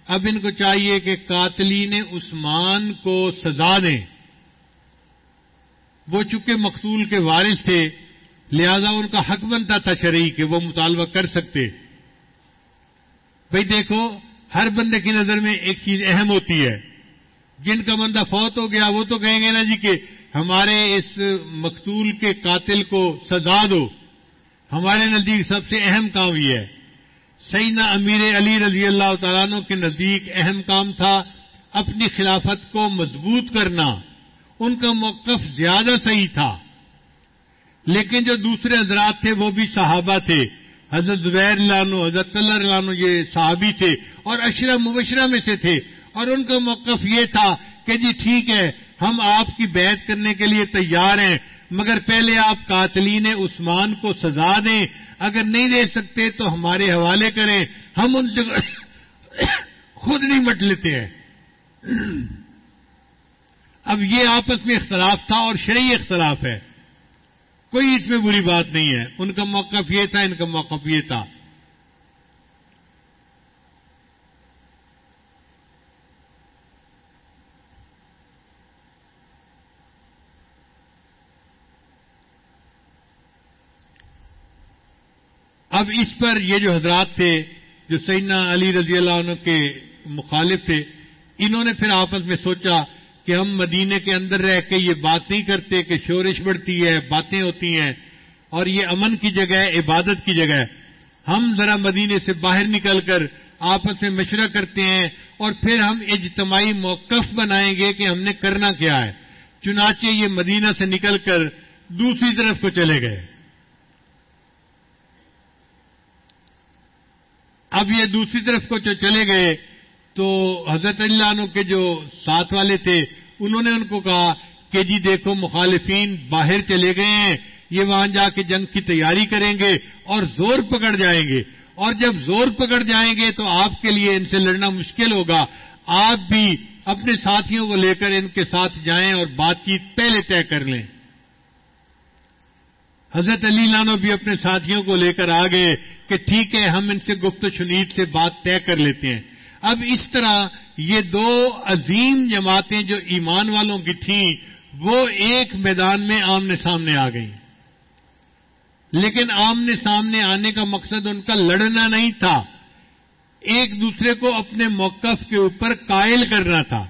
Speaker 2: اب ان کو چاہیے کہ قاتلین عثمان کو سزا دیں۔ وہ چونکہ مقتول کے وارث تھے، لہذا ان کا حق بنتا تھا شرعی کہ وہ مطالبہ کر سکتے۔ بھائی دیکھو، ہر بندے کی نظر میں ایک چیز اہم ہوتی ہے۔ جن کا بندہ فوت ہو گیا، وہ تو کہیں گے نا جی کہ ہمارے اس مقتول کے قاتل کو سزا دو۔ ہمارے نزدیک سب سے اہم کام یہ ہے۔ سیدنا امیر علی رضی اللہ تعالیٰ عنہ کے نزدیک اہم کام تھا اپنی خلافت کو مضبوط کرنا۔ ان کا موقف زیادہ صحیح تھا۔ لیکن جو دوسرے حضرات تھے، وہ بھی صحابہ تھے۔ حضرت زبیر لانو، حضرت اللہ لانو یہ صحابی تھے اور اشرا مبشرہ میں سے تھے۔ اور ان کا موقف یہ تھا کہ جی ٹھیک ہے، ہم آپ کی بیعت کرنے کے لیے تیار ہیں، مگر پہلے آپ قاتلین عثمان کو سزا دیں۔ اگر نہیں دے سکتے تو ہمارے حوالے کریں۔ ہم ان سے خود نہیں مٹ لیتے ہیں۔ اب یہ آپس میں اختلاف تھا اور شرعی اختلاف ہے۔ کوئی اس میں بری بات نہیں ہے۔ ان کا موقف یہ تھا، ان کا موقف یہ تھا۔ اب اس پر یہ جو حضرات تھے، جو سیدنا علی رضی اللہ عنہ کے مخالف تھے، انہوں نے پھر آپس میں سوچا کہ ہم مدینے کے اندر رہ کے یہ بات نہیں کرتے کہ شورش بڑھتی ہے، باتیں ہوتی ہیں، اور یہ امن کی جگہ ہے، عبادت کی جگہ ہے۔ ہم ذرا مدینے سے باہر نکل کر آپس میں مشورہ کرتے ہیں اور پھر ہم اجتماعی موقف بنائیں گے کہ ہم نے کرنا کیا ہے۔ چنانچہ یہ مدینہ سے نکل کر دوسری طرف کو چلے گئے۔ اب یہ دوسری طرف کو جو چلے گئے۔ تو حضرت اللہ عنہ کے جو ساتھ والے تھے، انہوں نے ان کو کہا کہ جی دیکھو مخالفین باہر چلے گئے ہیں، یہ وہاں جا کے جنگ کی تیاری کریں گے اور زور پکڑ جائیں گے۔ اور جب زور پکڑ جائیں گے تو آپ کے لیے ان سے لڑنا مشکل ہوگا۔ آپ بھی اپنے ساتھیوں کو لے کر ان کے ساتھ جائیں اور بات چیت پہلے طے کر لیں۔ حضرت علی لانو بھی اپنے ساتھیوں کو لے کر آ گئے کہ ٹھیک ہے، ہم ان سے گفت شنید سے بات طے کر لیتے ہیں۔ اب اس طرح یہ دو عظیم جماعتیں جو ایمان والوں کی تھیں، وہ ایک میدان میں آمنے سامنے آ گئیں۔ لیکن آمنے سامنے آنے کا مقصد ان کا لڑنا نہیں تھا۔ ایک دوسرے کو اپنے موقف کے اوپر قائل کرنا تھا۔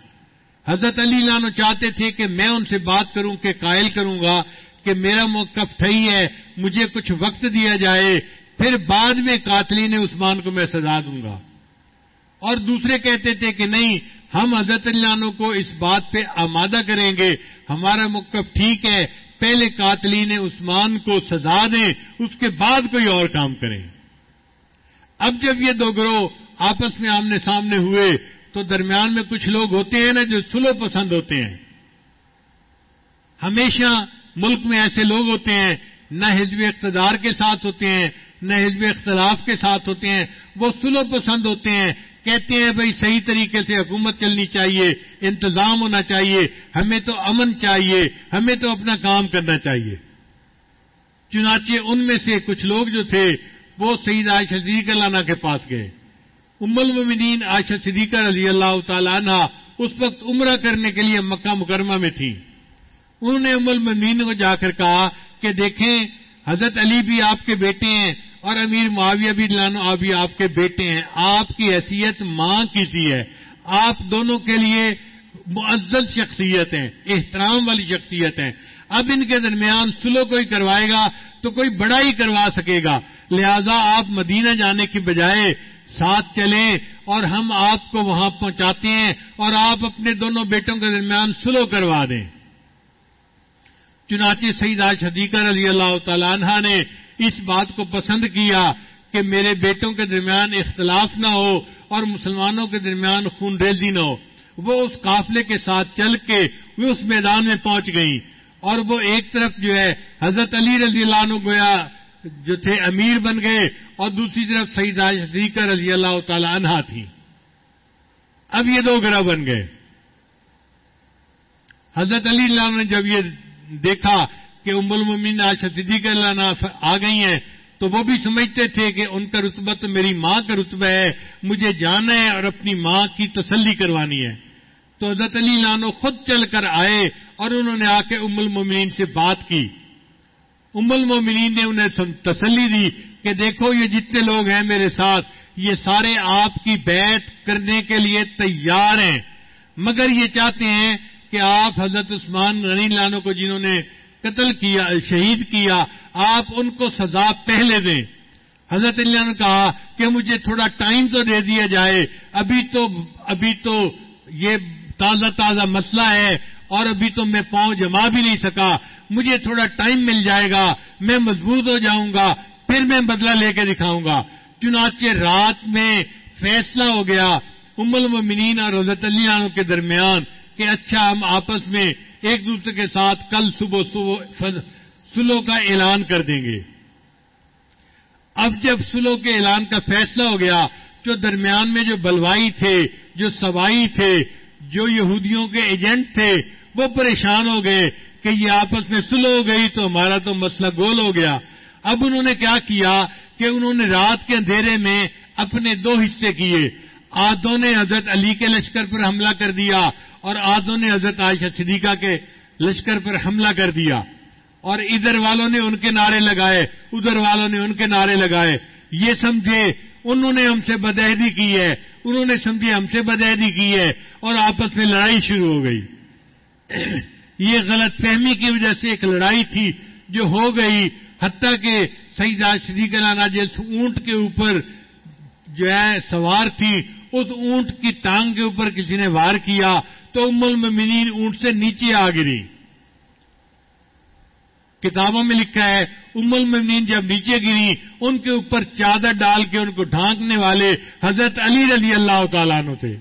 Speaker 2: حضرت علی لانو چاہتے تھے کہ میں ان سے بات کروں کہ قائل کروں گا کہ میرا موقف صحیح ہے، مجھے کچھ وقت دیا جائے، پھر بعد میں قاتلین عثمان کو میں سزا دوں گا۔ اور دوسرے کہتے تھے کہ نہیں، ہم حضرت اللہ کو اس بات پہ آمادہ کریں گے، ہمارا موقف ٹھیک ہے، پہلے قاتلین عثمان کو سزا دیں، اس کے بعد کوئی اور کام کریں۔ اب جب یہ دو گروہ آپس میں آمنے سامنے ہوئے، تو درمیان میں کچھ لوگ ہوتے ہیں نا جو سلو پسند ہوتے ہیں۔ ہمیشہ ملک میں ایسے لوگ ہوتے ہیں، نہ حزب اقتدار کے ساتھ ہوتے ہیں، نہ حزب اختلاف کے ساتھ ہوتے ہیں، وہ سلو پسند ہوتے ہیں۔ کہتے ہیں بھائی صحیح طریقے سے حکومت چلنی چاہیے، انتظام ہونا چاہیے، ہمیں تو امن چاہیے، ہمیں تو اپنا کام کرنا چاہیے۔ چنانچہ ان میں سے کچھ لوگ جو تھے، وہ سعید عائشہ صدیقہ لانا کے پاس گئے۔ ام المدین عائشہ صدیقہ رضی اللہ تعالیٰ عنہ اس وقت عمرہ کرنے کے لیے مکہ مکرمہ میں تھی انہوں نے ام المدین کو جا کر کہا کہ دیکھیں، حضرت علی بھی آپ کے بیٹے ہیں اور امیر معاویہ بھی لانو ابھی آپ کے بیٹے ہیں، آپ کی حیثیت ماں کی سی ہے۔ آپ دونوں کے لیے معزز شخصیت ہیں احترام والی شخصیت ہیں۔ اب ان کے درمیان سلو کوئی کروائے گا تو کوئی بڑا ہی کروا سکے گا۔ لہذا آپ مدینہ جانے کی بجائے ساتھ چلیں اور ہم آپ کو وہاں پہنچاتے ہیں اور آپ اپنے دونوں بیٹوں کے درمیان سلو کروا دیں۔ چنانچہ سعید شدیقہ رضی اللہ تعالیٰ عنہ نے اس بات کو پسند کیا کہ میرے بیٹوں کے درمیان اختلاف نہ ہو اور مسلمانوں کے درمیان خون ریزی نہ ہو۔ وہ اس قافلے کے ساتھ چل کے وہ اس میدان میں پہنچ گئی اور وہ ایک طرف جو ہے، حضرت علی رضی اللہ عنہ گویا جو تھے، امیر بن گئے اور دوسری طرف سعید شدیقہ رضی اللہ تعالی عنہا تھی اب یہ دو گرہ بن گئے۔ حضرت علی اللہ نے جب یہ دیکھا کہ ام المین عائشہ صدیقہ اللہ آ گئی ہیں، تو وہ بھی سمجھتے تھے کہ ان کا رتبہ تو میری ماں کا رتبہ ہے، مجھے جانا ہے اور اپنی ماں کی تسلی کروانی ہے۔ تو حضرت علی لانو خود چل کر آئے اور انہوں نے آ کے ام المومنین سے بات کی۔ ام المومنین نے انہیں تسلی دی کہ دیکھو یہ جتنے لوگ ہیں میرے ساتھ، یہ سارے آپ کی بیعت کرنے کے لیے تیار ہیں۔ مگر یہ چاہتے ہیں کہ آپ حضرت عثمان غنی لانو کو جنہوں نے قتل کیا، شہید کیا، آپ ان کو سزا پہلے دیں۔ حضرت اللہ نے کہا کہ مجھے تھوڑا ٹائم تو دے دیا جائے، ابھی تو ابھی تو یہ تازہ تازہ مسئلہ ہے اور ابھی تو میں پاؤں جما بھی نہیں سکا۔ مجھے تھوڑا ٹائم مل جائے گا، میں مضبوط ہو جاؤں گا، پھر میں بدلہ لے کے دکھاؤں گا۔ چنانچہ رات میں فیصلہ ہو گیا، ام المنین اور حضرت اللہ کے درمیان کہ اچھا ہم آپس میں ایک دوسرے کے ساتھ کل صبح صبح سلو کا اعلان کر دیں گے۔ اب جب سلو کے اعلان کا فیصلہ ہو گیا جو درمیان میں جو بلوائی تھے، جو سوائی تھے، جو یہودیوں کے ایجنٹ تھے، وہ پریشان ہو گئے کہ یہ آپس میں سلو ہو گئی تو ہمارا تو مسئلہ گول ہو گیا۔ اب انہوں نے کیا کیا کہ انہوں نے رات کے اندھیرے میں اپنے دو حصے کیے۔ آدھوں نے حضرت علی کے لشکر پر حملہ کر دیا اور آدھوں نے حضرت عائشہ صدیقہ کے لشکر پر حملہ کر دیا اور ادھر والوں نے ان کے نعرے لگائے، ادھر والوں نے ان کے نعرے لگائے۔ یہ سمجھے، انہوں نے ہم سے بدہدی کی ہے، انہوں نے سمجھے ہم سے بدہدی کی ہے اور آپس میں لڑائی شروع ہو گئی۔ یہ غلط فہمی کی وجہ سے ایک لڑائی تھی جو ہو گئی، حتیٰ کہ سیدہ صدیق لانا جس اونٹ کے اوپر جو ہے سوار تھی اس اونٹ کی ٹانگ کے اوپر کسی نے وار کیا تو ام المؤمنین اونٹ سے نیچے آ گری۔ کتابوں میں لکھا ہے، ام المؤمنین جب نیچے گری، ان کے اوپر چادر ڈال کے ان کو ڈھانکنے والے حضرت علی رضی اللہ تعالیٰ عنہ تھے۔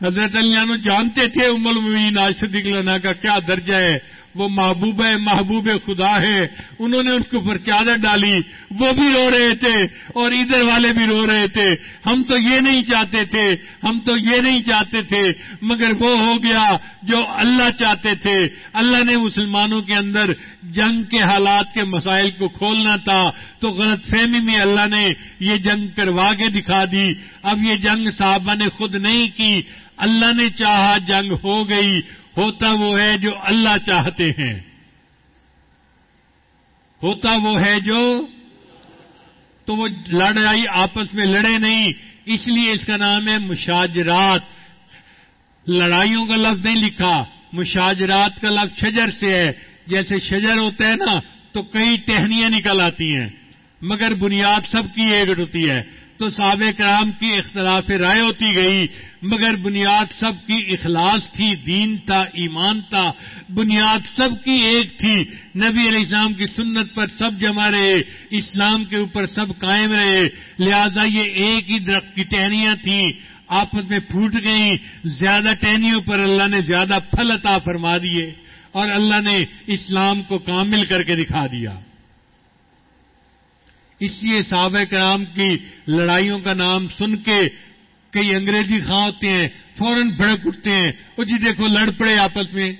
Speaker 2: حضرت علی عنہ جانتے تھے ام المؤمنین آج صدیق لنا کا کیا درجہ ہے۔ وہ محبوب محبوب خدا ہے، انہوں نے ان کے اوپر چادر ڈالی، وہ بھی رو رہے تھے اور ادھر والے بھی رو رہے تھے۔ ہم تو یہ نہیں چاہتے تھے، ہم تو یہ نہیں چاہتے تھے، مگر وہ ہو گیا جو اللہ چاہتے تھے۔ اللہ نے مسلمانوں کے اندر جنگ کے حالات کے مسائل کو کھولنا تھا۔ تو غلط فہمی میں اللہ نے یہ جنگ کروا کے دکھا دی۔ اب یہ جنگ صحابہ نے خود نہیں کی۔ اللہ نے چاہا جنگ ہو گئی۔ ہوتا وہ ہے جو اللہ چاہتے ہیں۔ ہوتا وہ ہے جو تو وہ لڑائی آپس میں لڑے نہیں، اس لیے اس کا نام ہے مشاجرات۔ لڑائیوں کا لفظ نہیں لکھا، مشاجرات کا لفظ شجر سے ہے۔ جیسے شجر ہوتا ہے نا، تو کئی ٹہنیاں نکل آتی ہیں۔ مگر بنیاد سب کی ایک ہوتی ہے۔ تو صحابہ کرام کی اختلاف رائے ہوتی گئی، مگر بنیاد سب کی اخلاص تھی، دین تھا، ایمان تھا، بنیاد سب کی ایک تھی۔ نبی علیہ السلام کی سنت پر سب جمع رہے، اسلام کے اوپر سب قائم رہے۔ لہذا یہ ایک ہی درخت کی ٹہنیاں تھیں، آپس میں پھوٹ گئیں۔ زیادہ ٹہنیوں پر اللہ نے زیادہ پھل عطا فرما دیے اور اللہ نے اسلام کو کامل کر کے دکھا دیا۔ اس لیے صحابہ کرام کی لڑائیوں کا نام سن کے کئی انگریزی خاں ہوتے ہیں فوراً بھڑک اٹھتے ہیں وہ جی دیکھو لڑ پڑے آپس میں۔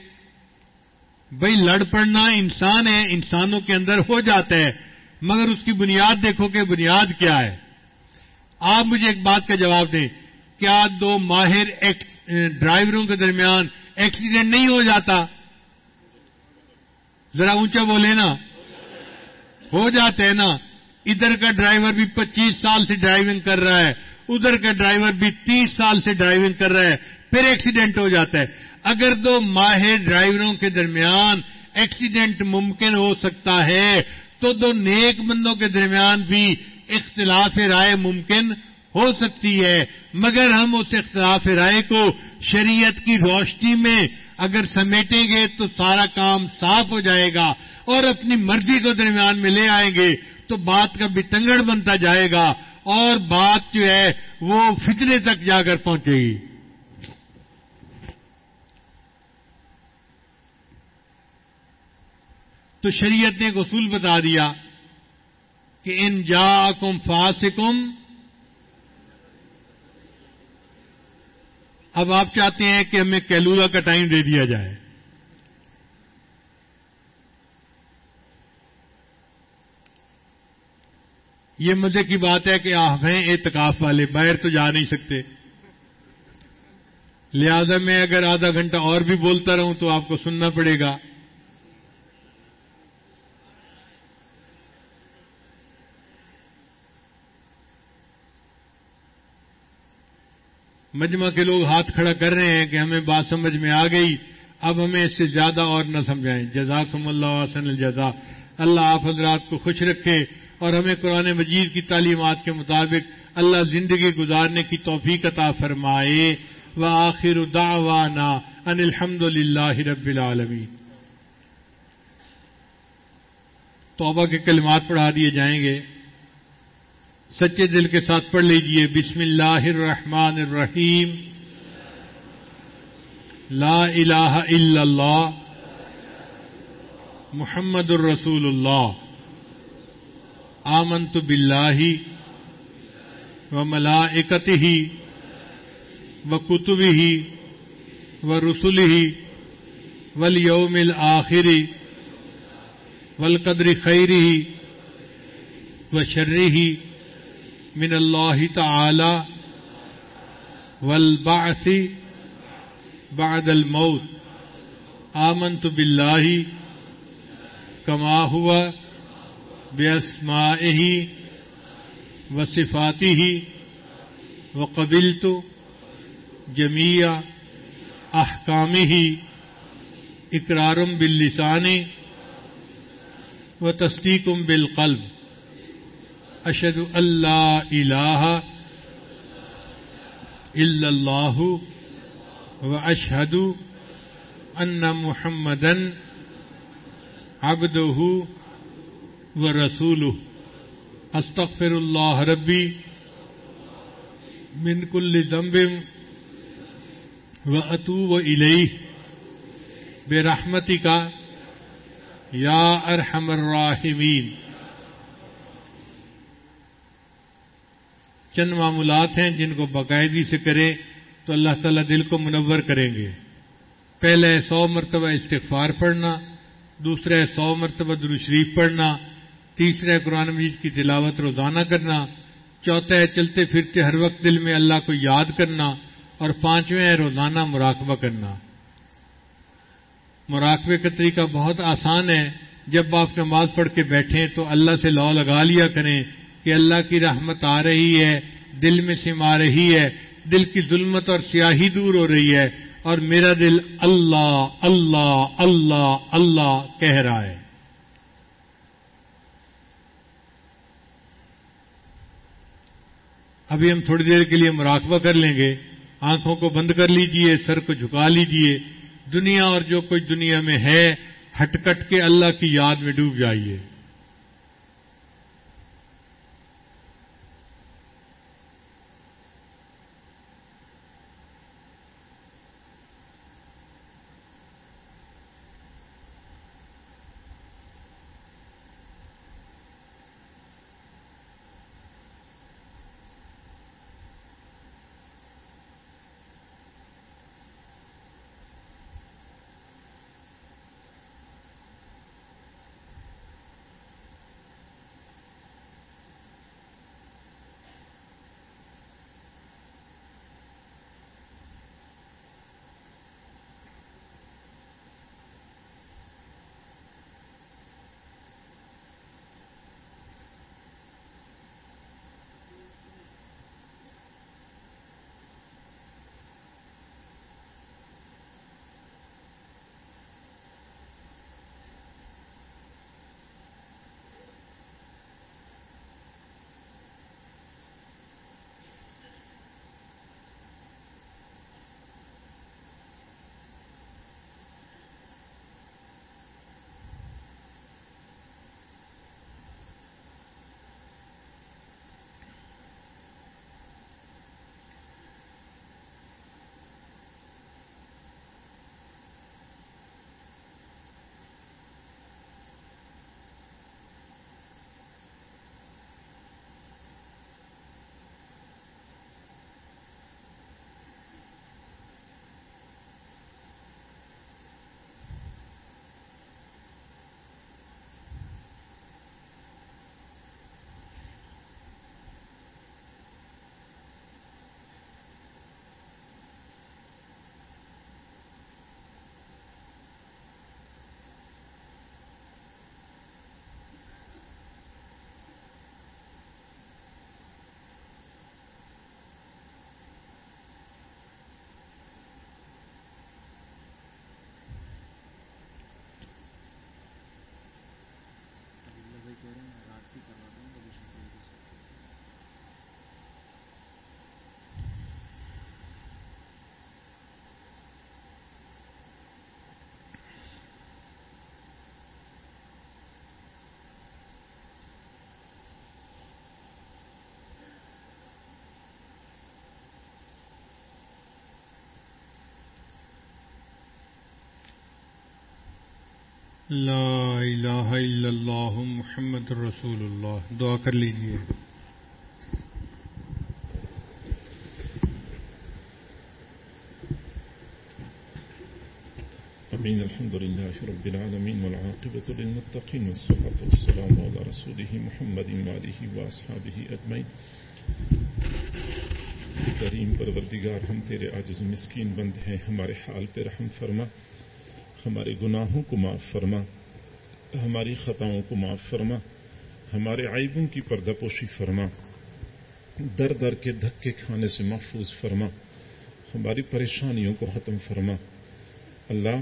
Speaker 2: بھائی لڑ پڑنا انسان ہے، انسانوں کے اندر ہو جاتا ہے، مگر اس کی بنیاد دیکھو کہ بنیاد کیا ہے۔ آپ مجھے ایک بات کا جواب دیں، کیا دو ماہر ڈرائیوروں کے درمیان ایکسیڈنٹ نہیں ہو جاتا؟ ذرا اونچا بولے نا۔ ہو جاتے ہیں نا۔ ادھر کا ڈرائیور بھی پچیس سال سے ڈرائیونگ کر رہا ہے، ادھر کا ڈرائیور بھی تیس سال سے ڈرائیونگ کر رہا ہے، پھر ایکسیڈنٹ ہو جاتا ہے۔ اگر دو ماہر ڈرائیوروں کے درمیان ایکسیڈنٹ ممکن ہو سکتا ہے، تو دو نیک بندوں کے درمیان بھی اختلاف رائے ممکن ہو سکتی ہے۔ مگر ہم اس اختلاف رائے کو شریعت کی روشنی میں اگر سمیٹیں گے تو سارا کام صاف ہو جائے گا اور اپنی مرضی کو درمیان میں لے آئیں گے۔ تو بات کا بٹنگڑ بنتا جائے گا اور بات جو ہے وہ فتنے تک جا کر پہنچے گی۔ تو شریعت نے ایک اصول بتا دیا کہ ان جا کم فاسکم اب آپ چاہتے ہیں کہ ہمیں کیلولا کا ٹائم دے دیا جائے۔ یہ مزے کی بات ہے کہ آپ ہیں اعتکاف والے، باہر تو جا نہیں سکتے۔ لہذا میں اگر آدھا گھنٹہ اور بھی بولتا رہوں تو آپ کو سننا پڑے گا۔ مجمع کے لوگ ہاتھ کھڑا کر رہے ہیں کہ ہمیں بات سمجھ میں آ گئی۔ اب ہمیں اس سے زیادہ اور نہ سمجھائیں۔ جزاکم اللہ حسن الجزا اللہ آپ حضرات کو خوش رکھے۔ اور ہمیں قرآن مجید کی تعلیمات کے مطابق اللہ زندگی گزارنے کی توفیق عطا فرمائے۔ و آخر دعوانا ان الحمد للہ رب العالمین۔ توبہ کے کلمات پڑھا دیے جائیں گے۔ سچے دل کے ساتھ پڑھ لیجیے۔ بسم اللہ الرحمن الرحیم۔ لا الہ الا اللہ۔ محمد الرسول اللہ۔ آمنت باللہ و ملائکتہ و کتبہ و رسلہ والیوم الآخر والقدر خیره وشره من الله تعالى والبعث بعد الموت. آمنت بالله كما هو بأسمائه وصفاته وقبلت جميع أحكامه إقرار باللسان وتصديق بالقلب. أشهد أن لا إله إلا الله وأشهد أن محمدا عبده ورسوله أستغفر الله ربي من كل ذنب وأتوب إليه برحمتك يا أرحم الراحمين چند معمولات ہیں جن کو باقاعدگی سے کرے تو اللہ تعالیٰ دل کو منور کریں گے۔ پہلے سو مرتبہ استغفار پڑھنا، دوسرے سو مرتبہ شریف پڑھنا تیسرے قرآن مجید کی تلاوت روزانہ کرنا چوتھا ہے چلتے پھرتے ہر وقت دل میں اللہ کو یاد کرنا، اور پانچویں ہے روزانہ مراقبہ کرنا۔ مراقبے کا طریقہ بہت آسان ہے۔ جب آپ نماز پڑھ کے بیٹھیں تو اللہ سے لو لگا لیا کریں کہ اللہ کی رحمت آ رہی ہے، دل میں سم آ رہی ہے، دل کی ظلمت اور سیاہی دور ہو رہی ہے، اور میرا دل اللہ اللہ اللہ اللہ کہہ رہا ہے۔ ابھی ہم تھوڑی دیر کے لیے مراقبہ کر لیں گے۔ آنکھوں کو بند کر لیجیے، سر کو جھکا لیجیے۔ دنیا اور جو کچھ دنیا میں ہے، ہٹ کٹ کے اللہ کی یاد میں ڈوب جائیے۔ لا الہ إلا اللہ محمد رسول اللہ دعا کر لیجئے.
Speaker 3: آمین. الحمد لله رب العالمين والعاقبة للمتقين والصلاة والسلام على رسوله محمد وآله وأصحابه أجمعين. کریم پروردگار ہم تیرے عاجز مسکین بند ہیں ہمارے حال پہ رحم فرما. ہمارے گناہوں کو معاف فرما، ہماری خطاؤں کو معاف فرما، ہمارے عیبوں کی پردہ پوشی فرما، در در کے دھکے کھانے سے محفوظ فرما، ہماری پریشانیوں کو ختم فرما۔ اللہ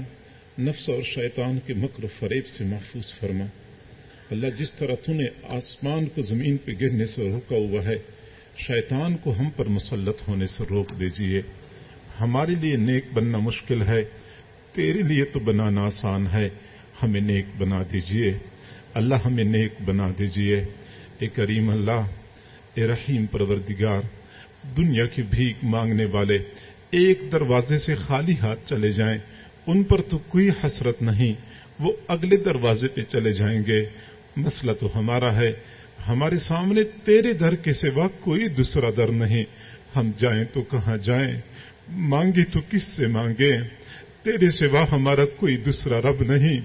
Speaker 3: نفس اور شیطان کے مکر و فریب سے محفوظ فرما۔ اللہ جس طرح تو نے آسمان کو زمین پہ گرنے سے روکا ہوا ہے، شیطان کو ہم پر مسلط ہونے سے روک دیجیے ہمارے لیے نیک بننا مشکل ہے۔ تیرے لیے تو بنانا آسان ہے۔ ہمیں نیک بنا دیجیے اللہ ہمیں نیک بنا دیجیے اے کریم اللہ، اے رحیم پروردگار، دنیا کی بھیک مانگنے والے ایک دروازے سے خالی ہاتھ چلے جائیں۔ ان پر تو کوئی حسرت نہیں، وہ اگلے دروازے پہ چلے جائیں گے۔ مسئلہ تو ہمارا ہے۔ ہمارے سامنے تیرے در کے سوا کوئی دوسرا در نہیں۔ ہم جائیں تو کہاں جائیں؟ مانگے تو کس سے مانگے تیرے سوا ہمارا کوئی دوسرا رب نہیں۔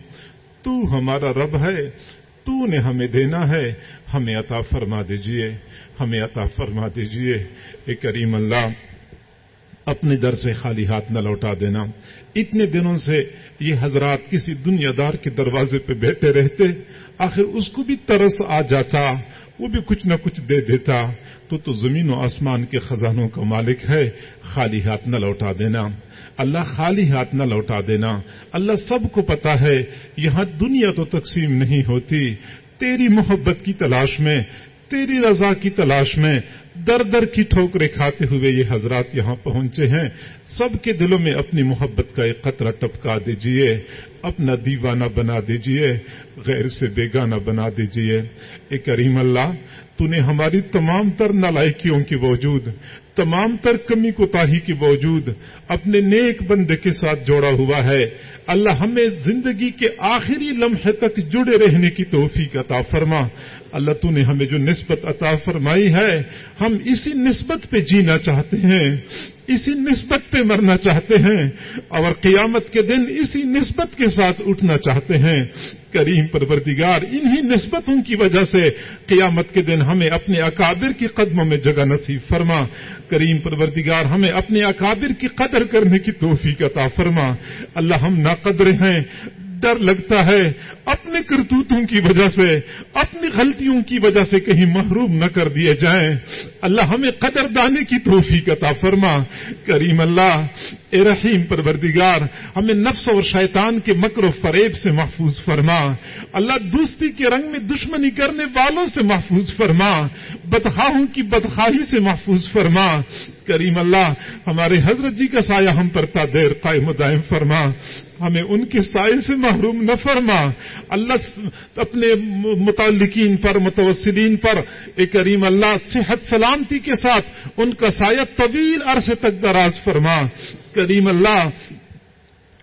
Speaker 3: تو ہمارا رب ہے، تو نے ہمیں دینا ہے۔ ہمیں عطا فرما دیجیے، ہمیں عطا فرما دیجیے۔ اے کریم اللہ، اپنے در سے خالی ہاتھ نہ لوٹا دینا۔ اتنے دنوں سے یہ حضرات کسی دنیا دار کے دروازے پہ بیٹھے رہتے، آخر اس کو بھی ترس آ جاتا۔ وہ بھی کچھ نہ کچھ دے دیتا تو تو زمین و آسمان کے خزانوں کا مالک ہے، خالی ہاتھ نہ لوٹا دینا۔ اللہ خالی ہاتھ نہ لوٹا دینا۔ اللہ سب کو پتا ہے، یہاں دنیا تو تقسیم نہیں ہوتی۔ تیری محبت کی تلاش میں تیری رضا کی تلاش میں در در کی ٹھوکرے کھاتے ہوئے یہ حضرات یہاں پہنچے ہیں۔ سب کے دلوں میں اپنی محبت کا ایک قطرہ ٹپکا دیجیے، اپنا دیوانہ بنا دیجیے، غیر سے بیگانہ بنا دیجیے۔ اے کریم اللہ تو نے ہماری تمام تر نالائکیوں کے باوجود تمام تر کمی کوتاہی کے باوجود اپنے نیک بندے کے ساتھ جوڑا ہوا ہے۔ اللہ ہمیں زندگی کے آخری لمحے تک جڑے رہنے کی توفیق عطا فرما۔ اللہ تو نے ہمیں جو نسبت عطا فرمائی ہے، ہم اسی نسبت پہ جینا چاہتے ہیں، اسی نسبت پہ مرنا چاہتے ہیں، اور قیامت کے دن اسی نسبت کے ساتھ اٹھنا چاہتے ہیں۔ کریم پروردگار، انہی نسبتوں کی وجہ سے قیامت کے دن ہمیں اپنے اکابر کی قدموں میں جگہ نصیب فرما۔ کریم پروردگار، ہمیں اپنے اکابر کی قدر کرنے کی توفیق عطا فرما۔ اللہ، ہم ناقدر ہیں۔ ڈر لگتا ہے اپنے کرتوتوں کی وجہ سے، اپنی غلطیوں کی وجہ سے کہیں محروم نہ کر دیے جائیں۔ اللہ ہمیں قدر دانے کی توفیق عطا فرما۔ کریم اللہ، اے رحیم پروردگار، ہمیں نفس اور شیطان کے مکر و فریب سے محفوظ فرما۔ اللہ دوستی کے رنگ میں دشمنی کرنے والوں سے محفوظ فرما۔ بدخواہوں کی بدخواہی سے محفوظ فرما۔ کریم اللہ، ہمارے حضرت جی کا سایہ ہم پر تا دیر قائم دائم فرما۔ ہمیں ان کے سائے سے محروم نہ فرما۔ اللہ اپنے متعلقین پر، متوسلین پر اے کریم اللہ صحت، سلامتی کے ساتھ ان کا سایہ طویل عرصے تک دراز فرما۔ کریم اللہ،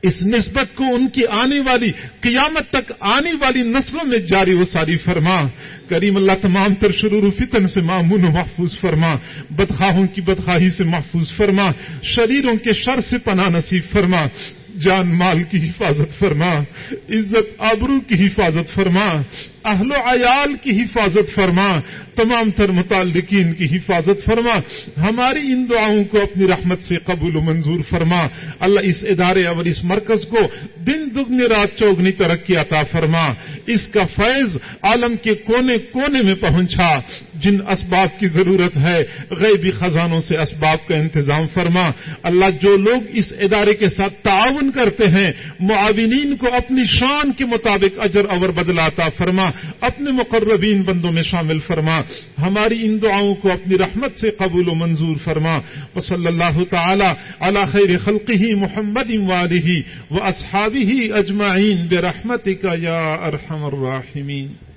Speaker 3: اس نسبت کو ان کی آنے والی، قیامت تک آنے والی نسلوں میں جاری و ساری فرما۔ کریم اللہ، تمام تر شرور فتن سے معمون و محفوظ فرما۔ بدخواہوں کی بدخواہی سے محفوظ فرما۔ شریروں کے شر سے پناہ نصیب فرما۔ جان مال کی حفاظت فرما عزت آبرو کی حفاظت فرما اہل و عیال کی حفاظت فرما، تمام تر متعلقین کی حفاظت فرما، ہماری ان دعاؤں کو اپنی رحمت سے قبول و منظور فرما۔ اللہ اس ادارے اور اس مرکز کو دن دگنی رات چوگنی ترقی عطا فرما۔ اس کا فیض عالم کے کونے کونے میں پہنچا۔ جن اسباب کی ضرورت ہے، غیبی خزانوں سے اسباب کا انتظام فرما۔ اللہ جو لوگ اس ادارے کے ساتھ تعاون کرتے ہیں، معاونین کو اپنی شان کے مطابق اجر اور بدلاتا فرما۔ اپنے مقربین بندوں میں شامل فرما۔ ہماری ان دعاؤں کو اپنی رحمت سے قبول و منظور فرما۔ و صلی اللہ تعالی علی خیر خلقی محمد واله و اصحابه اجمعین برحمتک یا ارحم الراحمین۔